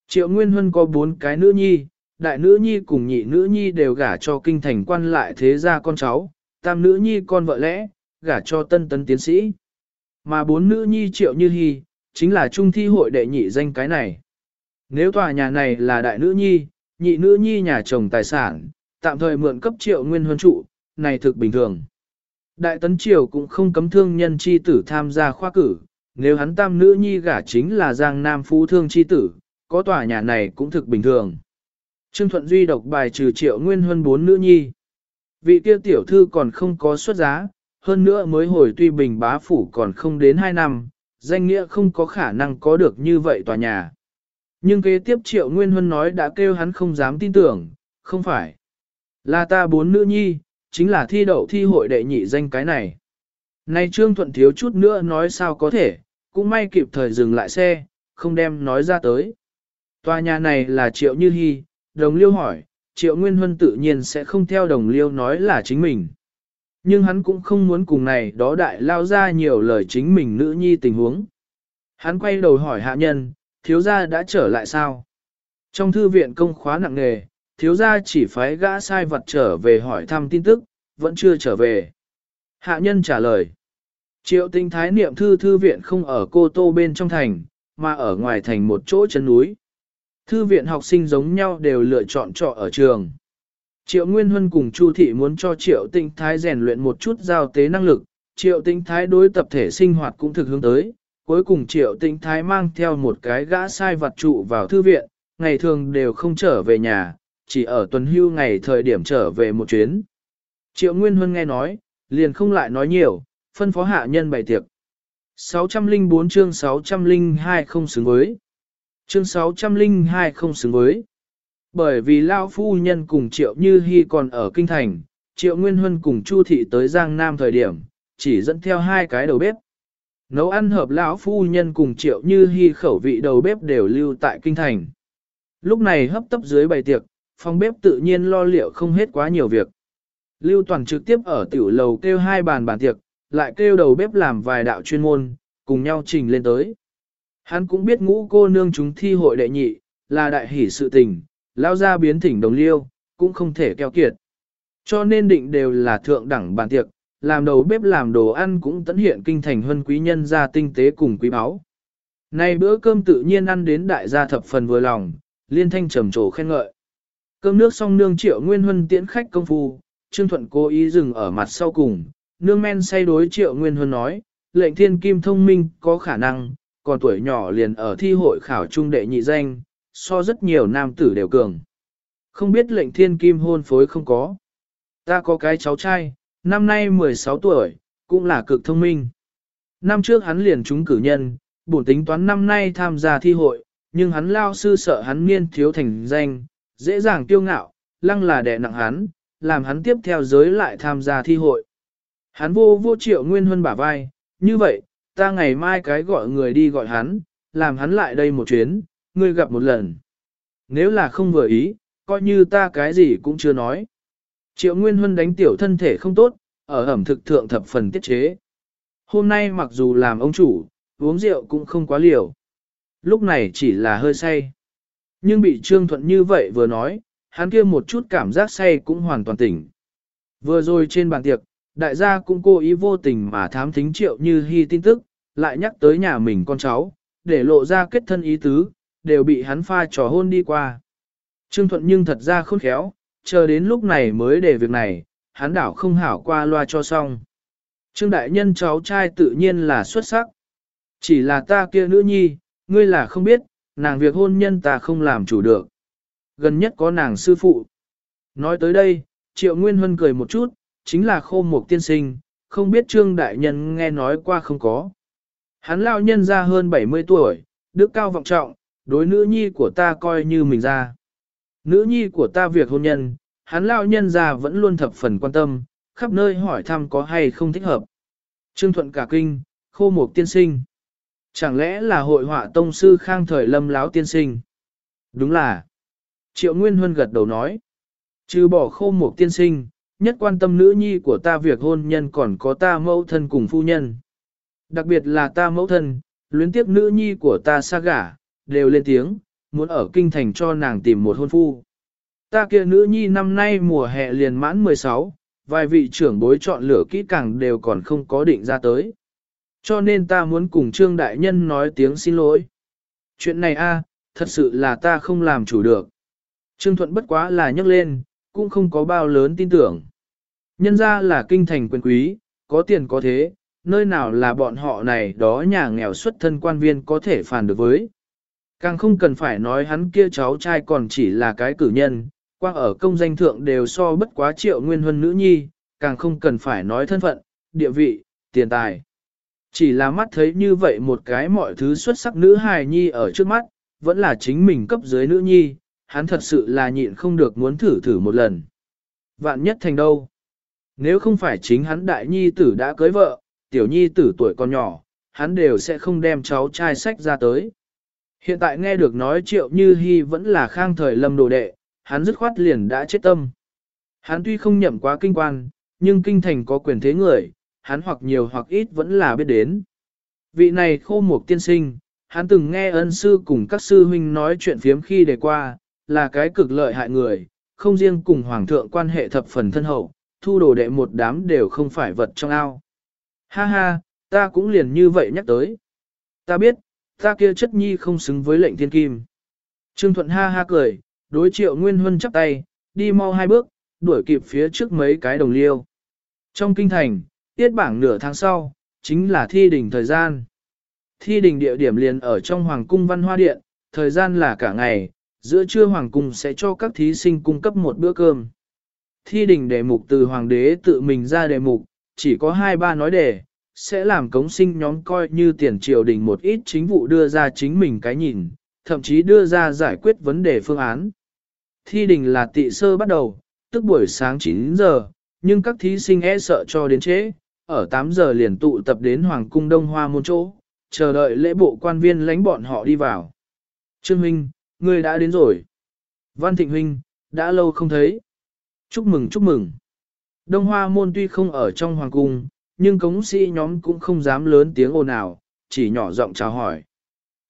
[SPEAKER 1] Triệu Nguyên Huân có bốn cái nữ nhi, đại nữ nhi cùng nhị nữ nhi đều gả cho kinh thành quan lại thế gia con cháu, tam nữ nhi con vợ lẽ, gả cho tân tấn tiến sĩ. Mà bốn nữ nhi triệu như hy, chính là trung thi hội đệ nhị danh cái này. Nếu tòa nhà này là đại nữ nhi, nhị nữ nhi nhà chồng tài sản, tạm thời mượn cấp triệu nguyên huân trụ, này thực bình thường. Đại tấn triều cũng không cấm thương nhân chi tử tham gia khoa cử, nếu hắn tam nữ nhi gả chính là giang nam phú thương chi tử, có tòa nhà này cũng thực bình thường. Trương Thuận Duy độc bài trừ triệu nguyên huân bốn nữ nhi. Vị kia tiểu thư còn không có xuất giá, hơn nữa mới hồi tuy bình bá phủ còn không đến 2 năm, danh nghĩa không có khả năng có được như vậy tòa nhà. Nhưng kế tiếp triệu nguyên huân nói đã kêu hắn không dám tin tưởng, không phải. Là ta bốn nữ nhi, chính là thi đậu thi hội đệ nhị danh cái này. Nay Trương Thuận thiếu chút nữa nói sao có thể, cũng may kịp thời dừng lại xe, không đem nói ra tới. Tòa nhà này là Triệu Như Hi, đồng liêu hỏi, Triệu Nguyên Huân tự nhiên sẽ không theo đồng liêu nói là chính mình. Nhưng hắn cũng không muốn cùng này đó đại lao ra nhiều lời chính mình nữ nhi tình huống. Hắn quay đầu hỏi hạ nhân, thiếu gia đã trở lại sao? Trong thư viện công khóa nặng nề, thiếu gia chỉ phái gã sai vật trở về hỏi thăm tin tức, vẫn chưa trở về. Hạ nhân trả lời. Triệu tinh thái niệm thư thư viện không ở cô tô bên trong thành, mà ở ngoài thành một chỗ chân núi. Thư viện học sinh giống nhau đều lựa chọn trọ ở trường. Triệu Nguyên Huân cùng Chu Thị muốn cho Triệu Tinh Thái rèn luyện một chút giao tế năng lực, Triệu Tinh Thái đối tập thể sinh hoạt cũng thực hướng tới. Cuối cùng Triệu Tinh Thái mang theo một cái gã sai vật trụ vào thư viện, ngày thường đều không trở về nhà, chỉ ở tuần hưu ngày thời điểm trở về một chuyến. Triệu Nguyên Huân nghe nói, liền không lại nói nhiều, phân phó hạ nhân bày tiệc. 604 chương 602 không xứng với. Chương 602 không xứng với. Bởi vì Lao Phu Nhân cùng Triệu Như Hi còn ở Kinh Thành, Triệu Nguyên Huân cùng Chu Thị tới Giang Nam thời điểm, chỉ dẫn theo hai cái đầu bếp. Nấu ăn hợp lão Phu Nhân cùng Triệu Như Hi khẩu vị đầu bếp đều lưu tại Kinh Thành. Lúc này hấp tấp dưới bày tiệc, phòng bếp tự nhiên lo liệu không hết quá nhiều việc. Lưu Toàn trực tiếp ở tiểu lầu kêu hai bàn bàn tiệc, lại kêu đầu bếp làm vài đạo chuyên môn, cùng nhau trình lên tới. Hắn cũng biết ngũ cô nương chúng thi hội đệ nhị, là đại hỷ sự tình, lao ra biến thỉnh đồng liêu, cũng không thể keo kiệt. Cho nên định đều là thượng đẳng bàn tiệc, làm đầu bếp làm đồ ăn cũng tận hiện kinh thành huân quý nhân gia tinh tế cùng quý báu. Nay bữa cơm tự nhiên ăn đến đại gia thập phần vừa lòng, liên thanh trầm trồ khen ngợi. Cơm nước xong nương triệu nguyên huân tiễn khách công phu, Trương Thuận cố ý dừng ở mặt sau cùng, nương men say đối triệu nguyên huân nói, lệnh thiên kim thông minh có khả năng, còn tuổi nhỏ liền ở thi hội khảo trung đệ nhị danh, so rất nhiều nam tử đều cường. Không biết lệnh thiên kim hôn phối không có. Ta có cái cháu trai, năm nay 16 tuổi, cũng là cực thông minh. Năm trước hắn liền trúng cử nhân, bổn tính toán năm nay tham gia thi hội, nhưng hắn lao sư sợ hắn niên thiếu thành danh, dễ dàng tiêu ngạo, lăng là đè nặng hắn, làm hắn tiếp theo giới lại tham gia thi hội. Hắn vô vô triệu nguyên huân bả vai, như vậy, ta ngày mai cái gọi người đi gọi hắn, làm hắn lại đây một chuyến, ngươi gặp một lần. Nếu là không vừa ý, coi như ta cái gì cũng chưa nói. Triệu Nguyên Huân đánh tiểu thân thể không tốt, ở ẩm thực thượng thập phần tiết chế. Hôm nay mặc dù làm ông chủ, uống rượu cũng không quá liều. Lúc này chỉ là hơi say. Nhưng bị Trương Thuận như vậy vừa nói, hắn kia một chút cảm giác say cũng hoàn toàn tỉnh. Vừa rồi trên bàn tiệc, đại gia cũng cố ý vô tình mà thám thính triệu như hy tin tức, lại nhắc tới nhà mình con cháu, để lộ ra kết thân ý tứ, đều bị hắn pha trò hôn đi qua. Trương Thuận nhưng thật ra khôn khéo, chờ đến lúc này mới để việc này, hắn đảo không hảo qua loa cho xong. Trương Đại Nhân cháu trai tự nhiên là xuất sắc. Chỉ là ta kia nữ nhi, ngươi là không biết, nàng việc hôn nhân ta không làm chủ được. Gần nhất có nàng sư phụ. Nói tới đây, Triệu Nguyên Huân cười một chút, chính là khô một tiên sinh, không biết Trương Đại Nhân nghe nói qua không có. Hắn lao nhân ra hơn 70 tuổi, đức cao vọng trọng, đối nữ nhi của ta coi như mình ra. Nữ nhi của ta việc hôn nhân, hắn lao nhân ra vẫn luôn thập phần quan tâm, khắp nơi hỏi thăm có hay không thích hợp. Trương Thuận cả kinh, khô một tiên sinh. Chẳng lẽ là hội họa tông sư khang thời lâm láo tiên sinh? Đúng là. Triệu Nguyên Huân gật đầu nói. Trừ bỏ khô một tiên sinh, nhất quan tâm nữ nhi của ta việc hôn nhân còn có ta mẫu thân cùng phu nhân. Đặc biệt là ta mẫu thân, luyến tiếp nữ nhi của ta xa gả, đều lên tiếng, muốn ở kinh thành cho nàng tìm một hôn phu. Ta kia nữ nhi năm nay mùa hè liền mãn 16, vài vị trưởng bối chọn lựa kỹ càng đều còn không có định ra tới. Cho nên ta muốn cùng Trương Đại Nhân nói tiếng xin lỗi. Chuyện này a, thật sự là ta không làm chủ được. Trương Thuận bất quá là nhấc lên, cũng không có bao lớn tin tưởng. Nhân ra là kinh thành quyền quý, có tiền có thế, nơi nào là bọn họ này đó nhà nghèo xuất thân quan viên có thể phản được với. Càng không cần phải nói hắn kia cháu trai còn chỉ là cái cử nhân, qua ở công danh thượng đều so bất quá triệu nguyên huân nữ nhi, càng không cần phải nói thân phận, địa vị, tiền tài. Chỉ là mắt thấy như vậy một cái mọi thứ xuất sắc nữ hài nhi ở trước mắt, vẫn là chính mình cấp dưới nữ nhi, hắn thật sự là nhịn không được muốn thử thử một lần. Vạn nhất thành đâu? Nếu không phải chính hắn đại nhi tử đã cưới vợ, tiểu nhi tử tuổi còn nhỏ, hắn đều sẽ không đem cháu trai sách ra tới. Hiện tại nghe được nói triệu như hy vẫn là khang thời lâm đồ đệ, hắn dứt khoát liền đã chết tâm. Hắn tuy không nhậm quá kinh quan, nhưng kinh thành có quyền thế người, hắn hoặc nhiều hoặc ít vẫn là biết đến. Vị này khô mục tiên sinh, hắn từng nghe ân sư cùng các sư huynh nói chuyện phiếm khi đề qua, là cái cực lợi hại người, không riêng cùng hoàng thượng quan hệ thập phần thân hậu, thu đồ đệ một đám đều không phải vật trong ao. Ha ha, ta cũng liền như vậy nhắc tới. Ta biết, ta kia chất nhi không xứng với lệnh thiên kim. Trương Thuận ha ha cười, đối triệu Nguyên Huân chắp tay, đi mau hai bước, đuổi kịp phía trước mấy cái đồng liêu. Trong kinh thành, tiết bảng nửa tháng sau, chính là thi đỉnh thời gian. Thi đỉnh địa điểm liền ở trong Hoàng cung Văn Hoa Điện, thời gian là cả ngày, giữa trưa Hoàng cung sẽ cho các thí sinh cung cấp một bữa cơm. Thi đỉnh đề mục từ Hoàng đế tự mình ra đề mục, chỉ có hai ba nói đề, sẽ làm cống sinh nhóm coi như tiền triều đình một ít chính vụ đưa ra chính mình cái nhìn, thậm chí đưa ra giải quyết vấn đề phương án. Thi đình là tị sơ bắt đầu, tức buổi sáng 9 giờ, nhưng các thí sinh e sợ cho đến trễ, ở 8 giờ liền tụ tập đến Hoàng cung Đông Hoa môn chỗ, chờ đợi lễ bộ quan viên lãnh bọn họ đi vào. Trương Huynh, người đã đến rồi. Văn Thịnh Huynh, đã lâu không thấy. Chúc mừng chúc mừng. Đông Hoa môn tuy không ở trong Hoàng cung, nhưng cống sĩ nhóm cũng không dám lớn tiếng ồn ào, chỉ nhỏ giọng chào hỏi.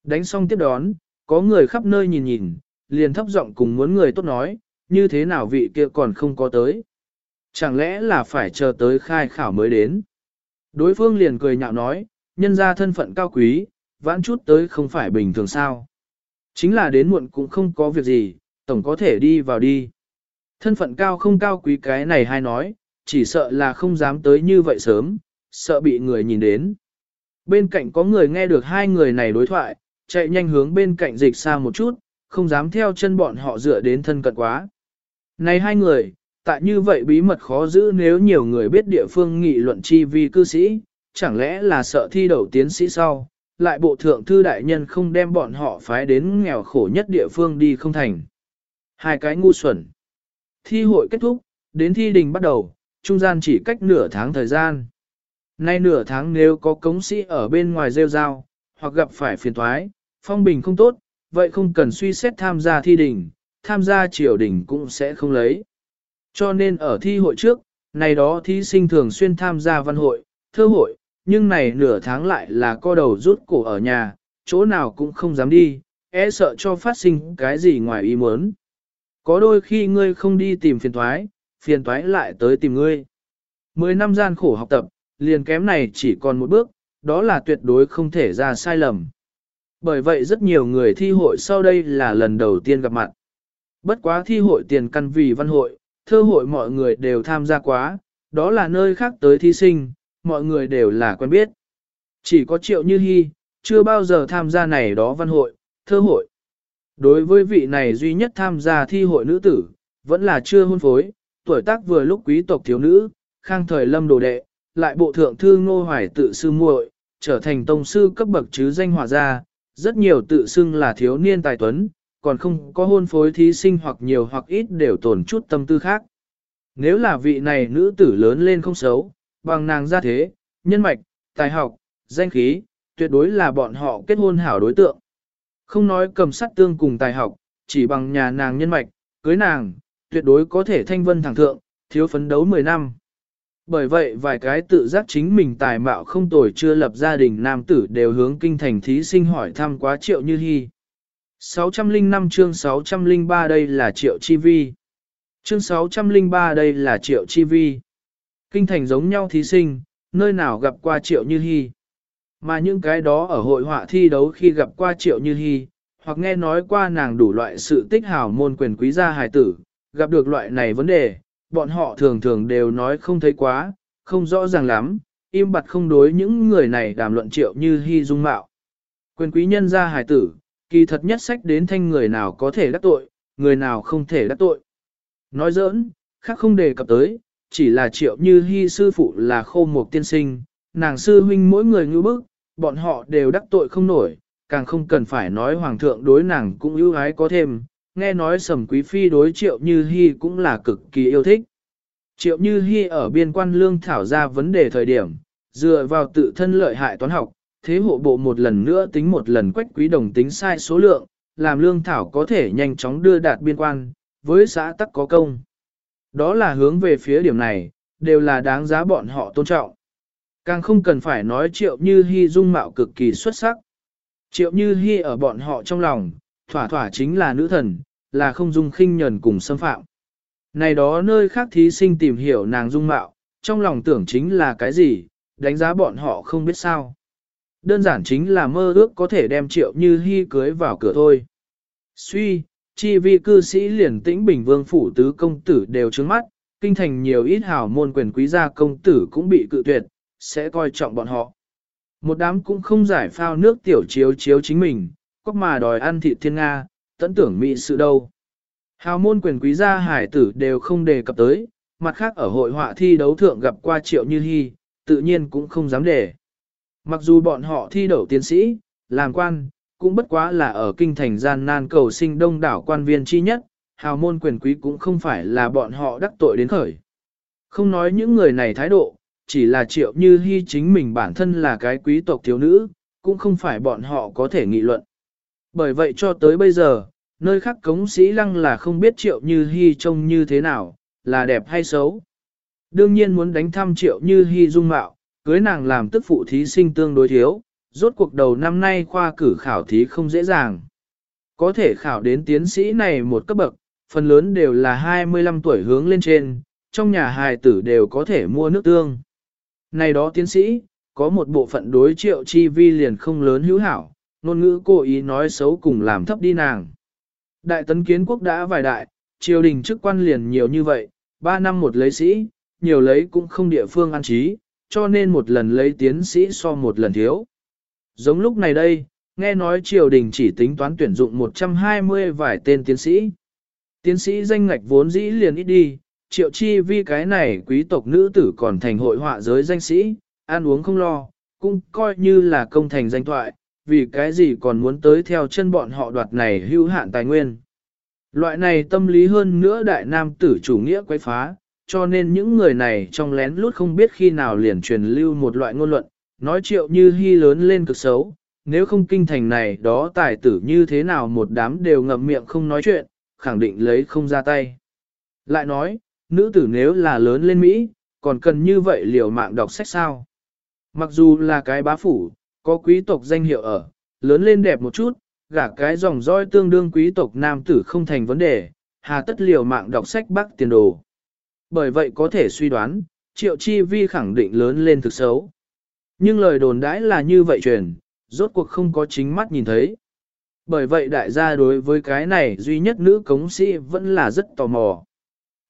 [SPEAKER 1] Đánh xong tiếp đón, có người khắp nơi nhìn nhìn, liền thấp giọng cùng muốn người tốt nói, như thế nào vị kia còn không có tới. Chẳng lẽ là phải chờ tới khai khảo mới đến. Đối phương liền cười nhạo nói, nhân ra thân phận cao quý, vãn chút tới không phải bình thường sao. Chính là đến muộn cũng không có việc gì, tổng có thể đi vào đi. Thân phận cao không cao quý cái này hay nói, chỉ sợ là không dám tới như vậy sớm, sợ bị người nhìn đến. Bên cạnh có người nghe được hai người này đối thoại, chạy nhanh hướng bên cạnh dịch xa một chút, không dám theo chân bọn họ dựa đến thân cận quá. Này hai người, tại như vậy bí mật khó giữ nếu nhiều người biết địa phương nghị luận chi vi cư sĩ, chẳng lẽ là sợ thi đậu tiến sĩ sau, lại bộ thượng thư đại nhân không đem bọn họ phái đến nghèo khổ nhất địa phương đi không thành. Hai cái ngu xuẩn. Thi hội kết thúc, đến thi đình bắt đầu, trung gian chỉ cách nửa tháng thời gian. Nay nửa tháng nếu có cống sĩ ở bên ngoài rêu rao, hoặc gặp phải phiền thoái, phong bình không tốt, vậy không cần suy xét tham gia thi đình, tham gia triều đình cũng sẽ không lấy. Cho nên ở thi hội trước, này đó thí sinh thường xuyên tham gia văn hội, thơ hội, nhưng này nửa tháng lại là co đầu rút cổ ở nhà, chỗ nào cũng không dám đi, e sợ cho phát sinh cái gì ngoài ý muốn. Có đôi khi ngươi không đi tìm phiền thoái, phiền Toái lại tới tìm ngươi. Mười năm gian khổ học tập, liền kém này chỉ còn một bước, đó là tuyệt đối không thể ra sai lầm. Bởi vậy rất nhiều người thi hội sau đây là lần đầu tiên gặp mặt. Bất quá thi hội tiền căn vì văn hội, thơ hội mọi người đều tham gia quá, đó là nơi khác tới thí sinh, mọi người đều là quen biết. Chỉ có triệu như hy, chưa bao giờ tham gia này đó văn hội, thơ hội. Đối với vị này duy nhất tham gia thi hội nữ tử, vẫn là chưa hôn phối, tuổi tác vừa lúc quý tộc thiếu nữ, khang thời lâm đồ đệ, lại bộ thượng thư ngô hoài tự sư muội, trở thành tông sư cấp bậc chứ danh hòa gia, rất nhiều tự xưng là thiếu niên tài tuấn, còn không có hôn phối thí sinh hoặc nhiều hoặc ít đều tổn chút tâm tư khác. Nếu là vị này nữ tử lớn lên không xấu, bằng nàng gia thế, nhân mạch, tài học, danh khí, tuyệt đối là bọn họ kết hôn hảo đối tượng. Không nói cầm sắt tương cùng tài học, chỉ bằng nhà nàng nhân mạch, cưới nàng, tuyệt đối có thể thanh vân thẳng thượng, thiếu phấn đấu 10 năm. Bởi vậy vài cái tự giác chính mình tài mạo không tồi chưa lập gia đình nam tử đều hướng kinh thành thí sinh hỏi thăm quá triệu như hy. 605 chương 603 đây là triệu chi vi. Chương 603 đây là triệu chi vi. Kinh thành giống nhau thí sinh, nơi nào gặp qua triệu như hy. Mà những cái đó ở hội họa thi đấu khi gặp qua triệu như hy, hoặc nghe nói qua nàng đủ loại sự tích hào môn quyền quý gia hài tử, gặp được loại này vấn đề, bọn họ thường thường đều nói không thấy quá, không rõ ràng lắm, im bặt không đối những người này đàm luận triệu như hy dung mạo. Quyền quý nhân gia hài tử, kỳ thật nhất sách đến thanh người nào có thể đắc tội, người nào không thể đắc tội. Nói giỡn, khác không đề cập tới, chỉ là triệu như hy sư phụ là khô một tiên sinh, nàng sư huynh mỗi người ngư bức, bọn họ đều đắc tội không nổi, càng không cần phải nói hoàng thượng đối nàng cũng ưu ái có thêm, nghe nói sầm quý phi đối triệu như hy cũng là cực kỳ yêu thích. Triệu như hy ở biên quan lương thảo ra vấn đề thời điểm, dựa vào tự thân lợi hại toán học, thế hộ bộ một lần nữa tính một lần quách quý đồng tính sai số lượng, làm lương thảo có thể nhanh chóng đưa đạt biên quan, với xã tắc có công. Đó là hướng về phía điểm này, đều là đáng giá bọn họ tôn trọng. Càng không cần phải nói triệu như hy dung mạo cực kỳ xuất sắc. Triệu như hy ở bọn họ trong lòng, thỏa thỏa chính là nữ thần, là không dung khinh nhẫn cùng xâm phạm. Này đó nơi khác thí sinh tìm hiểu nàng dung mạo, trong lòng tưởng chính là cái gì, đánh giá bọn họ không biết sao. Đơn giản chính là mơ ước có thể đem triệu như hy cưới vào cửa thôi. Suy, chi vi cư sĩ liền tĩnh bình vương phủ tứ công tử đều trướng mắt, kinh thành nhiều ít hảo môn quyền quý gia công tử cũng bị cự tuyệt, sẽ coi trọng bọn họ. Một đám cũng không giải phao nước tiểu chiếu chiếu chính mình, có mà đòi ăn thịt thiên Nga, tẫn tưởng mỹ sự đâu. Hào môn quyền quý gia hải tử đều không đề cập tới, mặt khác ở hội họa thi đấu thượng gặp qua triệu như hy, tự nhiên cũng không dám để. Mặc dù bọn họ thi đậu tiến sĩ, làm quan, cũng bất quá là ở kinh thành gian nan cầu sinh đông đảo quan viên chi nhất, hào môn quyền quý cũng không phải là bọn họ đắc tội đến khởi. Không nói những người này thái độ, chỉ là triệu như hy chính mình bản thân là cái quý tộc thiếu nữ, cũng không phải bọn họ có thể nghị luận. Bởi vậy cho tới bây giờ, nơi khác cống sĩ lăng là không biết triệu như hy trông như thế nào, là đẹp hay xấu. Đương nhiên muốn đánh thăm triệu như hy dung mạo, cưới nàng làm tức phụ thí sinh tương đối thiếu, rốt cuộc đầu năm nay khoa cử khảo thí không dễ dàng. Có thể khảo đến tiến sĩ này một cấp bậc, phần lớn đều là 25 tuổi hướng lên trên, trong nhà hài tử đều có thể mua nước tương. Này đó tiến sĩ, có một bộ phận đối triệu chi vi liền không lớn hữu hảo, ngôn ngữ cố ý nói xấu cùng làm thấp đi nàng. Đại tấn kiến quốc đã vài đại, triều đình chức quan liền nhiều như vậy, ba năm một lấy sĩ, nhiều lấy cũng không địa phương an trí, cho nên một lần lấy tiến sĩ so một lần thiếu. Giống lúc này đây, nghe nói triều đình chỉ tính toán tuyển dụng 120 vài tên tiến sĩ. Tiến sĩ danh ngạch vốn dĩ liền ít đi, triệu chi vi cái này quý tộc nữ tử còn thành hội họa giới danh sĩ, ăn uống không lo, cũng coi như là công thành danh thoại, vì cái gì còn muốn tới theo chân bọn họ đoạt này hưu hạn tài nguyên. Loại này tâm lý hơn nữa đại nam tử chủ nghĩa quấy phá, cho nên những người này trong lén lút không biết khi nào liền truyền lưu một loại ngôn luận, nói triệu như hy lớn lên cực xấu, nếu không kinh thành này đó tài tử như thế nào một đám đều ngậm miệng không nói chuyện, khẳng định lấy không ra tay. Lại nói, nữ tử nếu là lớn lên Mỹ, còn cần như vậy liều mạng đọc sách sao? Mặc dù là cái bá phủ, có quý tộc danh hiệu ở, lớn lên đẹp một chút, gả cái dòng dõi tương đương quý tộc nam tử không thành vấn đề, hà tất liều mạng đọc sách bắc tiền đồ. Bởi vậy có thể suy đoán, triệu chi vi khẳng định lớn lên thực xấu. Nhưng lời đồn đãi là như vậy truyền, rốt cuộc không có chính mắt nhìn thấy. Bởi vậy đại gia đối với cái này duy nhất nữ cống sĩ vẫn là rất tò mò.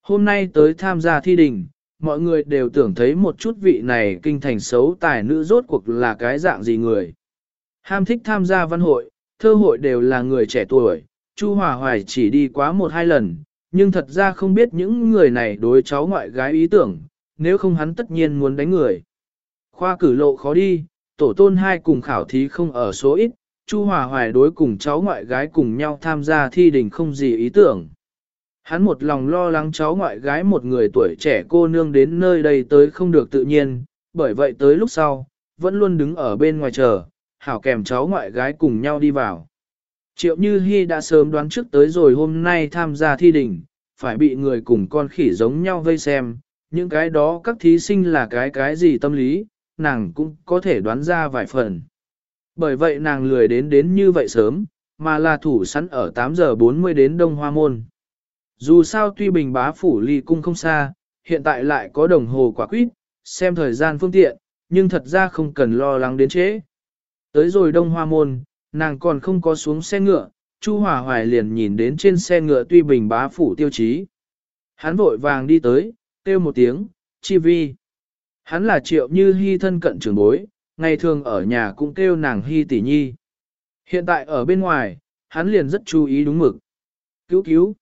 [SPEAKER 1] Hôm nay tới tham gia thi đình, mọi người đều tưởng thấy một chút vị này kinh thành xấu tài nữ rốt cuộc là cái dạng gì người. Ham thích tham gia văn hội, thơ hội đều là người trẻ tuổi, Chu Hòa Hoài chỉ đi quá một hai lần, nhưng thật ra không biết những người này đối cháu ngoại gái ý tưởng, nếu không hắn tất nhiên muốn đánh người. Khoa cử lộ khó đi, tổ tôn hai cùng khảo thí không ở số ít, Chu Hòa Hoài đối cùng cháu ngoại gái cùng nhau tham gia thi đình không gì ý tưởng. Hắn một lòng lo lắng cháu ngoại gái một người tuổi trẻ cô nương đến nơi đây tới không được tự nhiên, bởi vậy tới lúc sau, vẫn luôn đứng ở bên ngoài chờ, hảo kèm cháu ngoại gái cùng nhau đi vào. Triệu Như Hi đã sớm đoán trước tới rồi hôm nay tham gia thi đình, phải bị người cùng con khỉ giống nhau vây xem, những cái đó các thí sinh là cái cái gì tâm lý, nàng cũng có thể đoán ra vài phần. Bởi vậy nàng lười đến đến như vậy sớm, mà là thủ sẵn ở 8 giờ 40 đến Đông Hoa Môn. Dù sao tuy bình bá phủ ly cung không xa, hiện tại lại có đồng hồ quả quýt, xem thời gian phương tiện, nhưng thật ra không cần lo lắng đến trễ. Tới rồi Đông Hoa Môn, nàng còn không có xuống xe ngựa, Chu Hòa Hoài liền nhìn đến trên xe ngựa tuy bình bá phủ tiêu chí. Hắn vội vàng đi tới, kêu một tiếng, chi vi. Hắn là triệu như hy thân cận trưởng bối, ngày thường ở nhà cũng kêu nàng hy tỷ nhi. Hiện tại ở bên ngoài, hắn liền rất chú ý đúng mực. Cứu cứu.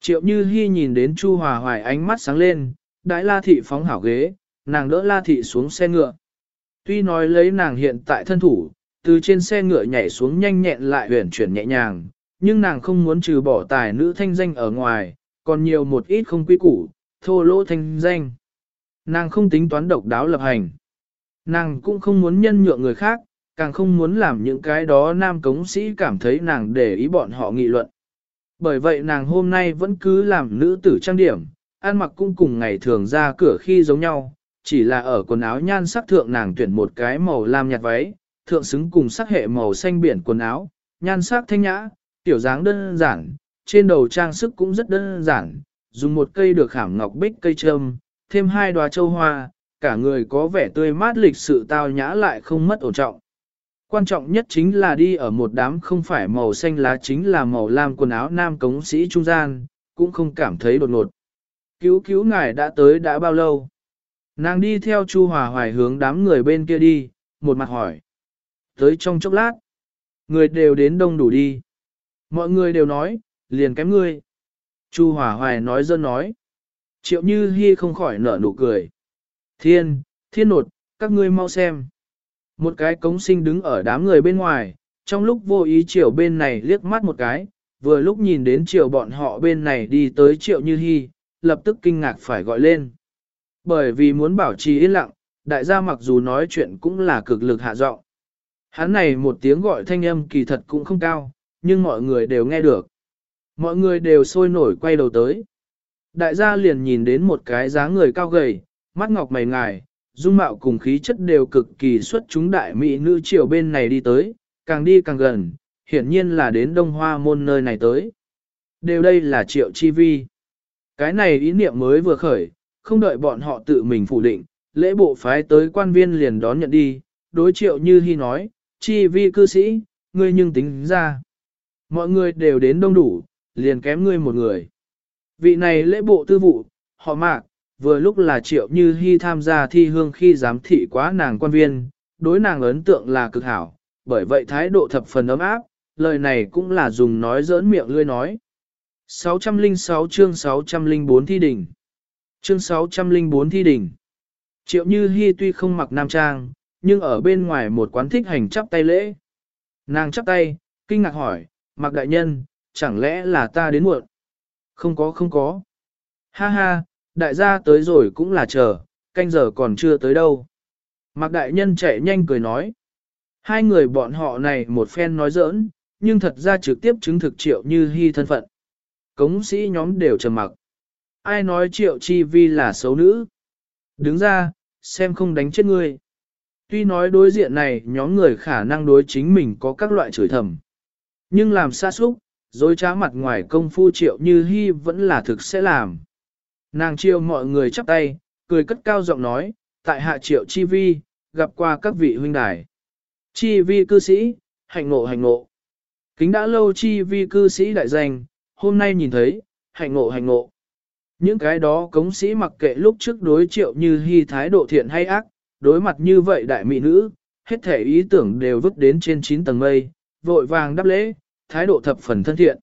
[SPEAKER 1] Triệu như Hi nhìn đến Chu Hòa Hoài ánh mắt sáng lên, đãi la thị phóng hảo ghế, nàng đỡ la thị xuống xe ngựa. Tuy nói lấy nàng hiện tại thân thủ, từ trên xe ngựa nhảy xuống nhanh nhẹn lại huyền chuyển nhẹ nhàng, nhưng nàng không muốn trừ bỏ tài nữ thanh danh ở ngoài, còn nhiều một ít không quy củ, thô lỗ thanh danh. Nàng không tính toán độc đáo lập hành. Nàng cũng không muốn nhân nhượng người khác, càng không muốn làm những cái đó nam cống sĩ cảm thấy nàng để ý bọn họ nghị luận. Bởi vậy nàng hôm nay vẫn cứ làm nữ tử trang điểm, ăn mặc cũng cùng ngày thường ra cửa khi giống nhau, chỉ là ở quần áo nhan sắc thượng nàng tuyển một cái màu lam nhạt váy, thượng xứng cùng sắc hệ màu xanh biển quần áo, nhan sắc thanh nhã, tiểu dáng đơn giản, trên đầu trang sức cũng rất đơn giản, dùng một cây được khảm ngọc bích cây trâm, thêm hai đóa châu hoa, cả người có vẻ tươi mát lịch sự tao nhã lại không mất ổn trọng. Quan trọng nhất chính là đi ở một đám không phải màu xanh lá chính là màu lam quần áo nam cống sĩ trung gian, cũng không cảm thấy đột ngột. Cứu cứu ngài đã tới đã bao lâu? Nàng đi theo Chu Hòa Hoài hướng đám người bên kia đi, một mặt hỏi. Tới trong chốc lát, người đều đến đông đủ đi. Mọi người đều nói, liền kém ngươi. Chu Hòa Hoài nói dân nói. Triệu Như Hi không khỏi nở nụ cười. Thiên, thiên nột, các ngươi mau xem. Một cái cống sinh đứng ở đám người bên ngoài, trong lúc vô ý triệu bên này liếc mắt một cái, vừa lúc nhìn đến triệu bọn họ bên này đi tới triệu như hy, lập tức kinh ngạc phải gọi lên. Bởi vì muốn bảo trì yên lặng, đại gia mặc dù nói chuyện cũng là cực lực hạ giọng. Hắn này một tiếng gọi thanh âm kỳ thật cũng không cao, nhưng mọi người đều nghe được. Mọi người đều sôi nổi quay đầu tới. Đại gia liền nhìn đến một cái dáng người cao gầy, mắt ngọc mày ngài, dung mạo cùng khí chất đều cực kỳ xuất chúng đại mỹ nữ triều bên này đi tới, càng đi càng gần, hiển nhiên là đến đông hoa môn nơi này tới. Đều đây là triệu chi vi. Cái này ý niệm mới vừa khởi, không đợi bọn họ tự mình phủ định, lễ bộ phái tới quan viên liền đón nhận đi, đối triệu như hy nói, chi vi cư sĩ, ngươi nhưng tính ra. Mọi người đều đến đông đủ, liền kém ngươi một người. Vị này lễ bộ tư vụ, họ mạc, vừa lúc là triệu như hy tham gia thi hương khi giám thị quá nàng quan viên, đối nàng ấn tượng là cực hảo, bởi vậy thái độ thập phần ấm áp, lời này cũng là dùng nói giỡn miệng lươi nói. 606 chương 604 thi đỉnh Chương 604 thi đỉnh Triệu Như Hi tuy không mặc nam trang, nhưng ở bên ngoài một quán thích hành chắp tay lễ. Nàng chắp tay, kinh ngạc hỏi, mặc đại nhân, chẳng lẽ là ta đến muộn? Không có không có. Ha ha, đại gia tới rồi cũng là chờ, canh giờ còn chưa tới đâu. Mạc đại nhân chạy nhanh cười nói. Hai người bọn họ này một phen nói giỡn, nhưng thật ra trực tiếp chứng thực triệu như hy thân phận. Cống sĩ nhóm đều trầm mặc. Ai nói triệu chi vi là xấu nữ? Đứng ra, xem không đánh chết ngươi. Tuy nói đối diện này nhóm người khả năng đối chính mình có các loại chửi thầm. Nhưng làm xa xúc, dối trá mặt ngoài công phu triệu như hy vẫn là thực sẽ làm. Nàng chiêu mọi người chắp tay, cười cất cao giọng nói, tại hạ triệu chi vi, gặp qua các vị huynh đài. Chi vi cư sĩ, hạnh ngộ hạnh ngộ. Kính đã lâu chi vi cư sĩ đại danh, hôm nay nhìn thấy, hạnh ngộ hạnh ngộ. Những cái đó cống sĩ mặc kệ lúc trước đối triệu như hy thái độ thiện hay ác, đối mặt như vậy đại mỹ nữ, hết thể ý tưởng đều vứt đến trên 9 tầng mây, vội vàng đáp lễ, thái độ thập phần thân thiện.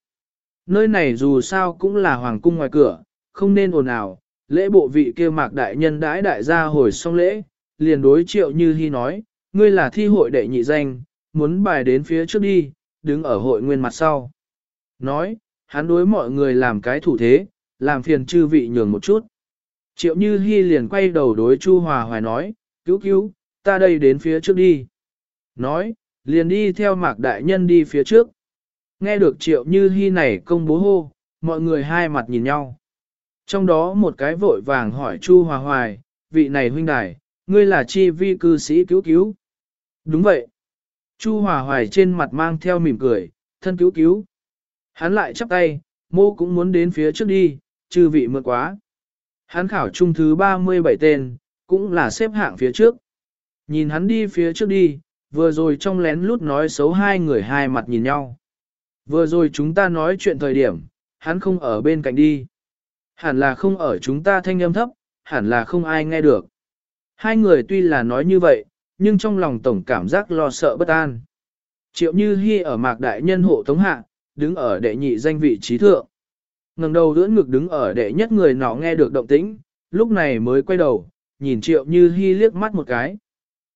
[SPEAKER 1] Nơi này dù sao cũng là hoàng cung ngoài cửa, không nên ồn ào, lễ bộ vị kia mạc đại nhân đãi đại gia hồi xong lễ, liền đối triệu như hy nói, ngươi là thi hội đệ nhị danh, muốn bài đến phía trước đi, đứng ở hội nguyên mặt sau. Nói, hắn đối mọi người làm cái thủ thế, làm phiền chư vị nhường một chút. Triệu Như hy liền quay đầu đối Chu Hòa Hoài nói, cứu cứu, ta đây đến phía trước đi. Nói, liền đi theo mạc đại nhân đi phía trước. Nghe được Triệu Như hy này công bố hô, mọi người hai mặt nhìn nhau. Trong đó một cái vội vàng hỏi Chu Hòa Hoài, vị này huynh đài, ngươi là chi vi cư sĩ cứu cứu. Đúng vậy. Chu Hòa Hoài trên mặt mang theo mỉm cười, thân cứu cứu. Hắn lại chắp tay, mô cũng muốn đến phía trước đi, chư vị mượn quá. Hắn khảo trung thứ 37 tên, cũng là xếp hạng phía trước. Nhìn hắn đi phía trước đi, vừa rồi trong lén lút nói xấu hai người hai mặt nhìn nhau. Vừa rồi chúng ta nói chuyện thời điểm, hắn không ở bên cạnh đi. Hẳn là không ở chúng ta thanh âm thấp, hẳn là không ai nghe được. Hai người tuy là nói như vậy, nhưng trong lòng tổng cảm giác lo sợ bất an. Triệu Như Hi ở mạc đại nhân hộ tống hạ, đứng ở đệ nhị danh vị trí thượng. ngẩng đầu ưỡn ngực đứng ở đệ nhất người nọ nghe được động tĩnh, lúc này mới quay đầu, nhìn Triệu Như Hi liếc mắt một cái.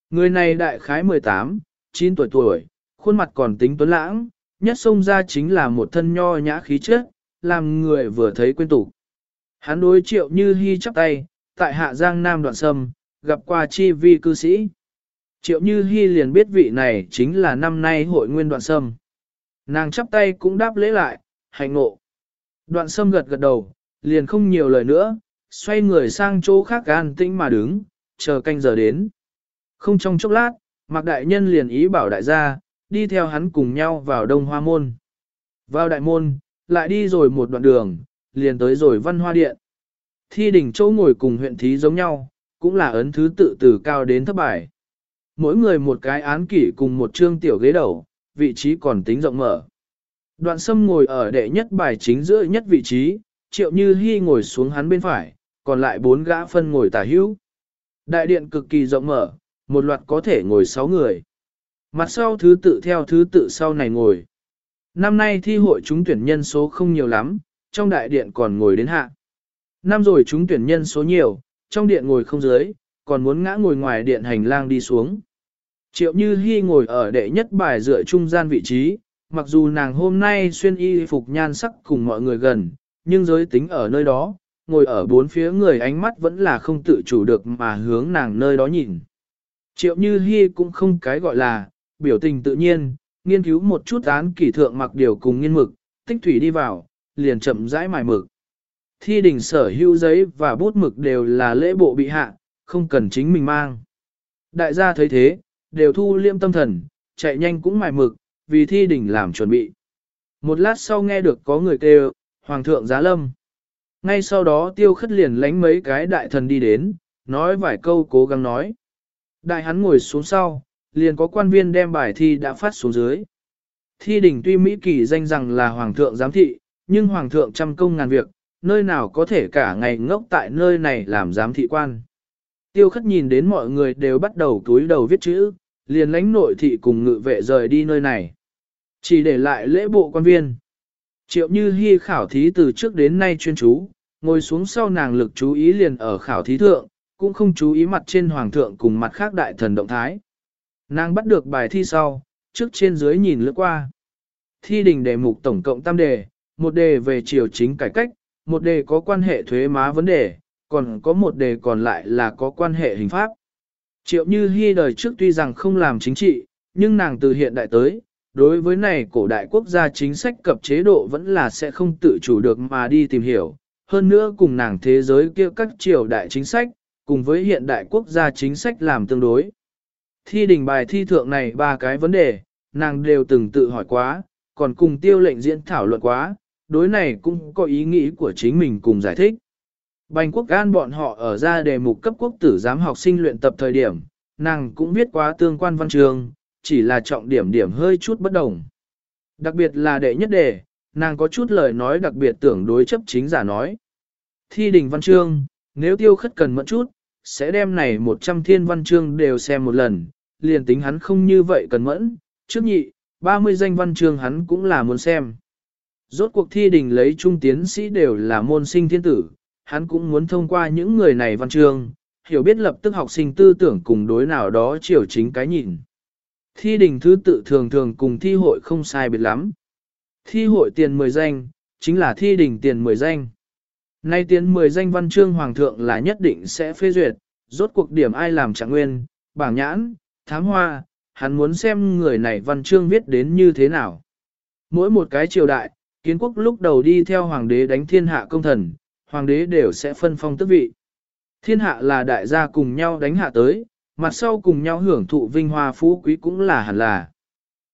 [SPEAKER 1] Người này đại khái 18, 9 tuổi tuổi, khuôn mặt còn tính tuấn lãng, nhất xông ra chính là một thân nho nhã khí chất, làm người vừa thấy quên tục. Hắn đối Triệu Như hy chắp tay, tại hạ Giang Nam đoạn sâm, gặp qua chi vi cư sĩ. Triệu Như hy liền biết vị này chính là năm nay hội nguyên đoạn sâm. Nàng chắp tay cũng đáp lễ lại, hạnh ngộ. Đoạn sâm gật gật đầu, liền không nhiều lời nữa, xoay người sang chỗ khác an tĩnh mà đứng, chờ canh giờ đến. Không trong chốc lát, Mạc Đại Nhân liền ý bảo đại gia, đi theo hắn cùng nhau vào Đông Hoa Môn. Vào Đại Môn, lại đi rồi một đoạn đường, liền tới rồi Văn Hoa Điện. Thi đỉnh chỗ ngồi cùng huyện thí giống nhau, cũng là ấn thứ tự từ cao đến thấp bài. Mỗi người một cái án kỷ cùng một trương tiểu ghế đầu, vị trí còn tính rộng mở. Đoạn sâm ngồi ở đệ nhất bài chính giữa nhất vị trí, triệu như hy ngồi xuống hắn bên phải, còn lại bốn gã phân ngồi tả hữu. Đại điện cực kỳ rộng mở, một loạt có thể ngồi sáu người. Mặt sau thứ tự theo thứ tự sau này ngồi. Năm nay thi hội chúng tuyển nhân số không nhiều lắm, trong đại điện còn ngồi đến hạ. Năm rồi chúng tuyển nhân số nhiều, trong điện ngồi không dưới, còn muốn ngã ngồi ngoài điện hành lang đi xuống. Triệu Như Hi ngồi ở đệ nhất bài dựa trung gian vị trí, mặc dù nàng hôm nay xuyên y phục nhan sắc cùng mọi người gần, nhưng giới tính ở nơi đó, ngồi ở bốn phía người ánh mắt vẫn là không tự chủ được mà hướng nàng nơi đó nhìn. Triệu Như Hi cũng không cái gọi là, biểu tình tự nhiên, nghiên cứu một chút án kỷ thượng mặc điều cùng nghiên mực, tích thủy đi vào, liền chậm rãi mài mực. Thi đình sở hữu giấy và bút mực đều là lễ bộ bị hạ, không cần chính mình mang. Đại gia thấy thế, đều thu liêm tâm thần, chạy nhanh cũng mài mực, vì thi đỉnh làm chuẩn bị. Một lát sau nghe được có người kêu, Hoàng thượng giá lâm. Ngay sau đó tiêu khất liền lánh mấy cái đại thần đi đến, nói vài câu cố gắng nói. Đại hắn ngồi xuống sau, liền có quan viên đem bài thi đã phát xuống dưới. Thi đỉnh tuy Mỹ kỳ danh rằng là Hoàng thượng giám thị, nhưng Hoàng thượng trăm công ngàn việc, nơi nào có thể cả ngày ngốc tại nơi này làm giám thị quan. Tiêu khất nhìn đến mọi người đều bắt đầu túi đầu viết chữ, liền lãnh nội thị cùng ngự vệ rời đi nơi này. Chỉ để lại lễ bộ quan viên. Triệu như hy khảo thí từ trước đến nay chuyên chú, ngồi xuống sau nàng lực chú ý liền ở khảo thí thượng, cũng không chú ý mặt trên hoàng thượng cùng mặt khác đại thần động thái. Nàng bắt được bài thi sau, trước trên dưới nhìn lướt qua. Thi đình đề mục tổng cộng tam đề, một đề về triều chính cải cách, một đề có quan hệ thuế má vấn đề, còn có một đề còn lại là có quan hệ hình pháp. Triệu Như Hi đời trước tuy rằng không làm chính trị, nhưng nàng từ hiện đại tới, đối với này cổ đại quốc gia chính sách cập chế độ vẫn là sẽ không tự chủ được mà đi tìm hiểu. Hơn nữa cùng nàng thế giới kia các triều đại chính sách, cùng với hiện đại quốc gia chính sách làm tương đối. Thi đình bài thi thượng này ba cái vấn đề, nàng đều từng tự hỏi quá, còn cùng tiêu lệnh diễn thảo luận quá, đối này cũng có ý nghĩ của chính mình cùng giải thích. Bành quốc gan bọn họ ở ra đề mục cấp quốc tử giám học sinh luyện tập thời điểm, nàng cũng viết quá tương quan văn trường, chỉ là trọng điểm điểm hơi chút bất đồng. Đặc biệt là đệ nhất đề, nàng có chút lời nói đặc biệt tưởng đối chấp chính giả nói. Thi đình văn chương, nếu tiêu khất cần mẫn chút, sẽ đem này 100 thiên văn chương đều xem một lần, liền tính hắn không như vậy cần mẫn, trước nhị, 30 danh văn chương hắn cũng là muốn xem. Rốt cuộc thi đình lấy trung tiến sĩ đều là môn sinh thiên tử, hắn cũng muốn thông qua những người này văn chương, hiểu biết lập tức học sinh tư tưởng cùng đối nào đó chiều chính cái nhìn. Thi đình thứ tự thường thường cùng thi hội không sai biệt lắm. Thi hội tiền 10 danh, chính là thi đình tiền 10 danh. Nay tiền 10 danh văn chương hoàng thượng là nhất định sẽ phê duyệt, rốt cuộc điểm ai làm trạng nguyên, bảng nhãn, thám hoa, hắn muốn xem người này văn chương viết đến như thế nào. Mỗi một cái triều đại, kiến quốc lúc đầu đi theo hoàng đế đánh thiên hạ công thần, hoàng đế đều sẽ phân phong tước vị. Thiên hạ là đại gia cùng nhau đánh hạ tới, mặt sau cùng nhau hưởng thụ vinh hoa phú quý cũng là hẳn là.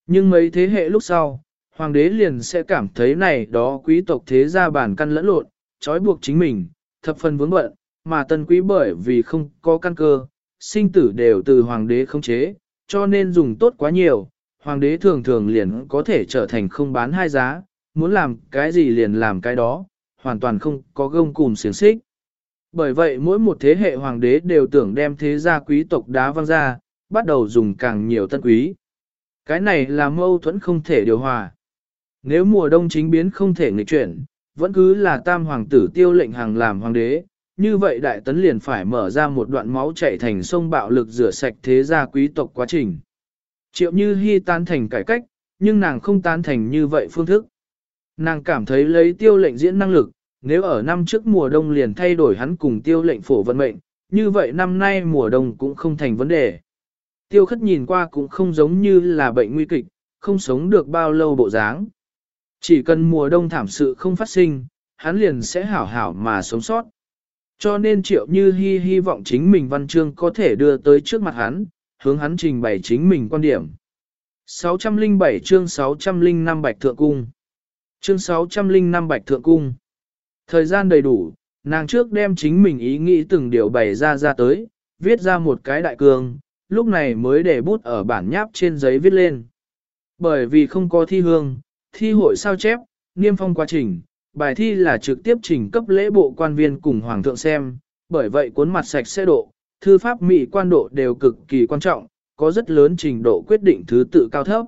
[SPEAKER 1] Nhưng mấy thế hệ lúc sau, hoàng đế liền sẽ cảm thấy này đó quý tộc thế gia bản căn lẫn lộn, trói buộc chính mình, thập phần vướng bận, mà tân quý bởi vì không có căn cơ, sinh tử đều từ hoàng đế không chế, cho nên dùng tốt quá nhiều, hoàng đế thường thường liền có thể trở thành không bán hai giá, muốn làm cái gì liền làm cái đó, hoàn toàn không có gông cùm xiềng xích. Bởi vậy mỗi một thế hệ hoàng đế đều tưởng đem thế gia quý tộc đá văng ra, bắt đầu dùng càng nhiều tân quý. Cái này là mâu thuẫn không thể điều hòa. Nếu mùa đông chính biến không thể nghịch chuyển, vẫn cứ là tam hoàng tử tiêu lệnh hàng làm hoàng đế, như vậy đại tấn liền phải mở ra một đoạn máu chảy thành sông bạo lực rửa sạch thế gia quý tộc quá trình. Triệu như hy tan thành cải cách, nhưng nàng không tan thành như vậy phương thức. Nàng cảm thấy lấy tiêu lệnh diễn năng lực, nếu ở năm trước mùa đông liền thay đổi hắn cùng tiêu lệnh phổ vận mệnh, như vậy năm nay mùa đông cũng không thành vấn đề. Tiêu khất nhìn qua cũng không giống như là bệnh nguy kịch, không sống được bao lâu bộ dáng. Chỉ cần mùa đông thảm sự không phát sinh, hắn liền sẽ hảo hảo mà sống sót. Cho nên triệu như hy hy vọng chính mình văn chương có thể đưa tới trước mặt hắn, hướng hắn trình bày chính mình quan điểm. 607 chương 605 Bạch Thượng Cung Chương 605 Bạch Thượng Cung Thời gian đầy đủ, nàng trước đem chính mình ý nghĩ từng điều bày ra ra tới, viết ra một cái đại cương, lúc này mới để bút ở bản nháp trên giấy viết lên. Bởi vì không có thi hương, thi hội sao chép, niêm phong quá trình, bài thi là trực tiếp trình cấp lễ bộ quan viên cùng hoàng thượng xem, bởi vậy cuốn mặt sạch sẽ độ, thư pháp mỹ quan độ đều cực kỳ quan trọng, có rất lớn trình độ quyết định thứ tự cao thấp.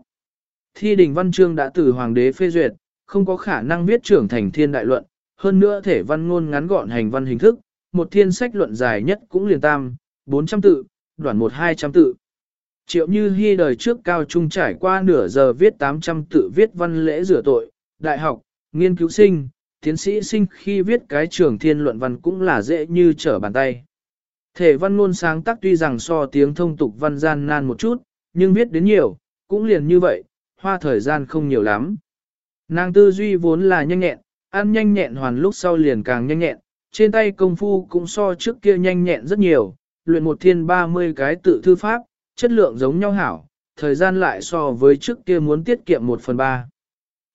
[SPEAKER 1] Thi đình văn chương đã từ hoàng đế phê duyệt, không có khả năng viết trưởng thành thiên đại luận, hơn nữa thể văn ngôn ngắn gọn hành văn hình thức, một thiên sách luận dài nhất cũng liền tam, 400 tự, đoạn một 200 tự. Triệu Như Hi đời trước cao trung trải qua nửa giờ viết 800 tự viết văn lễ rửa tội, đại học, nghiên cứu sinh, tiến sĩ sinh khi viết cái trường thiên luận văn cũng là dễ như trở bàn tay. Thể văn ngôn sáng tác tuy rằng so tiếng thông tục văn gian nan một chút, nhưng viết đến nhiều, cũng liền như vậy, hoa thời gian không nhiều lắm. Nàng tư duy vốn là nhanh nhẹn, ăn nhanh nhẹn hoàn lúc sau liền càng nhanh nhẹn, trên tay công phu cũng so trước kia nhanh nhẹn rất nhiều, luyện một thiên 30 cái tự thư pháp, chất lượng giống nhau hảo, thời gian lại so với trước kia muốn tiết kiệm 1 phần 3.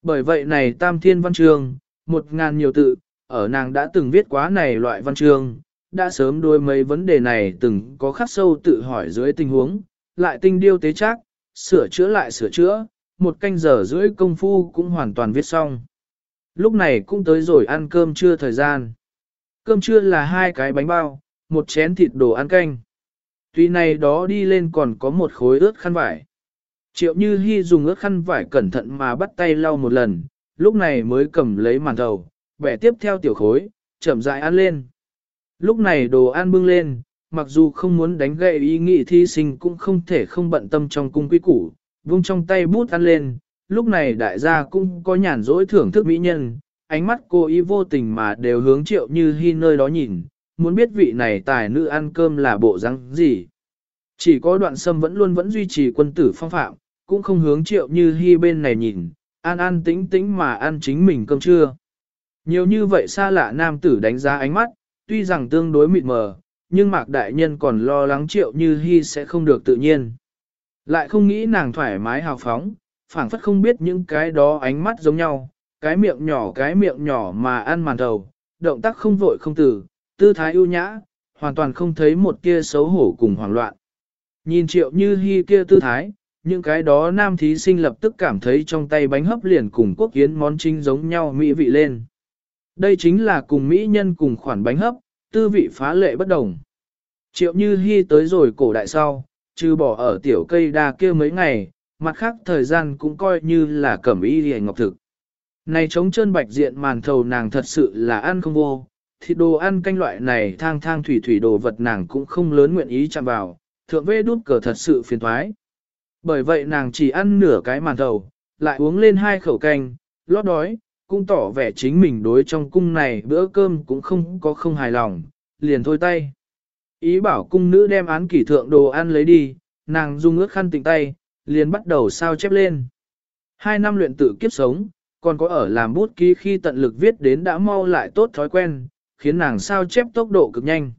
[SPEAKER 1] Bởi vậy này tam thiên văn chương, một ngàn nhiều tự, ở nàng đã từng viết quá này loại văn chương, đã sớm đôi mấy vấn đề này từng có khắc sâu tự hỏi dưới tình huống, lại tinh điêu tế chắc, sửa chữa lại sửa chữa, một canh giờ rưỡi công phu cũng hoàn toàn viết xong. Lúc này cũng tới rồi ăn cơm trưa thời gian. Cơm trưa là hai cái bánh bao, một chén thịt đồ ăn canh. Tuy này đó đi lên còn có một khối ướt khăn vải. Triệu Như Hi dùng ướt khăn vải cẩn thận mà bắt tay lau một lần, lúc này mới cầm lấy màn thầu, bẻ tiếp theo tiểu khối, chậm rãi ăn lên. Lúc này đồ ăn bưng lên, mặc dù không muốn đánh gậy ý nghĩ thi sinh cũng không thể không bận tâm trong cung quý củ, vung trong tay bút ăn lên, lúc này đại gia cũng có nhàn rỗi thưởng thức mỹ nhân, ánh mắt cô ý vô tình mà đều hướng triệu như hy nơi đó nhìn, muốn biết vị này tài nữ ăn cơm là bộ răng gì. Chỉ có đoạn sâm vẫn luôn vẫn duy trì quân tử phong phạm, cũng không hướng triệu như hy bên này nhìn, an an tĩnh tĩnh mà ăn chính mình cơm trưa. Nhiều như vậy xa lạ nam tử đánh giá ánh mắt, tuy rằng tương đối mịt mờ, nhưng mạc đại nhân còn lo lắng triệu như hy sẽ không được tự nhiên. Lại không nghĩ nàng thoải mái hào phóng, phảng phất không biết những cái đó ánh mắt giống nhau, cái miệng nhỏ cái miệng nhỏ mà ăn màn đầu, động tác không vội không từ, tư thái ưu nhã, hoàn toàn không thấy một kia xấu hổ cùng hoảng loạn. Nhìn triệu như hy kia tư thái, những cái đó nam thí sinh lập tức cảm thấy trong tay bánh hấp liền cùng quốc kiến món chính giống nhau mỹ vị lên. Đây chính là cùng mỹ nhân cùng khoản bánh hấp, tư vị phá lệ bất đồng. Triệu như hy tới rồi cổ đại sau, trừ bỏ ở tiểu cây đa kia mấy ngày, mặt khác thời gian cũng coi như là cẩm y hề ngọc thực. Này trống chân bạch diện màn thầu nàng thật sự là ăn không vô, thịt đồ ăn canh loại này thang thang thủy thủy đồ vật nàng cũng không lớn nguyện ý chạm vào, thượng vê đút cờ thật sự phiền thoái. Bởi vậy nàng chỉ ăn nửa cái màn thầu, lại uống lên hai khẩu canh, lót đói, cũng tỏ vẻ chính mình đối trong cung này bữa cơm cũng không có không hài lòng, liền thôi tay. Ý bảo cung nữ đem án kỷ thượng đồ ăn lấy đi, nàng dùng ước khăn tịnh tay, liền bắt đầu sao chép lên. Hai năm luyện tự kiếp sống, còn có ở làm bút ký khi tận lực viết đến đã mau lại tốt thói quen, khiến nàng sao chép tốc độ cực nhanh.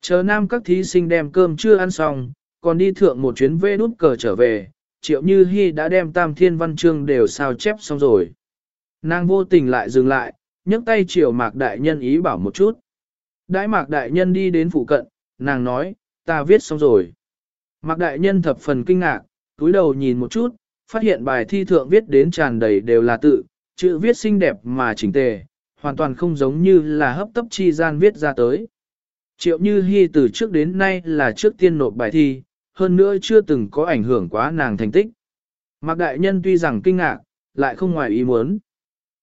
[SPEAKER 1] Chờ nam các thí sinh đem cơm chưa ăn xong, còn đi thượng một chuyến vê đút cờ trở về, triệu như hy đã đem tam thiên văn chương đều sao chép xong rồi. Nàng vô tình lại dừng lại, nhấc tay triệu mạc đại nhân ý bảo một chút. Đãi mạc đại nhân đi đến phụ cận, nàng nói, ta viết xong rồi. Mạc đại nhân thập phần kinh ngạc, túi đầu nhìn một chút, phát hiện bài thi thượng viết đến tràn đầy đều là tự, chữ viết xinh đẹp mà chỉnh tề, hoàn toàn không giống như là hấp tấp chi gian viết ra tới. Triệu Như Hi từ trước đến nay là trước tiên nộp bài thi, hơn nữa chưa từng có ảnh hưởng quá nàng thành tích. Mạc đại nhân tuy rằng kinh ngạc, lại không ngoài ý muốn.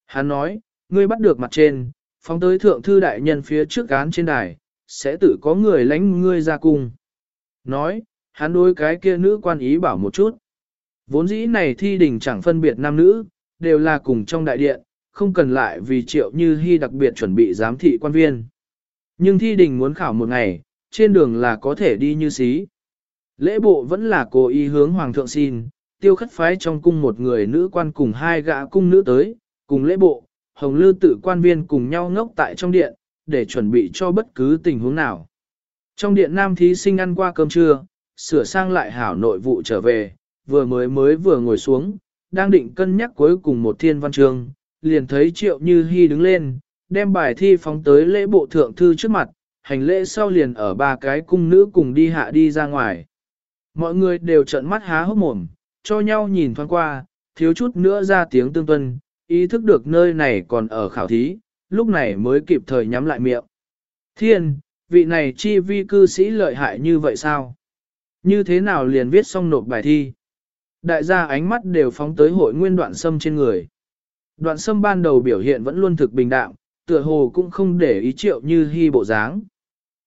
[SPEAKER 1] Hắn nói, ngươi bắt được mặt trên, phóng tới thượng thư đại nhân phía trước gán trên đài, sẽ tự có người lãnh ngươi ra cung. Nói, hắn đối cái kia nữ quan ý bảo một chút. Vốn dĩ này thi đình chẳng phân biệt nam nữ, đều là cùng trong đại điện, không cần lại vì triệu như hy đặc biệt chuẩn bị giám thị quan viên. Nhưng thi đình muốn khảo một ngày, trên đường là có thể đi như xí. Lễ bộ vẫn là cố ý hướng hoàng thượng xin, tiêu khất phái trong cung một người nữ quan cùng hai gã cung nữ tới, cùng lễ bộ, hồng lư tự quan viên cùng nhau ngốc tại trong điện, để chuẩn bị cho bất cứ tình huống nào. Trong điện nam thí sinh ăn qua cơm trưa, sửa sang lại hảo nội vụ trở về, vừa mới mới vừa ngồi xuống, đang định cân nhắc cuối cùng một thiên văn chương, liền thấy triệu như hy đứng lên, đem bài thi phóng tới lễ bộ thượng thư trước mặt, hành lễ sau liền ở ba cái cung nữ cùng đi hạ đi ra ngoài. Mọi người đều trợn mắt há hốc mồm, cho nhau nhìn thoáng qua, thiếu chút nữa ra tiếng tương tuân, ý thức được nơi này còn ở khảo thí, lúc này mới kịp thời nhắm lại miệng. Thiên, vị này chi vi cư sĩ lợi hại như vậy sao? Như thế nào liền viết xong nộp bài thi? Đại gia ánh mắt đều phóng tới hội nguyên đoạn sâm trên người. Đoạn sâm ban đầu biểu hiện vẫn luôn thực bình đạm, tựa hồ cũng không để ý triệu như hy bộ dáng.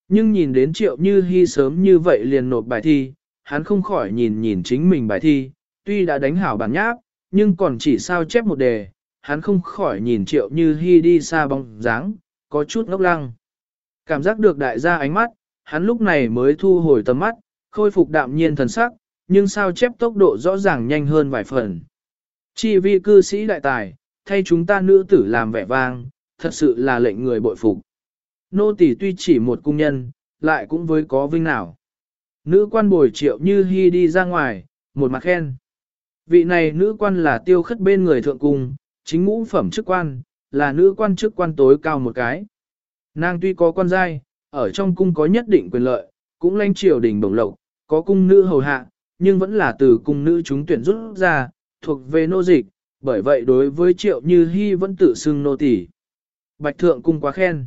[SPEAKER 1] Nhưng nhìn đến triệu như hy sớm như vậy liền nộp bài thi, hắn không khỏi nhìn nhìn chính mình bài thi, tuy đã đánh hảo bản nháp, nhưng còn chỉ sao chép một đề, hắn không khỏi nhìn triệu như hy đi xa bóng dáng, có chút ngốc lăng. Cảm giác được đại gia ánh mắt, hắn lúc này mới thu hồi tầm mắt, khôi phục đạm nhiên thần sắc, nhưng sao chép tốc độ rõ ràng nhanh hơn vài phần. Chi vi cư sĩ đại tài, thay chúng ta nữ tử làm vẻ vang, thật sự là lệnh người bội phục. Nô tỳ tuy chỉ một cung nhân, lại cũng với có vinh nào. Nữ quan bồi triệu như hy đi ra ngoài, một mặt khen. Vị này nữ quan là tiêu khất bên người thượng cung, chính ngũ phẩm chức quan, là nữ quan chức quan tối cao một cái. Nàng tuy có quan giai, ở trong cung có nhất định quyền lợi, cũng lãnh triều đình bổng lộc, có cung nữ hầu hạ, nhưng vẫn là từ cung nữ chúng tuyển rút ra, thuộc về nô dịch, bởi vậy đối với triệu như hy vẫn tự xưng nô tỷ Bạch thượng cung quá khen.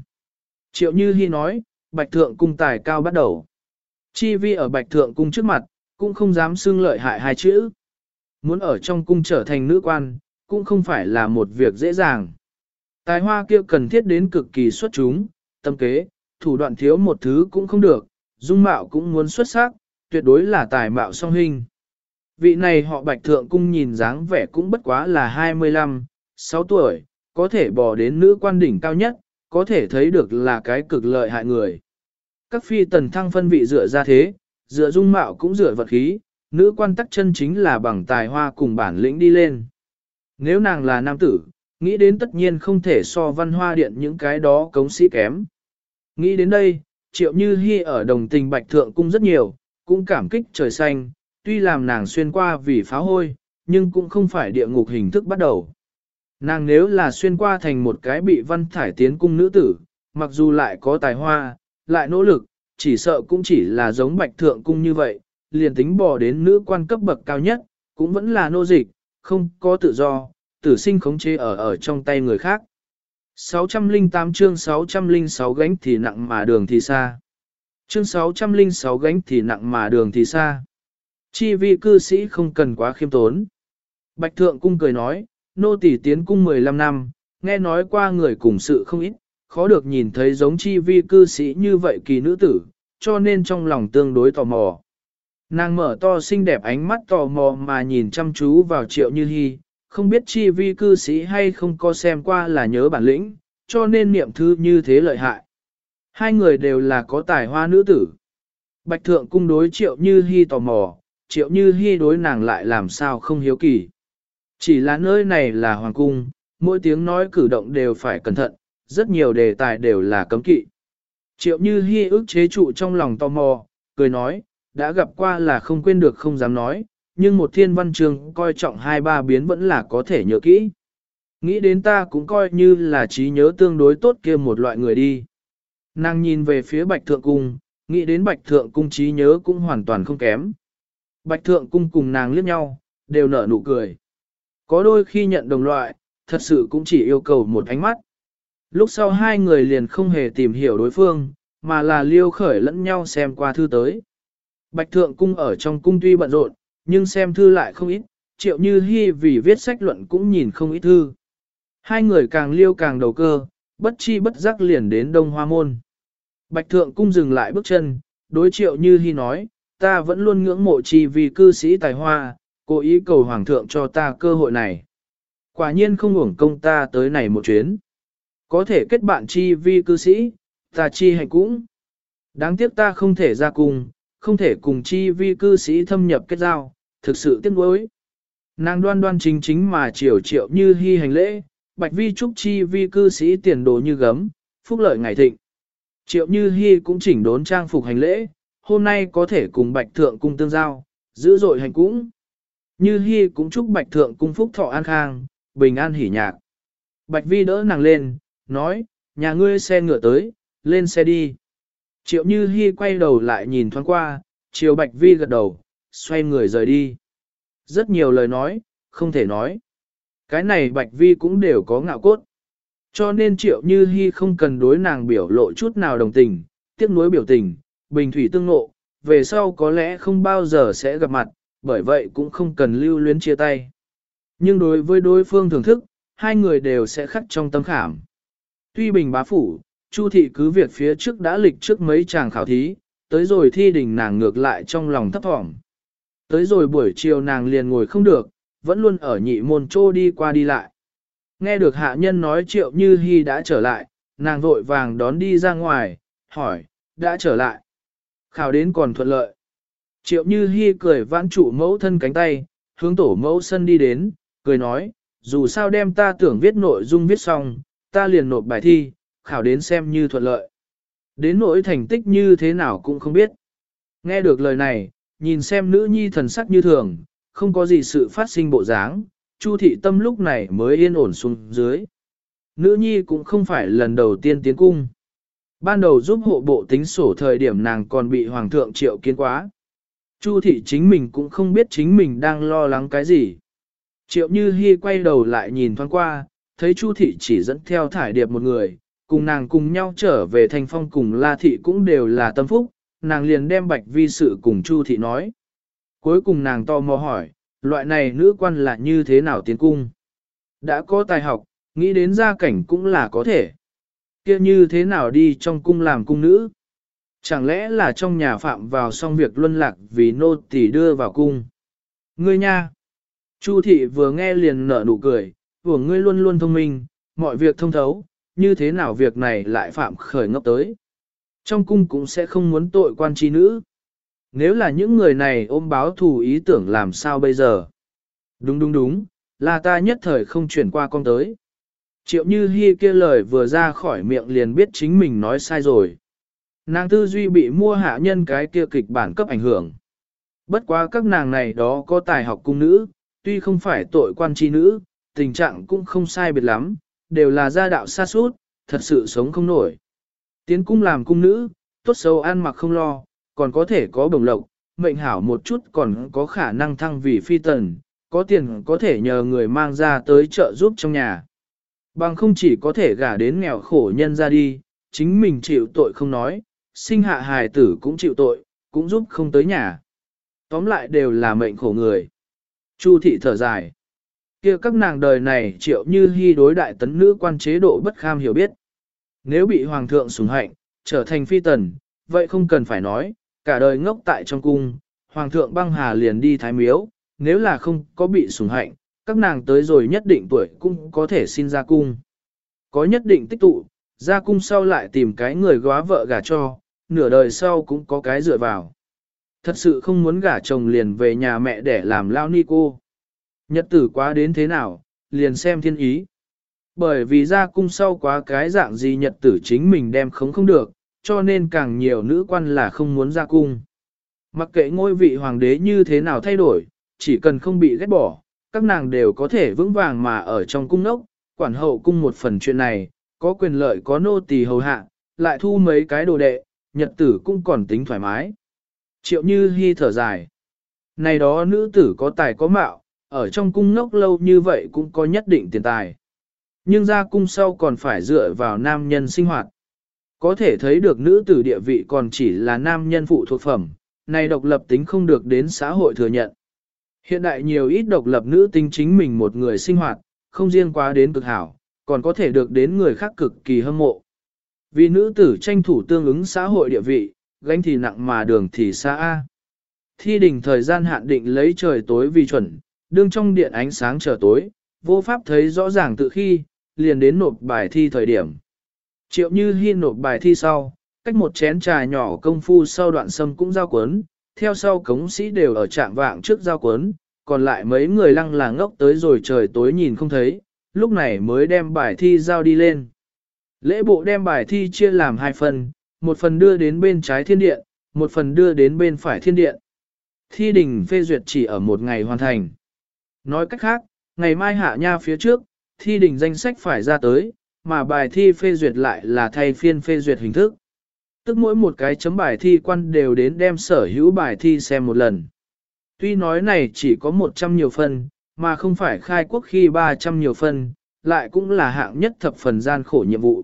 [SPEAKER 1] Triệu như hy nói, bạch thượng cung tài cao bắt đầu. Chi vi ở bạch thượng cung trước mặt, cũng không dám xưng lợi hại hai chữ. Muốn ở trong cung trở thành nữ quan, cũng không phải là một việc dễ dàng. Tài hoa kia cần thiết đến cực kỳ xuất chúng, tâm kế, thủ đoạn thiếu một thứ cũng không được, dung mạo cũng muốn xuất sắc, tuyệt đối là tài mạo song hình. Vị này họ bạch thượng cung nhìn dáng vẻ cũng bất quá là 25, 6 tuổi, có thể bỏ đến nữ quan đỉnh cao nhất, có thể thấy được là cái cực lợi hại người. Các phi tần thăng phân vị dựa ra thế, dựa dung mạo cũng dựa vật khí, nữ quan tắc chân chính là bằng tài hoa cùng bản lĩnh đi lên. Nếu nàng là nam tử, nghĩ đến tất nhiên không thể so văn hoa điện những cái đó cống sĩ kém. Nghĩ đến đây, triệu như hy ở đồng tình bạch thượng cung rất nhiều, cũng cảm kích trời xanh, tuy làm nàng xuyên qua vì phá hôi, nhưng cũng không phải địa ngục hình thức bắt đầu. Nàng nếu là xuyên qua thành một cái bị văn thải tiến cung nữ tử, mặc dù lại có tài hoa, lại nỗ lực, chỉ sợ cũng chỉ là giống bạch thượng cung như vậy, liền tính bỏ đến nữ quan cấp bậc cao nhất, cũng vẫn là nô dịch, không có tự do, tử sinh khống chế ở ở trong tay người khác. 608 chương 606 gánh thì nặng mà đường thì xa. Chương 606 gánh thì nặng mà đường thì xa. Chi vị cư sĩ không cần quá khiêm tốn. Bạch thượng cung cười nói, nô tỳ tiến cung 15 năm, nghe nói qua người cùng sự không ít, khó được nhìn thấy giống chi vi cư sĩ như vậy kỳ nữ tử, cho nên trong lòng tương đối tò mò. Nàng mở to xinh đẹp ánh mắt tò mò mà nhìn chăm chú vào triệu như hy, không biết chi vi cư sĩ hay không có xem qua là nhớ bản lĩnh, cho nên niệm thư như thế lợi hại. Hai người đều là có tài hoa nữ tử. Bạch thượng cung đối triệu như hy tò mò, triệu như hy đối nàng lại làm sao không hiếu kỳ. Chỉ là nơi này là hoàng cung, mỗi tiếng nói cử động đều phải cẩn thận, rất nhiều đề tài đều là cấm kỵ. Triệu như hy ức chế trụ trong lòng tò mò, cười nói, đã gặp qua là không quên được không dám nói, nhưng một thiên văn trường coi trọng hai ba biến vẫn là có thể nhớ kỹ. Nghĩ đến ta cũng coi như là trí nhớ tương đối tốt kia một loại người đi. Nàng nhìn về phía bạch thượng cung, nghĩ đến bạch thượng cung trí nhớ cũng hoàn toàn không kém. Bạch thượng cung cùng nàng liếc nhau, đều nở nụ cười. Có đôi khi nhận đồng loại, thật sự cũng chỉ yêu cầu một ánh mắt. Lúc sau hai người liền không hề tìm hiểu đối phương, mà là liêu khởi lẫn nhau xem qua thư tới. Bạch thượng cung ở trong cung tuy bận rộn, nhưng xem thư lại không ít, triệu như hy vì viết sách luận cũng nhìn không ít thư. Hai người càng liêu càng đầu cơ, bất chi bất giác liền đến Đông Hoa Môn. Bạch thượng cung dừng lại bước chân, đối triệu như hy nói, ta vẫn luôn ngưỡng mộ chi vì cư sĩ tài hoa, cố ý cầu hoàng thượng cho ta cơ hội này. Quả nhiên không uổng công ta tới này một chuyến. Có thể kết bạn chi vi cư sĩ, ta chi Hành cũng. Đáng tiếc ta không thể ra cùng, không thể cùng chi vi cư sĩ thâm nhập kết giao, thực sự tiếc nuối. Nàng đoan đoan chính chính mà triều triệu như hy hành lễ, bạch vi trúc chi vi cư sĩ tiền đồ như gấm, phúc lợi ngày thịnh. Triệu như hy cũng chỉnh đốn trang phục hành lễ, hôm nay có thể cùng bạch thượng cung tương giao, dữ dội hành cũng. Như hy cũng chúc bạch thượng cung phúc thọ an khang, bình an hỉ nhạc. Bạch vi đỡ nàng lên, nói, nhà ngươi xe ngựa tới, lên xe đi. Triệu Như Hi quay đầu lại nhìn thoáng qua, Triều Bạch Vi gật đầu, xoay người rời đi. Rất nhiều lời nói, không thể nói. Cái này Bạch Vi cũng đều có ngạo cốt. Cho nên Triệu Như Hi không cần đối nàng biểu lộ chút nào đồng tình, tiếc nuối biểu tình, bình thủy tương ngộ, về sau có lẽ không bao giờ sẽ gặp mặt, bởi vậy cũng không cần lưu luyến chia tay. Nhưng đối với đối phương thưởng thức, hai người đều sẽ khắc trong tâm khảm. Tuy bình bá phủ, Chu thị cứ việc phía trước đã lịch trước mấy chàng khảo thí, tới rồi thi đình nàng ngược lại trong lòng thấp thỏm. Tới rồi buổi chiều nàng liền ngồi không được, vẫn luôn ở nhị môn trô đi qua đi lại. Nghe được hạ nhân nói triệu như hy đã trở lại, nàng vội vàng đón đi ra ngoài, hỏi, đã trở lại. Khảo đến còn thuận lợi. Triệu như hy cười vãn trụ mẫu thân cánh tay, hướng tổ mẫu sân đi đến, cười nói, dù sao đem ta tưởng viết nội dung viết xong, ta liền nộp bài thi, khảo đến xem như thuận lợi. Đến nỗi thành tích như thế nào cũng không biết. Nghe được lời này, nhìn xem nữ nhi thần sắc như thường, không có gì sự phát sinh bộ dáng, Chu thị tâm lúc này mới yên ổn xuống dưới. Nữ nhi cũng không phải lần đầu tiên tiến cung. Ban đầu giúp hộ bộ tính sổ thời điểm nàng còn bị hoàng thượng triệu kiến quá. Chu thị chính mình cũng không biết chính mình đang lo lắng cái gì. Triệu Như Hi quay đầu lại nhìn thoáng qua, thấy Chu thị chỉ dẫn theo thải điệp một người, cùng nàng cùng nhau trở về thành phong cùng La thị cũng đều là tâm phúc, nàng liền đem bạch vi sự cùng Chu thị nói. Cuối cùng nàng to mò hỏi, loại này nữ quan là như thế nào tiến cung? Đã có tài học, nghĩ đến gia cảnh cũng là có thể. kia như thế nào đi trong cung làm cung nữ? Chẳng lẽ là trong nhà phạm vào xong việc luân lạc vì nô tỳ đưa vào cung? Ngươi nha! Chu thị vừa nghe liền nở nụ cười, của ngươi luôn luôn thông minh, mọi việc thông thấu, như thế nào việc này lại phạm khởi ngốc tới. Trong cung cũng sẽ không muốn tội quan chi nữ. Nếu là những người này ôm báo thù ý tưởng làm sao bây giờ? Đúng đúng đúng, là ta nhất thời không chuyển qua con tới. Triệu như hy kia lời vừa ra khỏi miệng liền biết chính mình nói sai rồi. Nàng tư duy bị mua hạ nhân cái kia kịch bản cấp ảnh hưởng. Bất quá các nàng này đó có tài học cung nữ, tuy không phải tội quan chi nữ, tình trạng cũng không sai biệt lắm, đều là gia đạo xa suốt, thật sự sống không nổi. Tiến cung làm cung nữ, tốt xấu ăn mặc không lo, còn có thể có bổng lộc, mệnh hảo một chút còn có khả năng thăng vì phi tần, có tiền có thể nhờ người mang ra tới chợ giúp trong nhà. Bằng không chỉ có thể gả đến nghèo khổ nhân ra đi, chính mình chịu tội không nói, sinh hạ hài tử cũng chịu tội, cũng giúp không tới nhà. Tóm lại đều là mệnh khổ người. Chu thị thở dài kia các nàng đời này triệu như hy đối đại tấn nữ quan chế độ bất kham hiểu biết. Nếu bị hoàng thượng sủng hạnh, trở thành phi tần, vậy không cần phải nói, cả đời ngốc tại trong cung, hoàng thượng băng hà liền đi thái miếu, nếu là không có bị sủng hạnh, các nàng tới rồi nhất định tuổi cũng có thể xin ra cung. Có nhất định tích tụ, ra cung sau lại tìm cái người góa vợ gả cho, nửa đời sau cũng có cái dựa vào. Thật sự không muốn gả chồng liền về nhà mẹ để làm lao ni cô. Nhật tử quá đến thế nào, liền xem thiên ý. Bởi vì ra cung sau quá cái dạng gì nhật tử chính mình đem không không được, cho nên càng nhiều nữ quan là không muốn ra cung. Mặc kệ ngôi vị hoàng đế như thế nào thay đổi, chỉ cần không bị ghét bỏ, các nàng đều có thể vững vàng mà ở trong cung nốc, quản hậu cung một phần chuyện này, có quyền lợi có nô tỳ hầu hạ, lại thu mấy cái đồ đệ, nhật tử cũng còn tính thoải mái. Triệu như hy thở dài. Này đó nữ tử có tài có mạo, ở trong cung ngốc lâu như vậy cũng có nhất định tiền tài. Nhưng ra cung sau còn phải dựa vào nam nhân sinh hoạt. Có thể thấy được nữ tử địa vị còn chỉ là nam nhân phụ thuộc phẩm, này độc lập tính không được đến xã hội thừa nhận. Hiện đại nhiều ít độc lập nữ tính chính mình một người sinh hoạt, không riêng quá đến cực hảo, còn có thể được đến người khác cực kỳ hâm mộ. Vì nữ tử tranh thủ tương ứng xã hội địa vị, gánh thì nặng mà đường thì xa Thi đình thời gian hạn định lấy trời tối vì chuẩn, đương trong điện ánh sáng trở tối, vô pháp thấy rõ ràng tự khi, liền đến nộp bài thi thời điểm. Triệu Như Hi nộp bài thi sau, cách một chén trà nhỏ công phu sau đoạn sâm cũng giao cuốn, theo sau cống sĩ đều ở trạng vạng trước giao cuốn, còn lại mấy người lăng là ngốc tới rồi trời tối nhìn không thấy, lúc này mới đem bài thi giao đi lên. Lễ bộ đem bài thi chia làm hai phần, một phần đưa đến bên trái thiên điện, một phần đưa đến bên phải thiên điện. Thi đình phê duyệt chỉ ở một ngày hoàn thành. Nói cách khác, ngày mai hạ nha phía trước, thi đình danh sách phải ra tới, mà bài thi phê duyệt lại là thay phiên phê duyệt hình thức. Tức mỗi một cái chấm bài thi quan đều đến đem sở hữu bài thi xem một lần. Tuy nói này chỉ có 100 nhiều phần, mà không phải khai quốc khi 300 nhiều phần, lại cũng là hạng nhất thập phần gian khổ nhiệm vụ.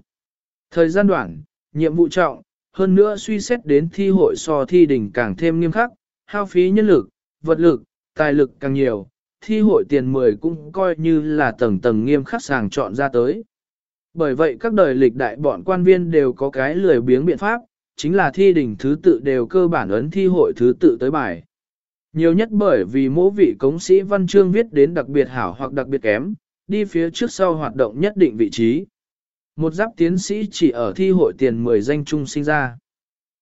[SPEAKER 1] Thời gian đoạn, nhiệm vụ trọng, hơn nữa suy xét đến thi hội so thi đỉnh càng thêm nghiêm khắc, hao phí nhân lực, vật lực, tài lực càng nhiều, thi hội tiền 10 cũng coi như là tầng tầng nghiêm khắc sàng chọn ra tới. Bởi vậy các đời lịch đại bọn quan viên đều có cái lười biếng biện pháp, chính là thi đỉnh thứ tự đều cơ bản ấn thi hội thứ tự tới bài. Nhiều nhất bởi vì mỗi vị cống sĩ văn chương viết đến đặc biệt hảo hoặc đặc biệt kém, đi phía trước sau hoạt động nhất định vị trí. Một giáp tiến sĩ chỉ ở thi hội tiền 10 danh trung sinh ra.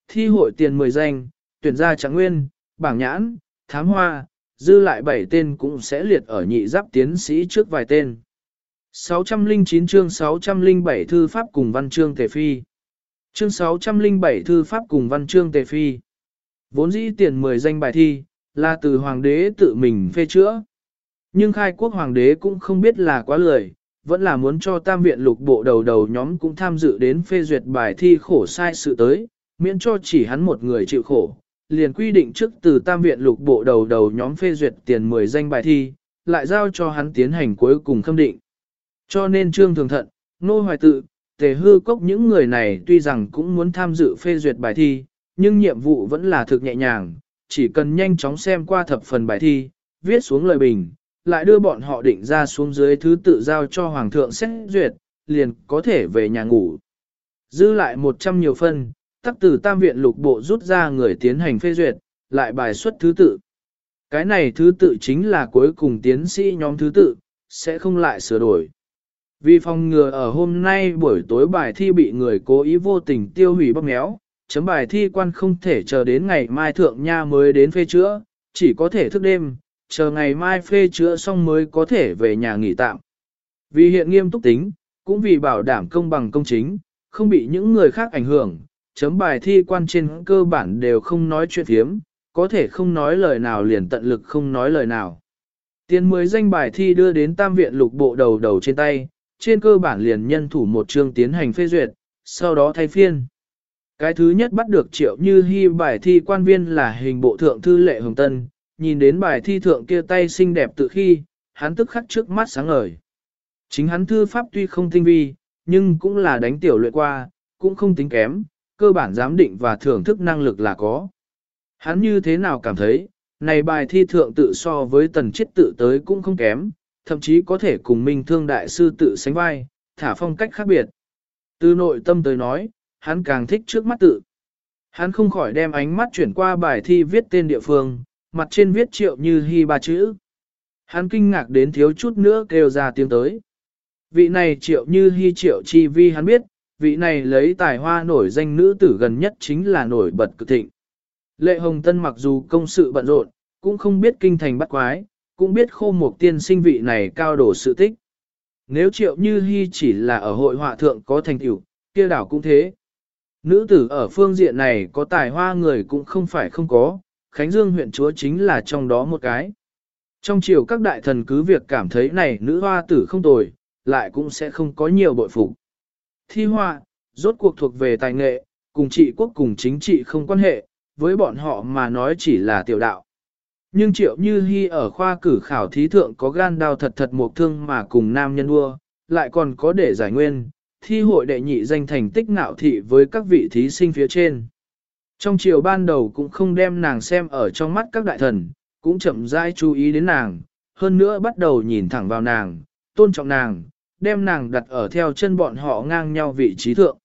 [SPEAKER 1] Thi hội tiền 10 danh, tuyển ra trạng nguyên, bảng nhãn, thám hoa, dư lại 7 tên cũng sẽ liệt ở nhị giáp tiến sĩ trước vài tên. 609 chương 607 thư pháp cùng văn chương tề phi. Chương 607 Thư Pháp cùng Văn chương Tề Phi Vốn dĩ tiền 10 danh bài thi, là từ hoàng đế tự mình phê chữa. Nhưng khai quốc hoàng đế cũng không biết là quá lười, vẫn là muốn cho tam viện lục bộ đầu đầu nhóm cũng tham dự đến phê duyệt bài thi khổ sai sự tới, miễn cho chỉ hắn một người chịu khổ. Liền quy định trước từ tam viện lục bộ đầu đầu nhóm phê duyệt tiền 10 danh bài thi, lại giao cho hắn tiến hành cuối cùng khâm định. Cho nên trương thường thận, nô hoài tự, tề hư cốc những người này tuy rằng cũng muốn tham dự phê duyệt bài thi, nhưng nhiệm vụ vẫn là thực nhẹ nhàng, chỉ cần nhanh chóng xem qua thập phần bài thi, viết xuống lời bình, lại đưa bọn họ định ra xuống dưới thứ tự giao cho Hoàng thượng xét duyệt, liền có thể về nhà ngủ. Dư lại 100 nhiều phân, tắc từ tam viện lục bộ rút ra người tiến hành phê duyệt, lại bài xuất thứ tự. Cái này thứ tự chính là cuối cùng tiến sĩ nhóm thứ tự, sẽ không lại sửa đổi. Vì phòng ngừa ở hôm nay buổi tối bài thi bị người cố ý vô tình tiêu hủy bóp méo, chấm bài thi quan không thể chờ đến ngày mai thượng nha mới đến phê chữa, chỉ có thể thức đêm, chờ ngày mai phê chữa xong mới có thể về nhà nghỉ tạm. Vì hiện nghiêm túc tính, cũng vì bảo đảm công bằng công chính, không bị những người khác ảnh hưởng, chấm bài thi quan trên cơ bản đều không nói chuyện thiếm, có thể không nói lời nào liền tận lực không nói lời nào. Tiền mới danh bài thi đưa đến tam viện lục bộ đầu đầu trên tay, trên cơ bản liền nhân thủ một chương tiến hành phê duyệt, sau đó thay phiên. Cái thứ nhất bắt được triệu như hy bài thi quan viên là hình bộ thượng thư lệ hồng tân, nhìn đến bài thi thượng kia tay xinh đẹp tự khi, hắn tức khắc trước mắt sáng ngời. Chính hắn thư pháp tuy không tinh vi, nhưng cũng là đánh tiểu luyện qua, cũng không tính kém, cơ bản giám định và thưởng thức năng lực là có. Hắn như thế nào cảm thấy, này bài thi thượng tự so với tần chết tự tới cũng không kém, thậm chí có thể cùng minh thương đại sư tự sánh vai, thả phong cách khác biệt. Từ nội tâm tới nói, hắn càng thích trước mắt tự. Hắn không khỏi đem ánh mắt chuyển qua bài thi viết tên địa phương, mặt trên viết triệu như hy ba chữ. Hắn kinh ngạc đến thiếu chút nữa kêu ra tiếng tới. Vị này triệu như hy triệu chi vi hắn biết, vị này lấy tài hoa nổi danh nữ tử gần nhất chính là nổi bật cực thịnh. Lệ Hồng Tân mặc dù công sự bận rộn, cũng không biết kinh thành bắt quái, cũng biết khô một tiên sinh vị này cao đổ sự tích. Nếu triệu như hy chỉ là ở hội họa thượng có thành tựu, kia đảo cũng thế. Nữ tử ở phương diện này có tài hoa người cũng không phải không có, Khánh Dương huyện chúa chính là trong đó một cái. Trong chiều các đại thần cứ việc cảm thấy này nữ hoa tử không tồi, lại cũng sẽ không có nhiều bội phục. Thi hoa, rốt cuộc thuộc về tài nghệ, cùng trị quốc cùng chính trị không quan hệ, với bọn họ mà nói chỉ là tiểu đạo. Nhưng triệu như hy ở khoa cử khảo thí thượng có gan đao thật thật một thương mà cùng nam nhân đua, lại còn có để giải nguyên, thi hội đệ nhị danh thành tích ngạo thị với các vị thí sinh phía trên. Trong chiều ban đầu cũng không đem nàng xem ở trong mắt các đại thần, cũng chậm rãi chú ý đến nàng, hơn nữa bắt đầu nhìn thẳng vào nàng, tôn trọng nàng, đem nàng đặt ở theo chân bọn họ ngang nhau vị trí thượng.